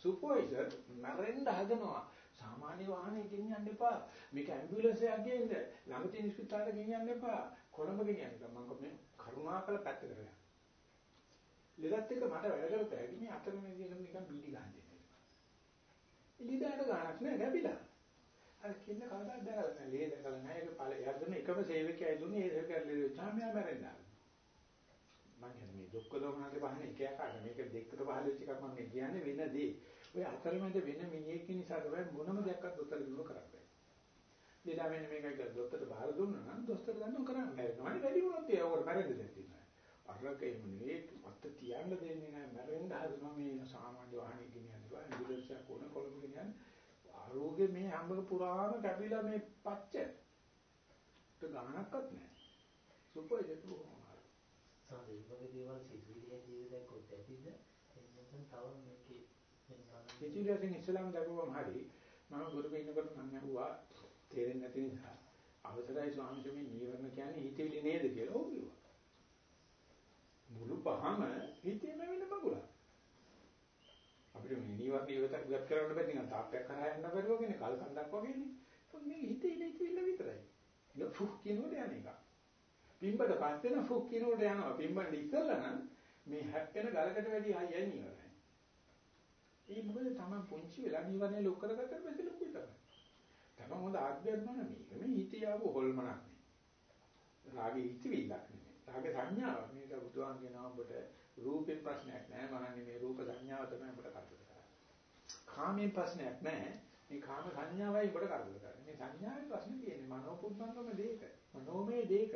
සුපෝයිසර් මරෙන්න හදනවා. සාමාන්‍ය වාහනේ ගෙනියන්න එපා. මේක ඇම්බියුලන්ස් එකක් ගේන්න. ළඟ තියෙන ස්පිතාලෙට ගෙනියන්න එපා. කොළඹ ගෙනියන්න. මම මේ කරුණාකර පැත්තකට ගියා. ලෙඩත් එක මට වැඩ කරපු හැටි මේ අතන මේ දින නිකන් බීඩි ගන්න දෙන්නේ. ඉලිදාට ගන්නක් නෑ ගැබිලා. අර කින්න කවදාද දැකලා නෑ ලේ දැකලා නෑ ඒක ඵල එයා දුන්න එකම සේවකයා දුන්නේ ඒ සේවකයා ලේ චාමියා මැරෙන්නා. මම කියන්නේ මේ දුක්ඛ දෝමනගේ පහන එක යකාට මේක දෙකට පහල වෙච්ච එකක් මම කියන්නේ වෙනදී. ඔය අතරමැද වෙන මිනිහෙක් නිසා තමයි මොනම දෙයක්වත් දොස්තර දුන්නු කරන්නේ. දෙලා මෙන්න මේක කියලා දොස්තරට බාර දුන්නා නම් දොස්තර දන්නව කරන්නේ නැහැ. මම වැඩි වුණොත් ඒකට මැරෙන්න දෙයක් තියෙනවා. එහෙම නෙවෙයි අත තියන්න දෙන්නේ නැහැ. මැරෙන්න හදනවා මේ සාමාන්‍ය වාහනේ ගෙනියනවා. ඇම්බියුලන්ස් එකක් ඕන කොළඹ ගෙනියන්නේ. ආරෝග්‍ය මේ හැම පුරාම කැපිලා මේ පච්ච. ඒක ගානක්වත් නැහැ. සුපර් ජෙට් සාමාන්‍ය දේවල් සිතුවිලි ජීවිතයක් කොට ඇතිද එන්නත් තව මේකේ සිතුවිලියෙන් ඉස්ලාම් දරුවම හරි මම ගුරු කෙනෙකුට මම අහුවා තේරෙන්නේ නැති නිසා අවසරයි ස්වාමීන් මේ නීවරණ කියන්නේ හිතවිලි නේද කියලා ඔව් කිව්වා. මුළු පහම හිතේම වෙන බගුලක්. අපිට මේ නීවරණ ඉවත ඉවත් කරන්න බැරි නිකන් තාප්පයක් කරා යන්න බැරුව කියන්නේ කල් කන්දක් වගේනේ. මේ හිතේ ඉන්නේ හිතවිල්ල විතරයි. ඒක ෆුක් කියනකොට යන එක. පිම්බට පස්සේ නම් ෆුක් කියනකොට යනවා. පිම්බන්න ඉස්සෙල්ලා නම් මේ හැප්පෙන ගලකට වැඩි හයියයි නීවරණයි. ඒ මොකද තමයි පුංචි වෙලා නීවරණය ලොක් කරගත්තට පස්සේ ලොකුයි තමයි. තමයි හොඳ ආත්මයක් නන මේක. මේ හිතේ ආව හොල්මනක් නේ. රාගේ හිතවිල්ලක් නෙමෙයි. රාගේ සංඥාවක්. මේක බුදුහාම කියනවා ඔබට රූපෙන් ප්‍රශ්නයක් නෑ. මහන්නේ මේ රූප සංඥාව තමයි ඔබට කරදර කරන්නේ. කාමයෙන් ප්‍රශ්නයක් නෑ. මේ කාම සංඥාවයි ඔබට කරදර කරන්නේ. මේ සංඥාවේ ප්‍රශ්නේ තියෙන්නේ මනෝපුබ්බංගම දෙයක. මනෝමය දෙයක.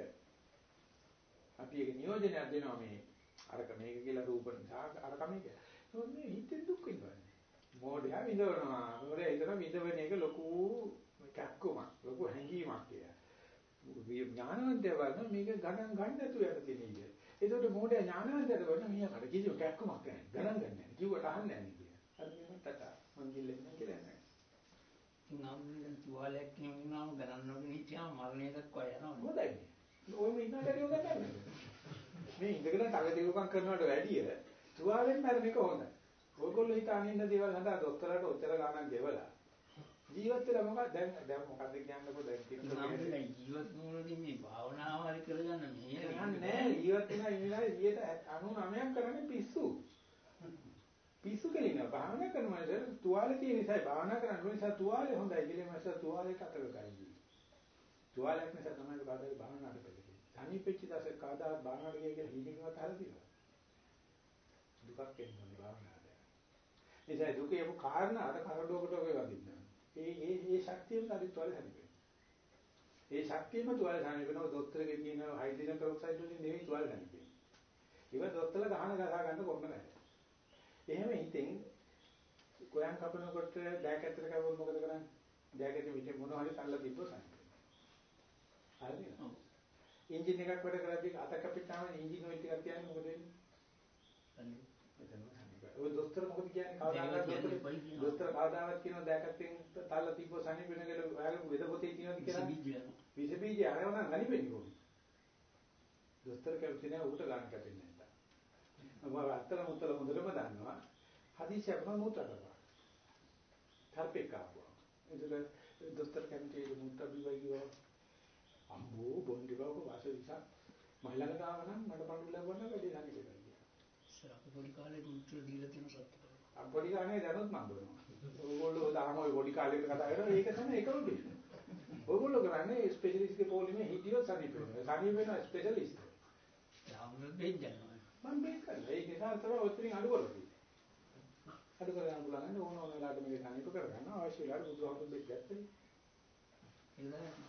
අපි ඒක නියෝජනයක් දෙනවා මේ අරක මේක කියලා රූප නිසා අරක මේක. ඒක මේ හිතෙන් දුක් විඳවන්නේ. මෝඩයා විඳවනවා. මොකද හිතන විඳවන එක ලොකු කැක්කුමක්, ලොකු හැඟීමක් කියලා. ඥානවන්තය වගේ මේක ගණන් ගන්න නැතුව යන දෙන්නේ. ඒකට මෝඩයා ඥානවන්තයට වගේ මීයාකට කිසි කැක්කුමක් නැහැ. ගණන් ගන්න නැහැ. කිව්වට අහන්නේ නැහැ කියලා. හරි මම තත මං ගිල්ලෙන්න කියලා නැහැ. නම් තුවාලයක් කියනවාම ගණන් නොගෙන හිටියාම මරණය දක්වා යනවා. හොඳයි. ඔයම ඉන්නකට යෝග ගන්න. මේ ඉඳගෙන තව දේවකම් කරනවට වැඩිය තුවාලෙන් මරණ එක හොඳයි. ඔයගොල්ලෝ හිතාගෙන ඉන්න දේවල් හදා දොස්තරට ඔච්චර ගාණක් ගෙවලා ජීවත් වෙලා මොකක්ද දැන් දැන් මොකද්ද කියන්නකෝ දැන් කියන්නේ ජීවත් වුණොත් මේ භාවනාව හරි කරගන්න මේ නෑ ජීවත් වෙනා ඉන්නවා 99ක් කරන්නේ පිස්සු. පිස්සු කෙලිනවා භාවනා කරන මනස තුවාලේ තියෙන නිසා භාවනා කරන්න ඕන. නිසා තුවාලේ හොඳයි කියලා මනස තුවාලේට අතර ගයි. තුවාලයක් නිසා තමයි කාදාරි භාවනාවට පෙළෙන්නේ තනිපෙච්ච දවසේ කාදා භාවනාවට ගිය කියලා හීනෙකවත් හරි තියෙනවා දුකක් එන්නේ භාවනාවට. නිසා දුකේ යපු කාරණාට කරඩුවකට ඔය වදින්න ඒ ඒ ඒ ශක්තියෙන් අරිත් වල හැදෙන්නේ. ඒ ශක්තියම තුවාල සානිකනෝ දොස්තරගේ කියන හයිඩ්‍රජන් පෙරොක්සයිඩ් වලින් නෙවෙයි තුවාල ගන්නේ. ඒක දොස්තරලා ගහන ගසා ගන්න කොන්න නැහැ. එහෙම හිතෙන් ගෝයන් කපනකොට බෑග් ඇත්තට කවුරු මොකද කරන්නේ? බෑග් එකේ පිටේ මොන හරි තල්ලා තිබ්බොත්. හරිද? එන්ජින් එකක් වැඩ කරද්දී අත කපිටාම එන්ජින් ඔයිල් ටිකක් තියන්නේ මොකද වෙන්නේ? ඔය දොස්තර මොකද කියන්නේ? කවදාවත් දොස්තර කවදාවත් කියනවා දැකත්ෙන් තල්ල තිබ්බ සනි වෙනකට ඔයාලා වෙද පොතේ කියනවාද කියලා? විස බීජ අරව නම් ගනිපෙන්නේ කොහොමද? දොස්තර කැමති නැහැ ඌට ගන්න කැපෙන්නේ නැහැ මම අත්තර මුත්තල හොඳටම දන්නවා. හදිසියක් මම මුත්‍ර කරනවා තරපෙක් ආවා ඒක දොස්තර කැමති ඒ මුත්‍ර බිවයි කිව්වා. අම්බෝ බොන්ඩි බවක වාස විසක්. මයිලකට ආව නම් මඩ පඳුර ලැබුණා වැඩි අපි පොඩි කාලේ මුත්‍ර දීලා තියෙන සත්‍ය. අපි පොඩි කාලේ දැනුත් මම බලනවා. ඕගොල්ලෝ දාම ඔය පොඩි කාලේට කතා කරනවා ඒක තමයි එකම දෙය. ඕගොල්ලෝ කරන්නේ ස්පෙෂලිස්ට් පොලිමේ හිටියොත් සනීප වෙනවා. සනීප වෙනවා ස්පෙෂලිස්ට්. යාම බෙන්ජනවා. මම බේත් කරලා ඒක නිසා තමයි ඔතනින් අඩු කරලා තියෙන්නේ. අඩු කරලා බලන්න ඕන ඕන වෙලාවට මේක සනීප කරගන්න අවශ්‍ය වෙලාවට බුදුහාමුදුරු බෙත් ගත්තේ. ඒක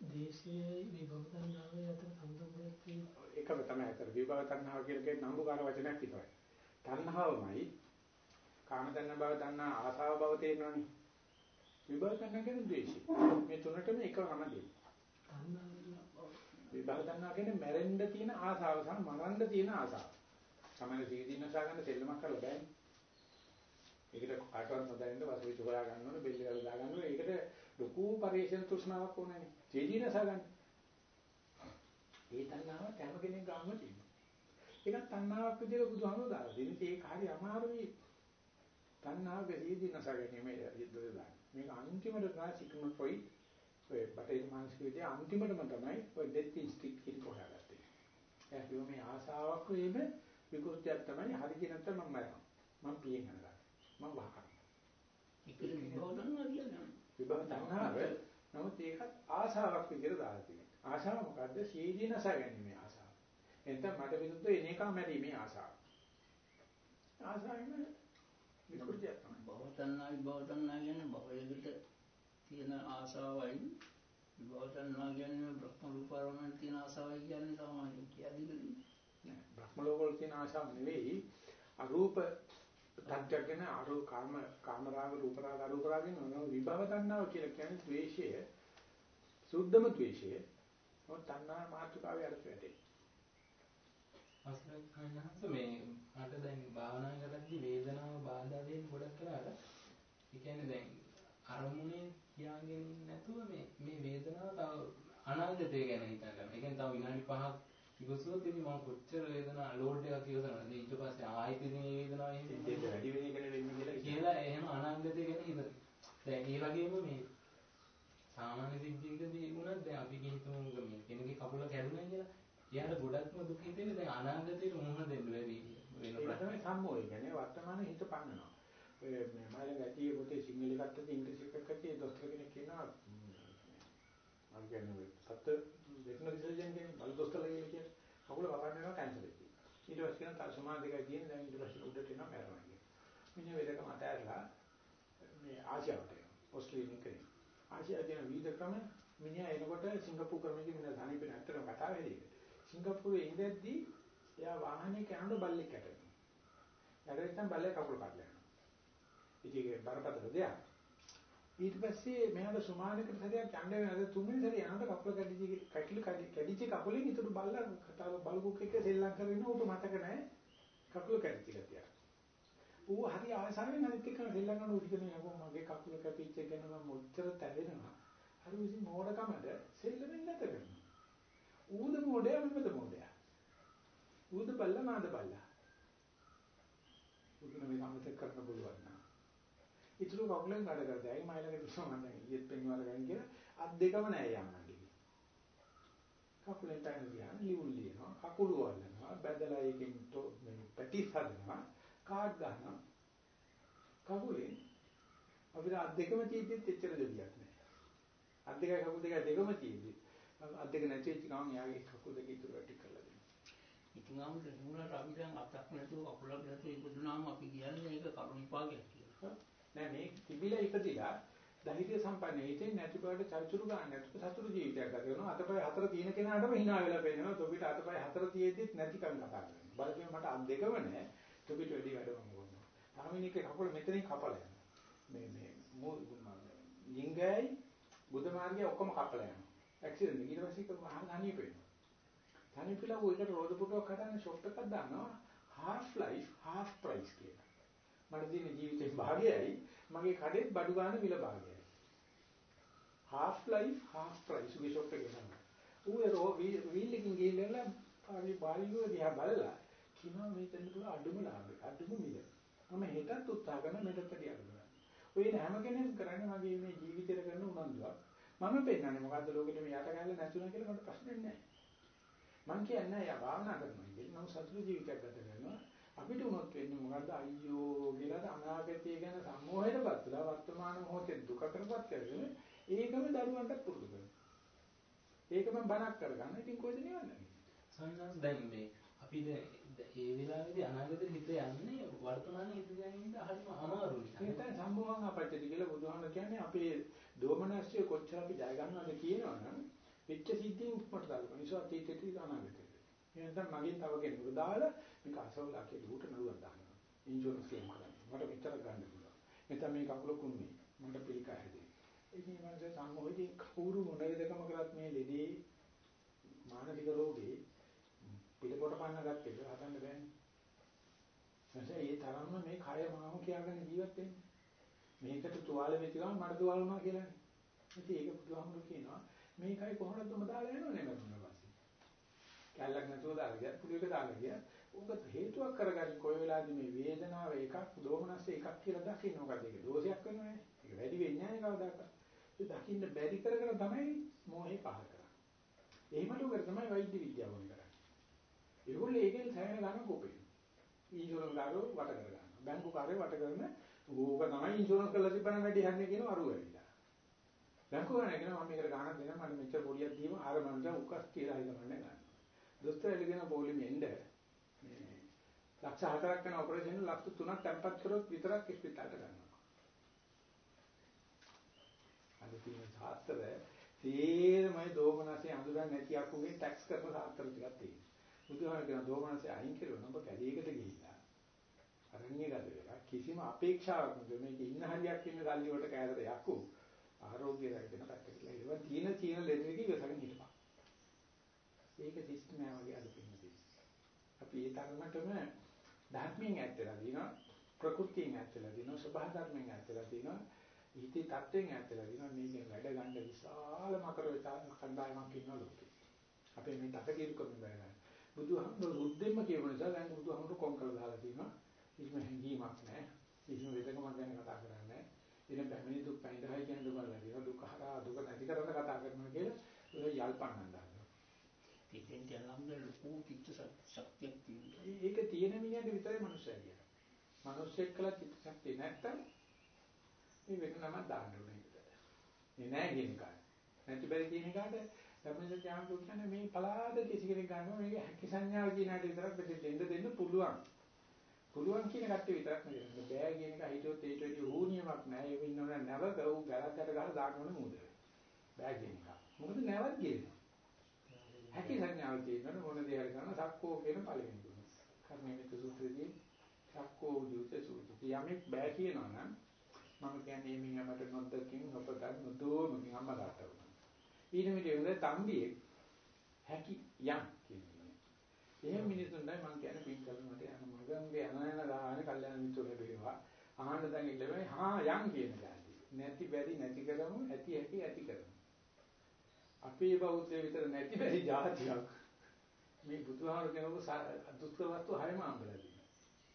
දේශයේ විභව තණ්හාවේ අතර සම්බන්ධයක් තියෙනවා. ඒකම තමයි අතර විභව තණ්හාව කියලා කියන්නේ නම්බුකාර වචනයක් විතරයි. තණ්හාවමයි කාම තණ්හ භව තණ්හා ආසාව භව තේරෙනවනේ. විභව තණ්හා කියන්නේ ද්වේෂය. මේ තුනටම එකම නම දෙන්නේ. විභව තණ්හා කියන්නේ මැරෙන්න තියෙන ආසාව සහ මරන්න තියෙන ආසාව. සමහර සීදීනසා ගන්න දෙල්ලමක් කරලා බෑනේ. ඒකට කාටවත් නොදැනෙන්න වසවිතු හොයා ගන්න ඕනේ බෙල්ල කරලා දා ගන්න ඕනේ. ඒකට ලොකු පරිශන තෘෂ්ණාවක් ඕනනේ. ජීදීනස ගන්න. ඒ තණ්හාව තම කෙනෙක් ගන්න තියෙනවා. ඒක තණ්හාවක් විදිහට බුදුහාමුදුරුවෝ දාලා දෙන්නේ. ඒක හරි අමාරුයි. තණ්හාව ජීදීනස ගැනීම යද්දෝ දාන. මේක අන්තිමට ගාසිකම කොයි ඔය බටේ මානසික විද්‍ය අන්තිමටම තමයි ඔය ඩෙත් ඉන්ස්ටික්ට් කියන කොහාගත්තේ. ඒ කියන්නේ මේ ආසාවක් වේම විකෘතියක් තමයි හරි කියන නැත්නම් මම මරනවා. මම පියෙන් යනවා. මම වහකන. ඒක විභව තණ්හා කියන්නේ. විභව තණ්හාව නමුත් ඒකත් ආශාවක් විදිහට දාලා තියෙනවා. ආශාව මොකද්ද? සීදීනස ගැනීමේ ආශාව. එතන මට විරුද්ධ එන එක මැරීමේ ආශාව. ආශාවෙම විකෘතියක් තමයි. භව තණ්හා විභව තණ්හා කියන්නේ භවයකට තියෙන ආශාවයි විභව තණ්හා කියන්නේ බ්‍රහ්ම රූපාරමණ තියෙන ආශාවයි කියන්නේ සාමාන්‍යයෙන් කියදිකදී. නෑ බ්‍රහ්ම ලෝක වල තියෙන ආශාව නෙවෙයි අරූප තත්ත්වයක් ගැන අරූප කාම කාම රාග රූප රාග අරූප රාගින් විභව තණ්හාව කියලා කියන්නේ ද්වේෂය සුද්ධම ද්වේෂය. මොකද තණ්හා මාතුකාවේ අර්ථ වැටේ. අස්රක් කන්නහස මේ මට දැන් භාවනා කරද්දී වේදනාව බාධා වෙන ගොඩක් කරලා ඒ කියන්නේ දැන් අරමුණේ තියාගෙන නැතුව මේ මේ වේදනාව තව අනාගතය ගැන හිතා ගන්න. ඒ කියන්නේ තව විනාඩි 5ක් ඉවසුවොත් ඉතින් මම කොච්චර වේදනාව ලෝඩ් එකක් ඉවසනවද ඊට පස්සේ ආයෙත් ඉතින් මේ වේදනාව එහෙම දෙන්න වැඩි වෙන එක වෙන්නේ කියලා එහෙම අනාගතය ගැන හිතන. දැන් ඒ වගේම මේ සාමාන්‍ය සිද්ධියකදී වුණත් දැන් අපි හිතමු මේ කෙනෙක්ගේ කකුල කැඩුනා කියලා. එයාට ගොඩක්ම දුක හිතෙන්නේ දැන් අනාගතේට මුහුණ දෙන්න බැරි වෙන තමයි සම්මෝහය කියන්නේ වර්තමාන හිත පන්නනවා. ඔය මේ මයිල ගැටියේ පොතේ සිංහල එකක් තියෙන ඉංග්‍රීසි එකක් තියෙන දොස්තර කෙනෙක් කියනවා මම කියන්නේ සත්‍ය දෙකන රිසර්ජන් කියන්නේ බල දොස්තරලා කියන්නේ කකුල වරන් වෙනවා කැන්සර් එකක්. ඊට පස්සේ කියන තර සමාන දෙකයි තියෙන දැන් ඊට පස්සේ උඩට එනවා මැරෙනවා කියන. මිනිහ වේදක මත ඇරලා මේ ආසියාවට එනවා. ඕස්ට්‍රේලියාවෙන් කෙනෙක්. ආසියාවේ තියෙන විවිධ ක්‍රම මිනිහා එනකොට සිංගප්පූරු ක්‍රමයකින් මිනිහා සානිපෙන ඇත්තටම කතා වෙන්නේ. සිංගප්පූරුවේ ඉඳද්දී එයා වාහනේ යනකොට බල්ලෙක් කැටෙනවා. ඊට බල්ලේ කකුල කඩලා යනවා. ඉතින් ඒක බරපතල දෙයක්. ඊට පස්සේ මෙයාට සුමානකට සැරයක් යන්න වෙනද තුන්වෙනි සැරේ යනකොට කකුල කැඩිච්ච කැකිලි කැඩිච්ච කකුලෙන් ඊටු බල්ලා කතාව බලුකුක් එක්ක සෙල්ලම් කරගෙන උට මතක නැහැ කකුල කැඩිච්ච ගතිය. ඌ හරි ආසාවෙන් අනිත් එක්ක සෙල්ලම් කරන උට කියන යකෝ මගේ කකුල කැපිච්ච ගැන මම මොච්චර තැවෙනවා. හරි විසින් මෝඩකමද සෙල්ලමින් නැත කරනවා. ඌද මෝඩයා මමද මෝඩයා. ඌද බල්ලා මාද බල්ලා. උතුන මේ අමතක කරන්න පුළුවන් නෑ. ඉතුරු කකුලෙන් කඩ කර දැයි මයිලක දුන්නා මම ඊයේත් පෙන්වලා ගන්න කියලා අත් දෙකම නෑ යන්නගේ. කකුලෙන් ටයින් ගියාම ලියුල් ලියනවා කකුල වල්ලනවා බැදලා එකෙන් මේ පැටි හදනවා කාඩ් ගන්නවා කකුලෙන් අපිට අත් දෙකම තියෙද්දිත් එච්චර දෙයක් නෑ. අත් දෙකයි කකුල් දෙකයි දෙකම තියෙද්දි අත් දෙක නැති වෙච්ච ගමන් යාගේ කකුල් දෙක ඉතුරු වැටි කරලා දෙනවා. ඉතින් ආමුද නුඹලට අපි දැන් අතක් නැතුව කකුලක් නැතුව ඉපදුනාම අපි කියන්නේ ඒක කරුණ විපාකයක් කියලා. නෑ මේ තිබිලා ඉපදිලා ධෛර්ය සම්පන්න හිතෙන් නැති බවට චරිචුරු ගන්න නැතුව සතුරු ජීවිතයක් ගත කරනවා අතපය හතර තියෙන කෙනාටම hina වෙලා පේනවා. තොපිට අතපය හතර තියෙද්දිත් නැතිකම් කතා කරනවා බලපෑම මට අත් දෙකම නෑ තොපිට වැඩි වැඩ මම කරනවා තාමිනික කකුල මෙතනින් කපලා යනවා. මේ මේ මූල ලිංගයයි බුද්ධ මාර්ගය ඔක්කොම කපලා යනවා. ඇක්සිඩන්ට් ඊට පස්සේ ඒක මහා හානිය වෙනවා. තනිපිලා උයකට රෝද පුටුවක් හදන්න ෂොප් එකක් දානවා. Half life half price කියලා. මට තියෙන ජීවිතේ භාගයයි මගේ කඩේත් බඩු ගන්න මිල භාගයයි. half life half price උගේ ෂොප් එකේ තමයි. ඌ ඒ රෝ වීල් එකකින් ගිහිල්ලා ආගේ බාලියෝ දිහා බලලා කිනවා මේ දෙන්න පුළුවන් අඩුම ලාභය අඩුම මිල. මම හෙටත් උත්සාහ කරන මෙතනට අඩුම. ඔය හැම කෙනෙක්ම කරන්නේ මගේ මේ ජීවිතේට කරන උනන්දුවක්. මම පෙන්නන්නේ මොකද්ද ලෝකෙට මේ යට ගැල්ල නැතුණා කියලා මට ප්‍රශ්නයක් නැහැ. මං කියන්නේ යා භාවනා කරනවා කියලා නම් සතුට ජීවිතයක් ගත කරනවා. අපිට උනොත් වෙන්නේ මොකද්ද අයියෝ කියලා අනාගතය ගැන සම්මෝහයටපත් වෙලා වර්තමාන මොහොතේ දුකකටපත් කරගෙන ඒකම දරුවන්ට පුරුදු කරනවා. ඒකම බණක් කරගන්න. ඉතින් කොහෙද නිවන්නේ? සන්නස් දැන් මේ අපි ඒ වෙලාවේදී අනාගතේ හිත යන්නේ වර්තමානයේ හිත ගැනීමද හරිම අමාරුයි. නැත්නම් සම්භවං අපච්චති කියලා බුදුහාම කියන්නේ අපේ දෝමනස්ය කොච්චර අපි ජය ගන්නවද කියනවනම් වෙච්ච සිද්ධියෙන් උපමට දාලා නිසා අතීතයට අනාගතයට. එහෙනම් මගෙන් තව කෙනෙකුට දාලා මේක අසවලා කියලා උට නළුවක් දානවා. ඉන්ෂුරන්ස් ක්ලේම් කරන්න. මට මෙච්චර ගන්න පුළුවන්. නැත්නම් මේ කකුල කුන්නේ. මට පිළිකා හැදේ. ඉතින් මම සම්මෝහදී කවුරු මොන විදකම කරත් මේ ලෙඩේ මානසික රෝගේ පිළිපොට පන්න ගත්තේ ඒක හදන්න බෑනේ. නැසෙ ඒ තරම්ම මේ කය මාම කියාගෙන ජීවත් වෙන්නේ. මේකට තුවාල වෙච්ච ගමන් මට තුවාල වුණා කියලානේ. ඉතින් ඒක බුදුහාමුදුරු කියනවා මේකයි කොහොමද උඹ දාලා යනව නේද මොනවා කැලලක් නැතුව දාලා ගියත් පුළියක දාලා ගියත් උඹ හේතුවක් කරගන්න කොයි වෙලාවදී මේ වේදනාව එකක් දෝමනස්ස එකක් කියලා දකින්න මොකද ඒක දෝෂයක් වෙනවනේ. ඒක වැඩි වෙන්නේ නැහැ කවදාකවත්. ඒ දකින්න බැරි කරගෙන තමයි මොහේ පහල කරන්නේ. එහෙමද උගර තමයි වෛද්‍ය විද්‍යාව වුණ කරන්නේ. ඒගොල්ලෝ ඒකෙන් සෑහෙන ගණන් කෝපේ ඉන්ෂුරන්ස් කාරෝ වට කර ගන්නවා. බැංකු කාරේ වට කරන ඕක තමයි ඉන්ෂුරන්ස් කරලා තිබ්බනම් වැඩි යන්නේ කියන අරුව වෙලා බැංකු ගන්න කියනවා මම මේකට ගාණක් දෙනවා මට මෙච්චර පොලියක් දීම ආර මන්ට උකස් කියලා හිතන්නේ ගන්න. දොස්තර එළිගෙන පොලිමේ එන්න මේ ලක්ෂ හතරක් යන ඔපරේෂන් ලක්ෂ තුනක් තැම්පත් කරොත් විතරක් ස්පිතාලට ගන්නවා. අද තියෙන සාස්ත්‍රය තේරමයි දෝමනසේ අඳුරන්නේ නැති අකුගේ ටැක්ස් කරන සාස්ත්‍ර ටිකක් තියෙනවා. බුදුහාම කියන දෝමනසේ අයින් කරුවා නම් ඔබ කැලේකට ගිහිල්ලා අරණ්‍යගත වෙලා කිසිම අපේක්ෂාවක් නැතුව මේක ඉන්න හරියක් ඉන්න ගල්ලි වලට කෑදර යකු ආරෝග්‍ය රැකගෙන පැත්තකට ඉලව තීන තීන ලෙඩෙක ඉවසගෙන හිටපන්. ඒක සිස්ටම් එක වගේ අද පින්නදී. අපි ඒ තරමටම ධර්මයෙන් ඇත්තලා දිනවා ප්‍රകൃතියෙන් ඇත්තලා දිනවා ස්වභාව ධර්මයෙන් ඇත්තලා දිනවා ඉති තත්ත්වයෙන් ඇත්තලා දිනවා මේකෙන් වැඩ ගන්න විශාල මකර කණ්ඩායමක් ඉන්නවා ලෝකේ. අපේ මේ තකතිරුකම බෑ. බුදුහාමුදුරු රුද්දෙම්ම කියව නිසා දැන් බුදුහාමුදුරු කොම් කරලා දාලා තියෙනවා. කිසිම හැඟීමක් නැහැ. කිසිම වෙදකමක් ගැන කතා කරන්නේ නැහැ. ඉතින් පැමිණි දුක් පැනිරහයි කියන දුක නැතිව දුක හරහා දුක නැති කරන්න කතා කරනවා කියලා ඔය යල්පන්නන් දානවා. ඉතින් යනම්ද ලොකු චිත්ත ශක්තියක් තියෙනවා. ඒක තියෙන මිනිහට විතරයි මනුස්සය කියන්නේ. මනුස්සයෙක් කළ චිත්ත ශක්තිය නැත්තම් මේ වෙන නමක් දාන්න ඕනේ. මේ නෑ කියන එක. නැති බැරි කියන එකට ධර්මජ ඥාන දුක්ඛනේ මේ පලාද කිසි කෙනෙක් ගන්නවා මේක හැකි සංඥාව කියන එකට විතරක් දෙන්න දෙන්න පුළුවන්. පුළුවන් කියන කට්ටිය විතරක් නෙවෙයි. බෑ කියන එක හිතුවොත් ඒට වැඩි ඌනියමක් නැහැ. ඒක ඉන්නවනේ නැවක ඌ ගලකට ගහලා දාන්න ඕනේ මූදේ. බෑ කියන එක. මොකද නැවත් කියනවා. හැකි සංඥාව තියෙනවනේ මොන දේ හරි කරන සක්කෝ කියන පළවෙනි දුන. කර්මමිත සූත්‍රයේදී සක්කෝ උජුත සූත්‍රය. යමෙක් බෑ කියනවා නම් මම කියන්නේ මේ මට නොදකින් නොපතක් නොදෝමකින් අම්මා තාත්තා වුණා. ඊට මෙතේ උදේ තම්බියේ හැකි යම් කියන්නේ. එහෙම මිනිසුන්ටයි මම කියන්නේ පින් කරනකොට යන මගන්ගේ යන යන ගානේ කල්යාණ මිත්‍රෝ ලැබේවා. අහන්න දැන් ඉල්ලෙමයි හා යම් කියන જાති. නැති බැරි නැති කරමු ඇති ඇති ඇති කරමු. අපේ බෞද්ධය විතර නැති බැරි જાතියක්. මේ බුදුහාමුදුරු කෙනෙකු දුක්ඛ වස්තු හැම අම්බලදී.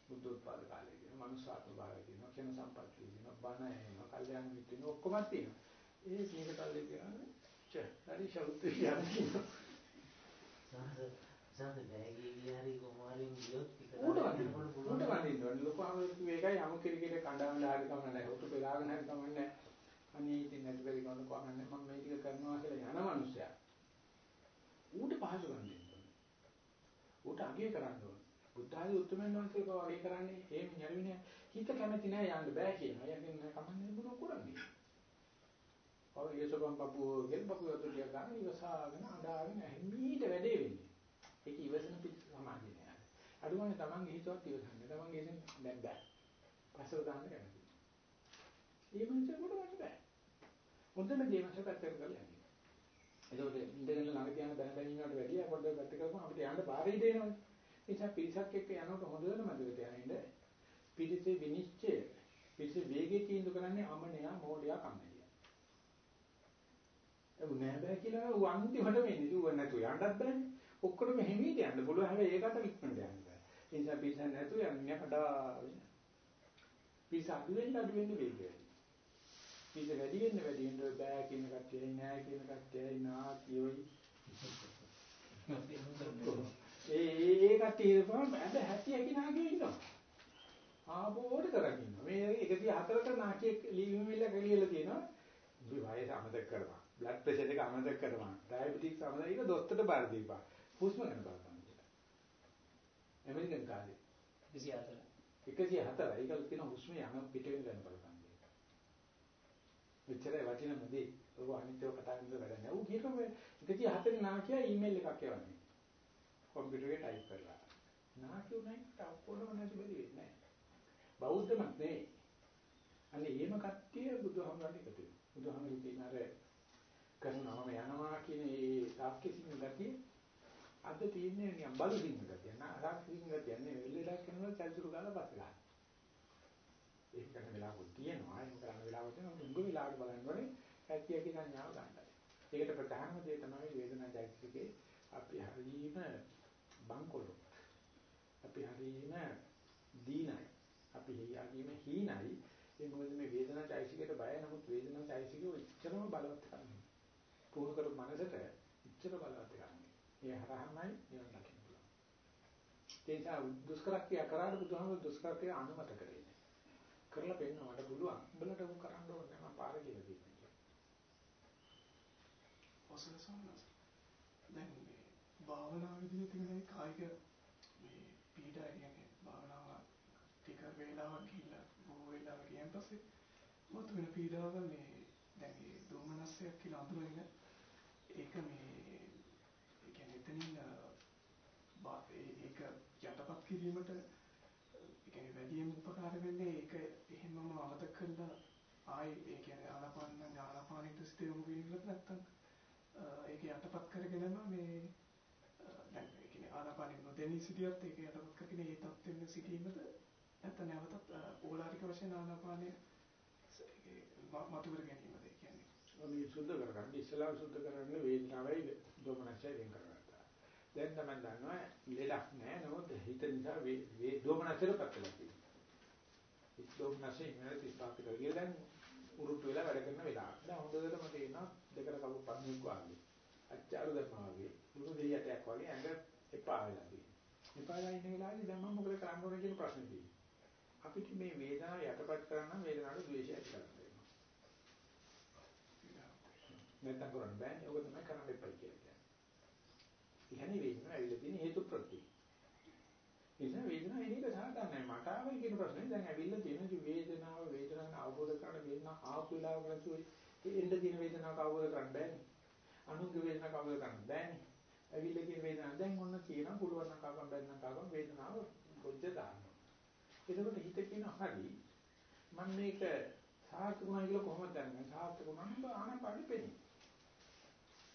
බුද්ධෝත්පාද කාලේ කියන මනුෂ්‍යාත්ම භාවය කියන කෙන සම්පත්තිය කියන බණ එන කල්යාණ මිත්‍රෝ ඔක්කොම තියෙනවා. ඒ සීක කල්ලේ කියන්නේ ච හරි ශෞත්‍ය කියන්නේ. සාද බෑගේ ගියාරි කොමාරින් ගියොත් ටික උඩ වදින්න උඩ වදින්න ඕනේ ලොකුම මේකයි අමු කිරිකිට කණ්ඩායම හරි කමක් නැහැ උතු පෙරාගෙන හරි කමක් නැහැ අනේ ඉතින් නැති බැරි කවන්න කොහොමද මම මේ ටික කරනවා කියලා යන මනුස්සයා ඌට පහසු ගන්න දෙන්න ඌට අගය කරන්න ඕනේ බුද්ධ ආදී උතුම්යන් වහන්සේ කව අගය කරන්නේ එහෙම නැරිනේ හිත කැමති නැහැ යන්න බෑ කියනවා යකින් කමන්නේ මොන කරන්නේ ඔය යසබම් පපුව ගෙල් පපුව තුලිය ගන්න ඉවසාගෙන අඬාගෙන හැමීට වැඩේ වෙන්නේ ඒක ඉවසන පිට සමාධිය නෑ. අඩුවනේ තමන්ගේ හිතවත් ඉවසන්න. තමන්ගේ ඉතින් දැන් බෑ. පස්සට දාන්න කැමති. ඒ මනුස්සය කොට ගන්න බෑ. හොඳම දේ මනුස්සය පැත්තකට කරලා යන්නේ. ඒකෝට ඉඳගෙන ළඟ තියන බැන බැන ඉන්නවට වැඩිය පොඩ්ඩක් පැත්ත කරපුවම අපිට යන්න බාරේ දෙනවනේ. ඒ නිසා පිරිසක් එක්ක යනකොට හොඳට මතක තියාගන්න. පිරිසේ විනිශ්චය පිරිසේ වේගය තීන්දුව කරන්නේ අමනයා මෝඩයා කම්මැලියා. ඒ නෑ බෑ කියලා ඌ අන්තිමට වෙන්නේ. ඌ නැතු යන්නත් බෑනේ. ඔක්කොම හිමීට යන්න පුළුවන් හැබැයි ඒකට ඉක්මනට යන්න බෑ. ඒ නිසා පිස නැතු යන්නේ කඩාගෙන. පිස අඩු වෙන්න අඩු වෙන්න වේගය පිස වැඩි වෙන්න වැඩි වෙන්න බෑ කියන කට්ටියයි නෑ කියන කට්ටියයි නා කියොයි. ඒ ඒ කට්ටිය ඉඳපම බෑ හැටි යකිනාගේ ඉන්නවා. ආපෝට කරගෙන ඉන්නවා. මේ 104ක නාකිය ලීවිම මිල කියලා තියෙනවා. උඹේ වයස අමතක කරපන්. බ්ලඩ් ප්‍රෙෂර් එක අමතක කරපන්. ඩයබටික්ස් අමතක ඒක දොස්තරට බාර දීපන්. හුස්ම ගැන බලන්න කියලා. ඇමරිකන් කාලේ 24. 104 ඒක තියෙන හුස්ම යන පිට වෙන ගැන බලන්න කියලා. මෙච්චර වටින මොදේ ඔබ අනිත්‍යව කතා කරන වැඩ නෑ. ඌ කියනවා 104 නාකියා ඊමේල් එකක් එවන්නේ. කම්පියුටරේ ටයිප් කරලා. නාකියු නයිට ඔක්කොම නැති බැරි වෙන්නේ නෑ. බෞද්ධමත් නේ. අනේ එහෙම කට්ටිය බුදුහාමරට එකතු වෙනවා. බුදුහාමරේ තියෙන අර කරනවම යනවා කියන ඒ තාක්කසින් ගතිය අද තියෙන්නේ නිකන් බලු සිංහ ගතිය. නාසක් සිංහ ගතිය නෙවෙයි වෙලෙලා කරනවා චල්තුරු ගාලා පස්සේ ගන්න. ඒක කරන වෙලාවක තියෙනවා. ඒක කරන වෙලාවට උඟ වෙලාවට බලන්න ඕනේ ඇත්තිය කියන ඥාව ගන්නයි. ඒකට ප්‍රධානම දේ තමයි වේදනා චෛතසිකේ අපි හරීම බංකොලොත්. අපි හරීම දීනයි. අපි හරියම හීනයි. ඒ මොකද මේ වේදනා චෛතසිකයට බය නමුත් වේදනා චෛතසිකේ උච්චරම බලවත් කරන්නේ. පුහුණු කරපු මනසට උච්චර බලවත් කරන්නේ. ඒ හරහාමයි නිවන් දකින්න පුළුවන්. ඒ නිසා දුෂ්කර ක්‍රියා කරාට බුදුහාමුදුරු දුෂ්කර ක්‍රියා අනුමත කරේ නැහැ. කරලා පෙන්නවට පුළුවන්. උඹලට උන් කරන්න ඕනේ මම පාර කියලා දෙන්නේ. අවසර සම්නස් දැන් මේ භාවනා විදිහට තියෙන කායික මේ පීඩා කියන්නේ භාවනාව ටික වේලාවක් ගිහිල්ලා බොහෝ වේලාවක් ගියන් පස්සේ මතු වෙන පීඩාව මේ දැන් මේ දෝමනස්සයක් කියලා අඳුරගෙන ඒක මේ ඒ කියන්නේ එතනින් ඒක යටපත් කිරීමට ඒ කියන්නේ වැඩිම උපකාර වෙන්නේ ඒක එහෙමම අමතක කරලා ආයි ඒ කියන්නේ ආනාපාන ආනාපානිට සිත යොමු කිරීමකට නැත්තම් ඒක යටපත් කරගෙනම මේ දැන් ඒ කියන්නේ ආනාපානෙ නොදැනී සිටියත් ඒක යටපත් කරගෙන ඒ තත්ත්වෙන්න සිටීමද නැත්නම් නැවතත් ඕලාරික වශයෙන් ආනාපානෙ මතු කර ගැනීමද ඒ කියන්නේ මේ සුද්ධ කරගන්න ඉස්සලාම සුද්ධ කරන්න වේදනාවයි දෝමනසයි වෙන් කරගත්තා. දැන් තමයි දන්නවා ලෙඩක් නෑ නමුත් හිත නිසා වේ දෝමනසට පත්වලා තියෙනවා. ඒ දෝමනසෙ ඉන්නේ තිස්පාපිට කියලා දැන් උරුට්ට වෙලා වැඩ කරන වෙලාව. දැන් හොඳටම තේරෙනවා දෙකට කවු පන්නේක් වාගේ. අච්චාරු දැම්මා වගේ. මුළු දෙයයටයක් වගේ ඇඟ එපා වෙලා තියෙනවා. එපා වෙලා ඉන්න වෙලාවේදී දැන් මම මොකද කරන්න ඕනේ කියන ප්‍රශ්නේ තියෙනවා. අපිට මේ වේදනාව යටපත් කරන්න වේදනාවට ද්වේෂය ඇති කරන්න වෙනවා. නැත්තම් කරන්න බෑනේ. ඔක තමයි කරන්න එපා කියලා කියන්නේ. ඉහනේ වේදනාව ඇවිල්ලා තියෙන හේතු ප්‍රත්‍ය. එනිසා වේදනාව එන එක සාධාරණයි. මට ආවයි කියන ප්‍රශ්නේ දැන් ඇවිල්ලා තියෙන වේදනාව වේදනාව අවබෝධ කරගන්න වේදනාව ආපු වෙලාවක නැතුව එන්න තියෙන වේදනාවක් අවබෝධ කරගන්න බෑනේ. අනුන්ගේ වේදනාවක් අවබෝධ කරගන්න බෑනේ. ඇවිල්ලා තියෙන වේදනාව දැන් ඔන්න කියනවා පුළුවන් නම් කාගම් බැන්නම් කාගම් වේදනාව කොච්ච දාන්න. එතකොට හිත කියන හරි මම මේක සාර්ථකුණා කියලා කොහොමද දන්නේ? සාර්ථකුණා නම් ආනපානෙ පෙනේ.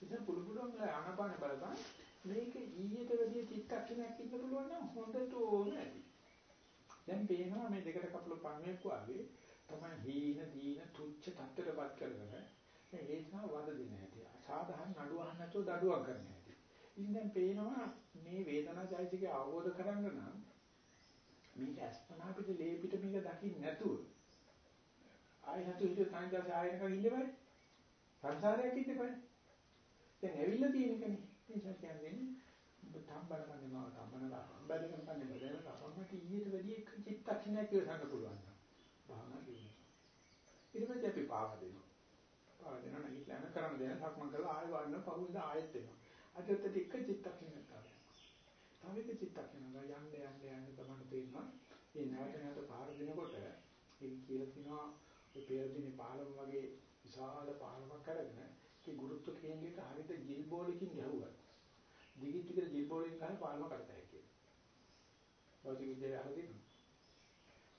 ඉතින් පුළු පුළුවන් ආනපානෙ බලපන් මේක ඊයට වැඩිය චිත්තක්ෂණයක් ඉන්න පුළුවන් නම් හොඳට ඕන ඇති. දැන් පේනවා මේ දෙකට කපල පන්නේක් වාගේ තමයි හීන දීන තුච්ච තත්ත්වයටපත් කරගෙන මේ වේදනාව වද දෙන හැටි. සාධාරණ නඩුව අහන්න නැතුව දඩුවම් කරන්න හැටි. ඉතින් දැන් පේනවා මේ වේදනාචෛතසිකය අවබෝධ කරගන්න නම් මේක අස්පනා පිට ලේ පිට මේක දකින්න නැතුව ආයෙ හතු හිත තනිදාස ආයෙනක ඉන්න බෑ. සංසාරයක් ඉන්න බෑ. දැන් ඇවිල්ලා තියෙන කෙනේ. මේ කියන්නේ ඔබ තම්බරන්නේ මාව තම්බනවා. බැලගෙන කන්නේ බැලගෙන අපමණ ඊට වැඩි එක චිත්තක්ෂණයක් ඉවසන්න පුළුවන්. භාවනා කියන්නේ. ඊට පස්සේ අපි පාව දෙනවා. පාව දෙනවා නම් ඉස්ලාම කරන්න දෙන සක්මන් කරලා ආයෙ වන්න පහුවෙන්ද ආයෙත් එනවා. අදට එක චිත්තක්ෂණයක් තමයි. තව එක චිත්තක්ෂණයක් යන්න යන්න යන්න තමයි තේරෙනවා. මේ නැවත නැවත පාර දෙනකොට ඒ කියලා තිනවා ඒ පෙරදිනේ පාලම වගේ විශාල පාලමක් කරගෙන ඒ ගුරුත්ව කේන්ද්‍රයට හරියට ජිල් බෝලකින් ගැහුවා. දිගින් දිගට ජිල් බෝලකින් ගහලා පාලම කරත හැකියි. භෞතික විද්‍යාවේ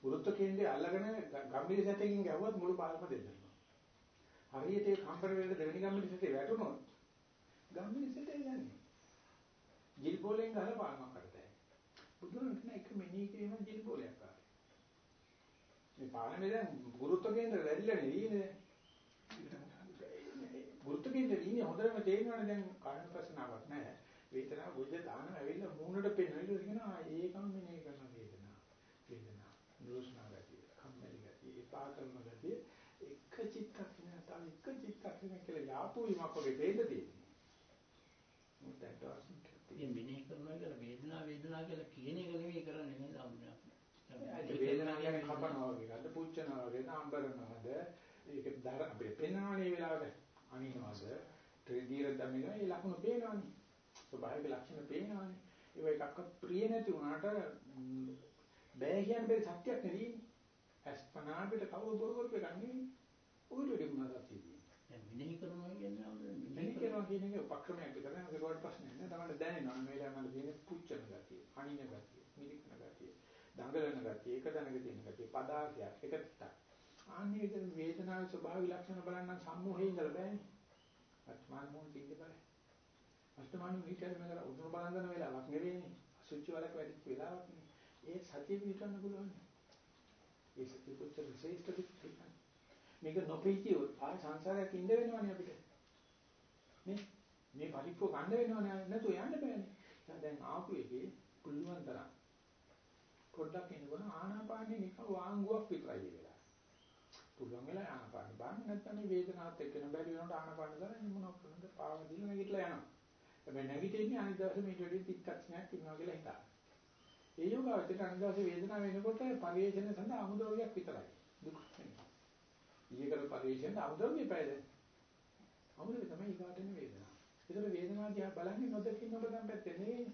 අහලා ගුරුත්ව කේන්ද්‍රය අල්ලගෙන ගම්බීර සැතකින් ගැහුවත් මුළු පාලම දෙන්නවා. හරියට ඒ කම්පන වේග දෙවෙනි ගම්බීර සැතේ වැටුනොත් ගම්බීර සැතේ යන්නේ. ජිල් බෝලෙන් ගහලා පාලම කරතයි. බුදුන් කියන එක මෙනී කිරීම ජිල් බෝලයක් ආවේ. මේ පාලමේ දැන් ගුරුත්ව කේන්ද්‍ර වැඩිලා නෙවෙයිනේ. ගුරුත්ව කේන්ද්‍රේ ඉන්නේ හොඳටම තේරෙනවනේ දැන් කායන ප්‍රශ්නාවක් නැහැ. වේදනාව බුද්ධ දාන ඇවිල්ලා මූණට පෙන්වලා කියනවා ඒකම මෙනේ කරන වේදනාව. වේදනාව දෝෂනා ගතිය, කම්මැලි ගතිය, එපා කරන ගතිය එක චිත්තක්ෂණය තව එක චිත්තක්ෂණය යාපු වීමක් වගේ දෙන්න තියෙන්නේ. මොකද ඒක ඉතින් මෙනෙහි කරනවා කියලා වේදනාව වේදනාව කියලා කියන එක නෙවෙයි කරන්නේ නේද. ඒ වේදනාව කියන්නේ කපනවා වගේ, ගන්න පුච්චනවා වගේ, නාම්බරනවාද, ඒක දර අපේ පෙන්වන්නේ වෙලාවට අනිනවාද, ත්‍රිදීර දමින ඒ ලකුණු පේනවනේ. ස්වභාවික ලක්ෂණ පේනවනේ. ඒක එකක්වත් ප්‍රිය නැති වුණාට බෑ කියන බැරි සත්‍යයක් නෙදී. අස්පනා පිට කවුරු බොරු කරු ගන්නේ. උගට වෙඩි මොනවද තියෙන්නේ. දැන් මෙනෙහි කරනවා කියන්නේ අවුරුදු මෙනෙහි කරනවා කියන එක උපක්‍රමයක් විතරයි. ඒකට ප්‍රශ්නේ නෑ. තමයි දැනෙනවා මේ ළමල තියෙන පුච්චන ගතිය, අනින ගතිය, මිලිකන ගතිය, දඟලන ගතිය, එක දැනග තියෙන ගතිය, පදාර්ථයක් එක පිටක්. ආන්නේ විතර වේදනාවේ ස්වභාවික ලක්ෂණ බලන්න සම්මෝහයෙන් ඉඳලා බෑනේ. අත්මාන මොහොතින් ඉඳ බෑ. අස්තමාන විතර මෙතන උතුරු බලන වෙලාවක් නෙවෙයිනේ. අසුචි වලක වැඩිච්ච වෙලාවක් නේ. ඒ සතිය පිටන්න පුළුවන්. ඒ සතිය කොච්චර ශ්‍රේෂ්ඨද කියලා. මේක නොපීතියොත් ආය සංසාරයක් ඉඳ වෙනවනේ අපිට. නේ? මේ පරිප්පුව ගන්න වෙනවනේ නැතු යන්න බෑනේ. දැන් ආපු එකේ පුළුවන් තරම් පොඩ්ඩක් එනකොට ආනාපානෙ නිකන් වාංගුවක් විතරයි වෙලා. පුළුවන් වෙලා ආනාපානෙ බලන්න නැත්නම් මේ වේදනාවත් එක්ක බැරි වෙනකොට ආනාපාන දාලා මොනවක් කරනද පාව දීලා නැගිටලා යනවා. හැබැයි නැගිටින්නේ අනිත් දවසේ මේට වැඩි තික්ක්ෂණයක් ඉන්නවා කියලා හිතා. ඒ යෝගාවචරයට අනිදාසේ වේදනාව වෙනකොට පරිේශන සඳහා අමුද්‍රව්‍යයක් විතරයි. දුක් නෙමෙයි. ඊයේ කර පරිේශන අමුද්‍රව්‍ය පැයද. අමුද්‍රව්‍ය තමයි ඊගාටනේ වේදනාව. ඒතර වේදනාව දිහා බලන්නේ නොදකින්න ඔබ දැන් පැත්තේ නෙවෙයි.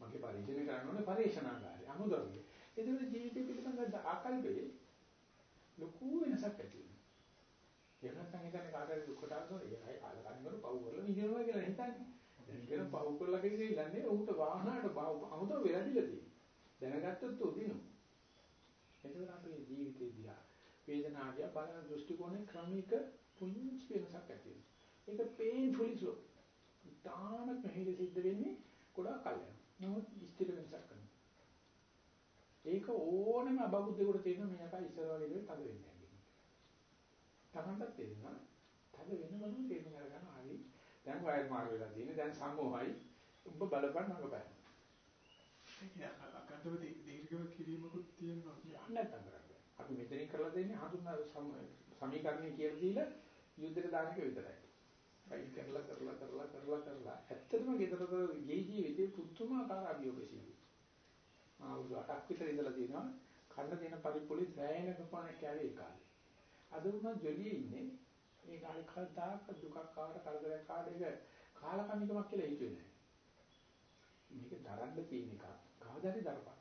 මගේ පරිශීලනය කරන්න ඕනේ පරිශනාකාරය. අමුදරුවේ. ඒතර ජීවිතය පිළිබඳ ආකල්පේ ලොකු වෙනසක් ඇති වෙනවා. ඒක නැත්නම් හිතන්නේ කාටද දුකට ආවොත් ඒකයි කාලකන්නිකට පව් කරලා නිදිනවා කියලා හිතන්නේ. දැන් කියන පව් කරලා කියන්නේ ඉල්ලන්නේ උන්ට වාහනකට අමුතව වෙලා දිලා තියෙන්නේ. දැනගත්තොත් උදිනු. ඒකවල අපේ ජීවිතේ දිහා වේදනාව දිහා බලන දෘෂ්ටි කෝණේ ක්‍රමික පුංචි වෙනසක් ඇති වෙනවා. ඒක painfully slow. තාමත් මෙහෙල සිද්ධ වෙන්නේ ගොඩාක් කල් යනවා. නමුත් ස්ථිර වෙනසක් කරනවා. ඒක ඕනම අබෞද්ධයෙකුට තියෙන මේක ඉස්සර වගේ දෙයක් තද වෙන්නේ නැහැ. තමන්ටත් තේරෙනවා. තද වෙන මොනවද තේරුම් අරගන්න හරි. දැන් වයර් මාරු වෙලා තියෙන්නේ. දැන් සමෝහයි. ඔබ බලපන් මඟ බලන්න. ඒක අකන්තව දීර්ඝව කිරීමකුත් තියෙනවා. කරන්නේ. අපි මෙතනින් කරලා දෙන්නේ හඳුන්නා සමීකරණය කියලා දීලා යුද්ධයට දාන එක විතරයි. ෆයිට් කරලා කරලා කරලා කරලා කරලා ඇත්තටම ගෙදරක ගේ ජීවිතේ පුදුමාකාර අභියෝගශීලී. අවුරුදු 8ක් විතර ඉඳලා තියෙනවා. කන්න දෙන පරිප්පුලි සෑහෙන කපන කැවේ කාලේ. අද උනා ජොලියේ ඉන්නේ. ඒ කාලේ කවදාක දුකක් ආවට කරදරයක් ආවට ඒක කාලකන්නිකමක් කියලා හිතුවේ නෑ. මේක දරන්න තියෙන එක. කවදාද දරපන්.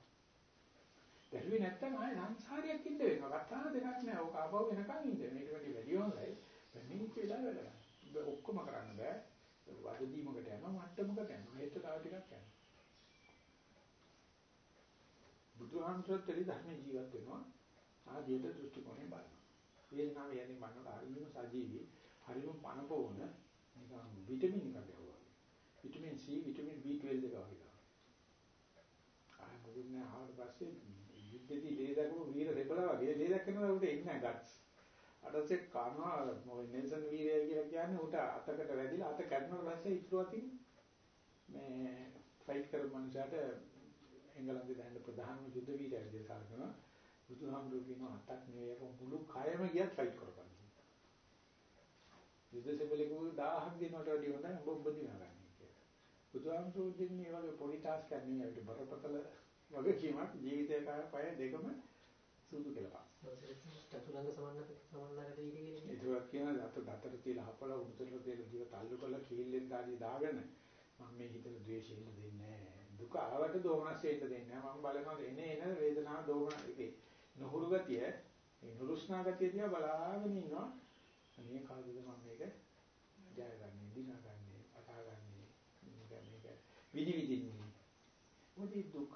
දැරුවේ නැත්තම් ආයේ සංසාරයක් ඉන්න වෙනවා. කතා දෙකක් නෑ. ඔක ආපහු වෙනකන් ඉන්න. මේක වැඩි වැඩි හොඳයි. මේ කියලා වැඩ ගන්න. ඔක්කොම කරන්න බෑ. වදදීමකට යනවා මට්ටමකට යනවා. ඒත් තව ටිකක් යනවා. බුදුහාමුදුරුවෝ ත්‍රි ධර්ම ජීවත් වෙනවා. ආදීයට දෘෂ්ටි කොණයෙන් බලනවා. වේදනාව යන්නේ මනෝට හරියම සජීවී, හරියම පනපෝන නිකන් විටමින් එකක් ගහුවා. විටමින් C, විටමින් B12 එක වගේ. ආ මොකද නෑ ආවට පස්සේ යුද්ධෙදී ලේ දක්වපු වීර දෙපළ වගේ ලේ දක්වනවා උට එන්නේ නැහැ ගට්ස්. අටසේ කනවා මොකද නෙල්සන් වීරය කියලා කියන්නේ උට අතකට වැදිලා අත කැඩුණාට පස්සේ ඉතුරු අතින් මේ ෆයිට් කරපු මනුස්සයාට එංගලන්තේ දැන් ප්‍රධානම යුද්ධ වීරයෙක් විදිහට සලකනවා. බුදුහාමුදුරුවෝ කියනවා අතක් නෙවෙයි මුළු කයම ගියත් ෆයිට් කරපන්. යුද්ධ සෙබලෙකු 1000ක් දිනකට වැඩි හොඳයි ඔබ ඔබ දිනගන්නේ කියලා. බුදුහාමුදුරුවෝ දෙන්නේ මේ වගේ පොඩි ටාස්ක් එකක් නෙවෙයි අපිට බරපතල වගේ කීමක් ජීවිතේ කාය පය දෙකම සුදු කියලා. චතුරංග සමන්නත සමන්නකට කියන්නේ. ඒකක් කියන දත දතට තියලා හපලා උඩට තියලා දිව තල්ලු කරලා කීල්ලෙන් දාඩි දාගෙන මම මේ හිතට ද්වේෂෙ ඉන්න දෙන්නේ. දුක ආවට දෝමනස්සේ ඉන්න දෙන්නේ. මම බලනවා එනේ එන වේදනාව දෝමන එකේ නොහුරු ගතිය, මේ නුරුස්නා ගතිය දිහා බලාගෙන ඉන්නවා. මේ කාගෙද මම මේක ජයගන්නේ, දිනාගන්නේ, පතාගන්නේ, මේක මේක විනිවිදින්නේ. මොකද දුක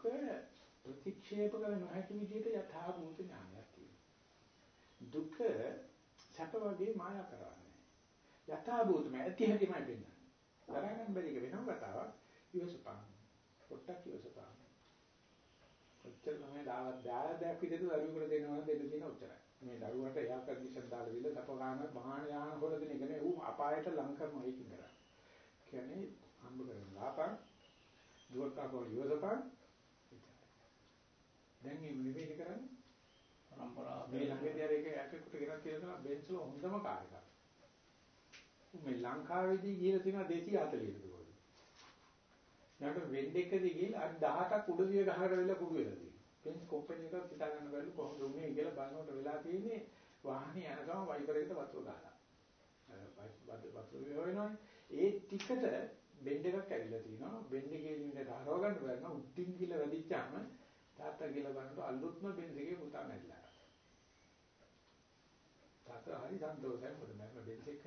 ප්‍රතික්ෂේප කර නොහැකි විදිහට යථා භූත ඥානයක් තියෙනවා. දුක සැප වගේ මායා කරන්නේ. යථා භූතම ඇති හැටිමයි වෙන්නේ. දරාගන්න බැරි එක වෙනම කතාවක්. ඉවසපන්. පොට්ටක් ඉවසපන්. ඔච්චර තමයි දාවත් දායදයක් විදිහට දරුවෙකුට දෙනවා දෙන්න තියෙන ඔච්චරයි. මේ දරුවට එයා කන්ඩිෂන් දාලා දීලා සප ගන්න බහාන යාන හොර දෙන එක නේ ඌ අපායට ලං කරනවා ඒකින් කරන්නේ. කියන්නේ හම්බ කරන ලාපන් දුවක්කෝ ඉවසපන්. දැන් මේ නිවේද කරන්නේ? පරම්පරාව මේ ළඟදී අර එක ඇකෙකුට ගෙනත් කියලා බෙන්ස්ල හොඳම කාර් එකක්. මේ ලංකාවේදී ගිහලා තියෙනවා 240 කට. ඊට වෙන්ඩෙක්කදී ගිහලා අර 17ක් උඩදිය ගහකට වෙලා කුඩු වෙලා තියෙනවා. බෙන්ස් කම්පැනි එකක් හිතා ගන්න බැලු කොහොමද උනේ කියලා බලනකොට වෙලා තියෙන්නේ වාහනේ යන ගම වයිපර් එකට වතුර ගහලා. වතුර වෙනවනේ. ඒ ටිකට බෙන්ඩ් එකක් ඇවිල්ලා තිනවා. බෙන්ඩ් එකේ ඉන්න හරව ගන්න බැරි උඩින් ගිහලා වැඩිච්චාම තාත්තා කියලා බලනකොට අලුත්ම බෙන්ඩ් එකේ පුතා නැරිලා. තාත්තා හරි සන්තෝෂයි මොකද මම බෙන්ඩ් එක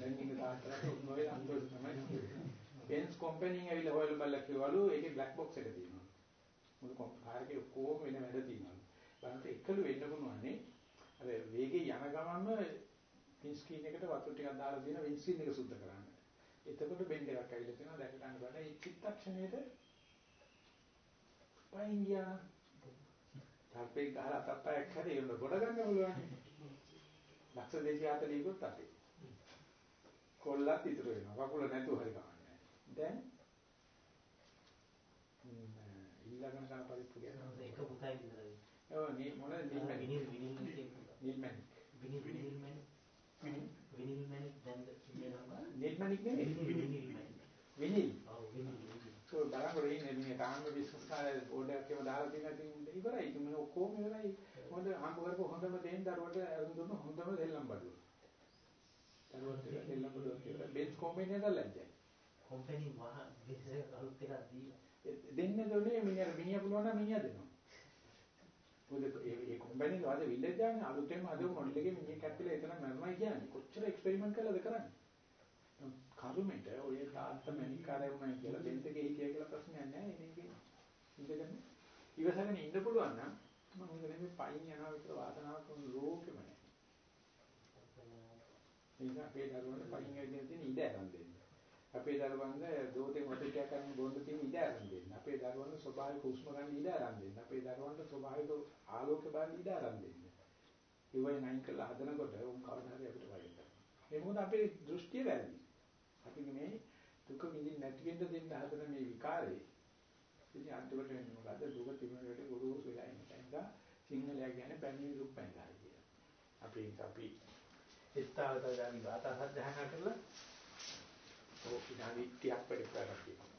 දැන් ඉන්න තාත්තට උන්වගේ සන්තෝෂ තමයි. බෙන්ස් කම්පැනි ඇවිල්ලා හොයලා බලලා කිව්වලු ඒකේ බ්ලැක් බොක්ස් එක තියෙනවා. මොකද කාර් එකේ ඔක්කොම වෙන වැඩ තියෙනවා. බලන්න එකලු වෙන්න පුළුවන්නේ අර වේගේ යන ගමන්ම වින් ස්ක්‍රීන් එකට වතුර ටිකක් දාලා දෙන වින් ස්ක්‍රීන් එක සුද්ධ කරන්න. එතකොට බෙන්ඩ් එකක් ඇවිල්ලා තියෙනවා දැක ගන්න බෑ. ඒ චිත්තක්ෂණයට පයින් ගියා. තාපේ ගහලා තප්පයක් හැරේ උන ගොඩ ගන්න පුළුවන්. ලක්ෂ 240 කුත් අපේ. කොල්ලත් ඉතුරු වෙනවා. කකුල නැතුව හරි කමන්නේ. දැන් ඊළඟන කන පරිප්පු කියනවා. ඒක පුතයි විතරයි. ඔව් නී මොන නීල්මැන්. විනිල් විනිල් එකේ පුතා. විනිල් විනිල් මැන්. විනිල් මැන් දැන් කියනවා. නීල්මැන් නෙමෙයි. විනිල් මැන්. විනිල්. ඔව් විනිල් so බලංගොඩ ඉන්නේ මේ තාම බිස්නස් කාර්ය බෝඩ් එකක් එකම දාලා තියෙන ඉතින් ඉවරයි. ඉතින් මේ ඔක්කොම ඉවරයි. හොඳ හම්බ කරපු හොඳම දෙයින් දරුවට අරුන් දුන්න හොඳම දෙල්ලම් බඩුව. දරුවත් එක දෙල්ලම දුවත් එක බෙන්ස් කම්පැනි එකට ලැජ්ජයි. කොම්පැනි වහ බිස්නස් අලුත් එකක් දීලා දෙන්න දොනේ මිනිහට මිනිහ පුළුවන් නම් මිනිහ දෙනවා. මොකද ඒ ඒ කම්පැනි වල අද විල්ලෙජ් ගානේ අලුතෙන්ම අද මොඩල් එකේ මිනිහ කැප්පිලා එතන මරනවා කියන්නේ. කොච්චර එක්ස්පෙරිමන්ට් කළාද කරන්නේ? කරුමෙට ඔය තාත්තා මැනිකාරය වුණා කියලා බෙන්ස් එකේ හිටියා කියලා ප්‍රශ්නයක් නැහැ. ඒකේ ඉඳගෙන ඉවසගෙන ඉන්න පුළුවන් නම් මම හොඳ නෙමෙයි පයින් යනවා විතර වාසනාවක් වුණ ලෝකෙම නැහැ. ඒක අපේ දරුවන්ට පයින් ඇවිදින තියෙන ඉඩ අරන් දෙන්න. අපේ දරුවන්ට දෝතේ මොටෙක් කරන බොන්න තියෙන ඉඩ අරන් දෙන්න. අපේ දරුවන්ට ස්වභාවික හුස්ම ගන්න ඉඩ අරන් දෙන්න. අපේ දරුවන්ට ස්වභාවික ආලෝක බලන්න ඉඩ අරන් දෙන්න. ඒ වගේ නයින් කළා හදනකොට උන් කවදා හරි අපිට වයින් කරනවා. ඒ මොකද අපේ දෘෂ්ටිය වැරදි. අපි මේ දුක විඳින්න නැති වෙන්න දෙන්න හදන මේ විකාරේ ඉතින් අන්තිමට වෙන්නේ මොකද දුක තිබුණට ගොරෝසු වෙලා ඉන්න නිසා සිංහලයා කියන්නේ පැණි රුප්පැන්ලා කියලා. අපි අපි ඉස්තාවත ගානි වාතා සද්ධාන කරලා ඕ විනාඩි 30ක් වැඩි කරලා තියෙනවා.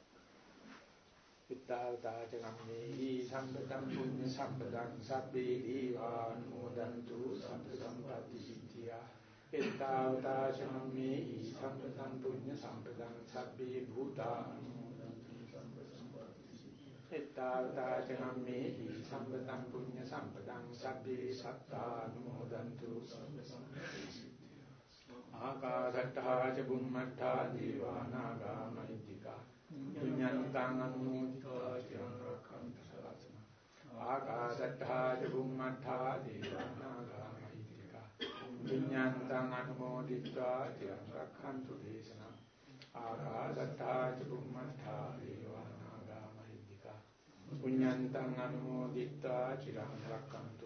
ඉස්තාවතාච කම්මේහි සම්පතං පුඤ්ඤ සම්පතං සබ්බේ දීවානුමෝදන්තු සම්ප සම්පatti සිද්ධියා. ඉස්තාවතාච කම්මේහි සම්පතං පුඤ්ඤ සම්පතං සබ්බේ භූතානුමෝදන්තු සම්ප සම්පatti සිද්ධියා. ඉස්තාවතාච කම්මේහි සම්පතං පුඤ්ඤ සම්පතං සබ්බේ සත්තානුමෝදන්තු සම්ප සම්පatti සිද්ධියා. ආකාශට්ටා ච බුම්මට්ටා දීවානාගා මහිද්దికා පුඤ්ඤන්තං අනුමෝදිතා චිරං රක්ඛන්තු සාසන ආකාශට්ටා ච බුම්මට්ටා දීවානාගා මහිද්దికා පුඤ්ඤන්තං අනුමෝදිතා චිරං රක්ඛන්තු දේශනා ආකාශට්ටා ච බුම්මට්ටා දීවානාගා මහිද්దికා පුඤ්ඤන්තං අනුමෝදිතා චිරං රක්ඛන්තු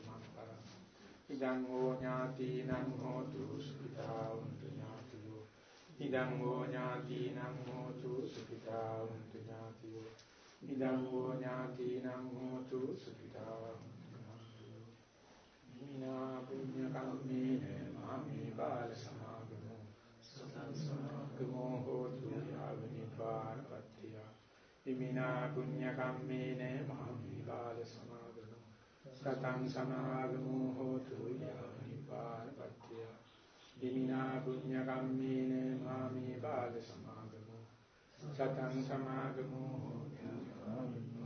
ඉදං හෝ ඥාතිනං හෝතු සුඛිතා වന്തു ඥාතියෝ. ඉදං හෝ ඥාතිනං හෝතු සුඛිතා වന്തു ඥාතියෝ. ඉදං හෝ ඥාතිනං හෝතු සුඛිතා මිනා පුඤ්ඤ කම්මේන මාමේ බාල සමාගමෝ. සතං සමාගමෝ හෝතු යාව නිපාන පත්‍තිය. මිනා පුඤ්ඤ කම්මේන මාමේ බාල සමාගමෝ. සතං සමාගමෝ හෝතු යානිපානපත්තිය දිමිනා පුඤ්ඤ කම්මේන මාමේ බාල සමාගමෝ. සතං සමාගමෝ හෝතු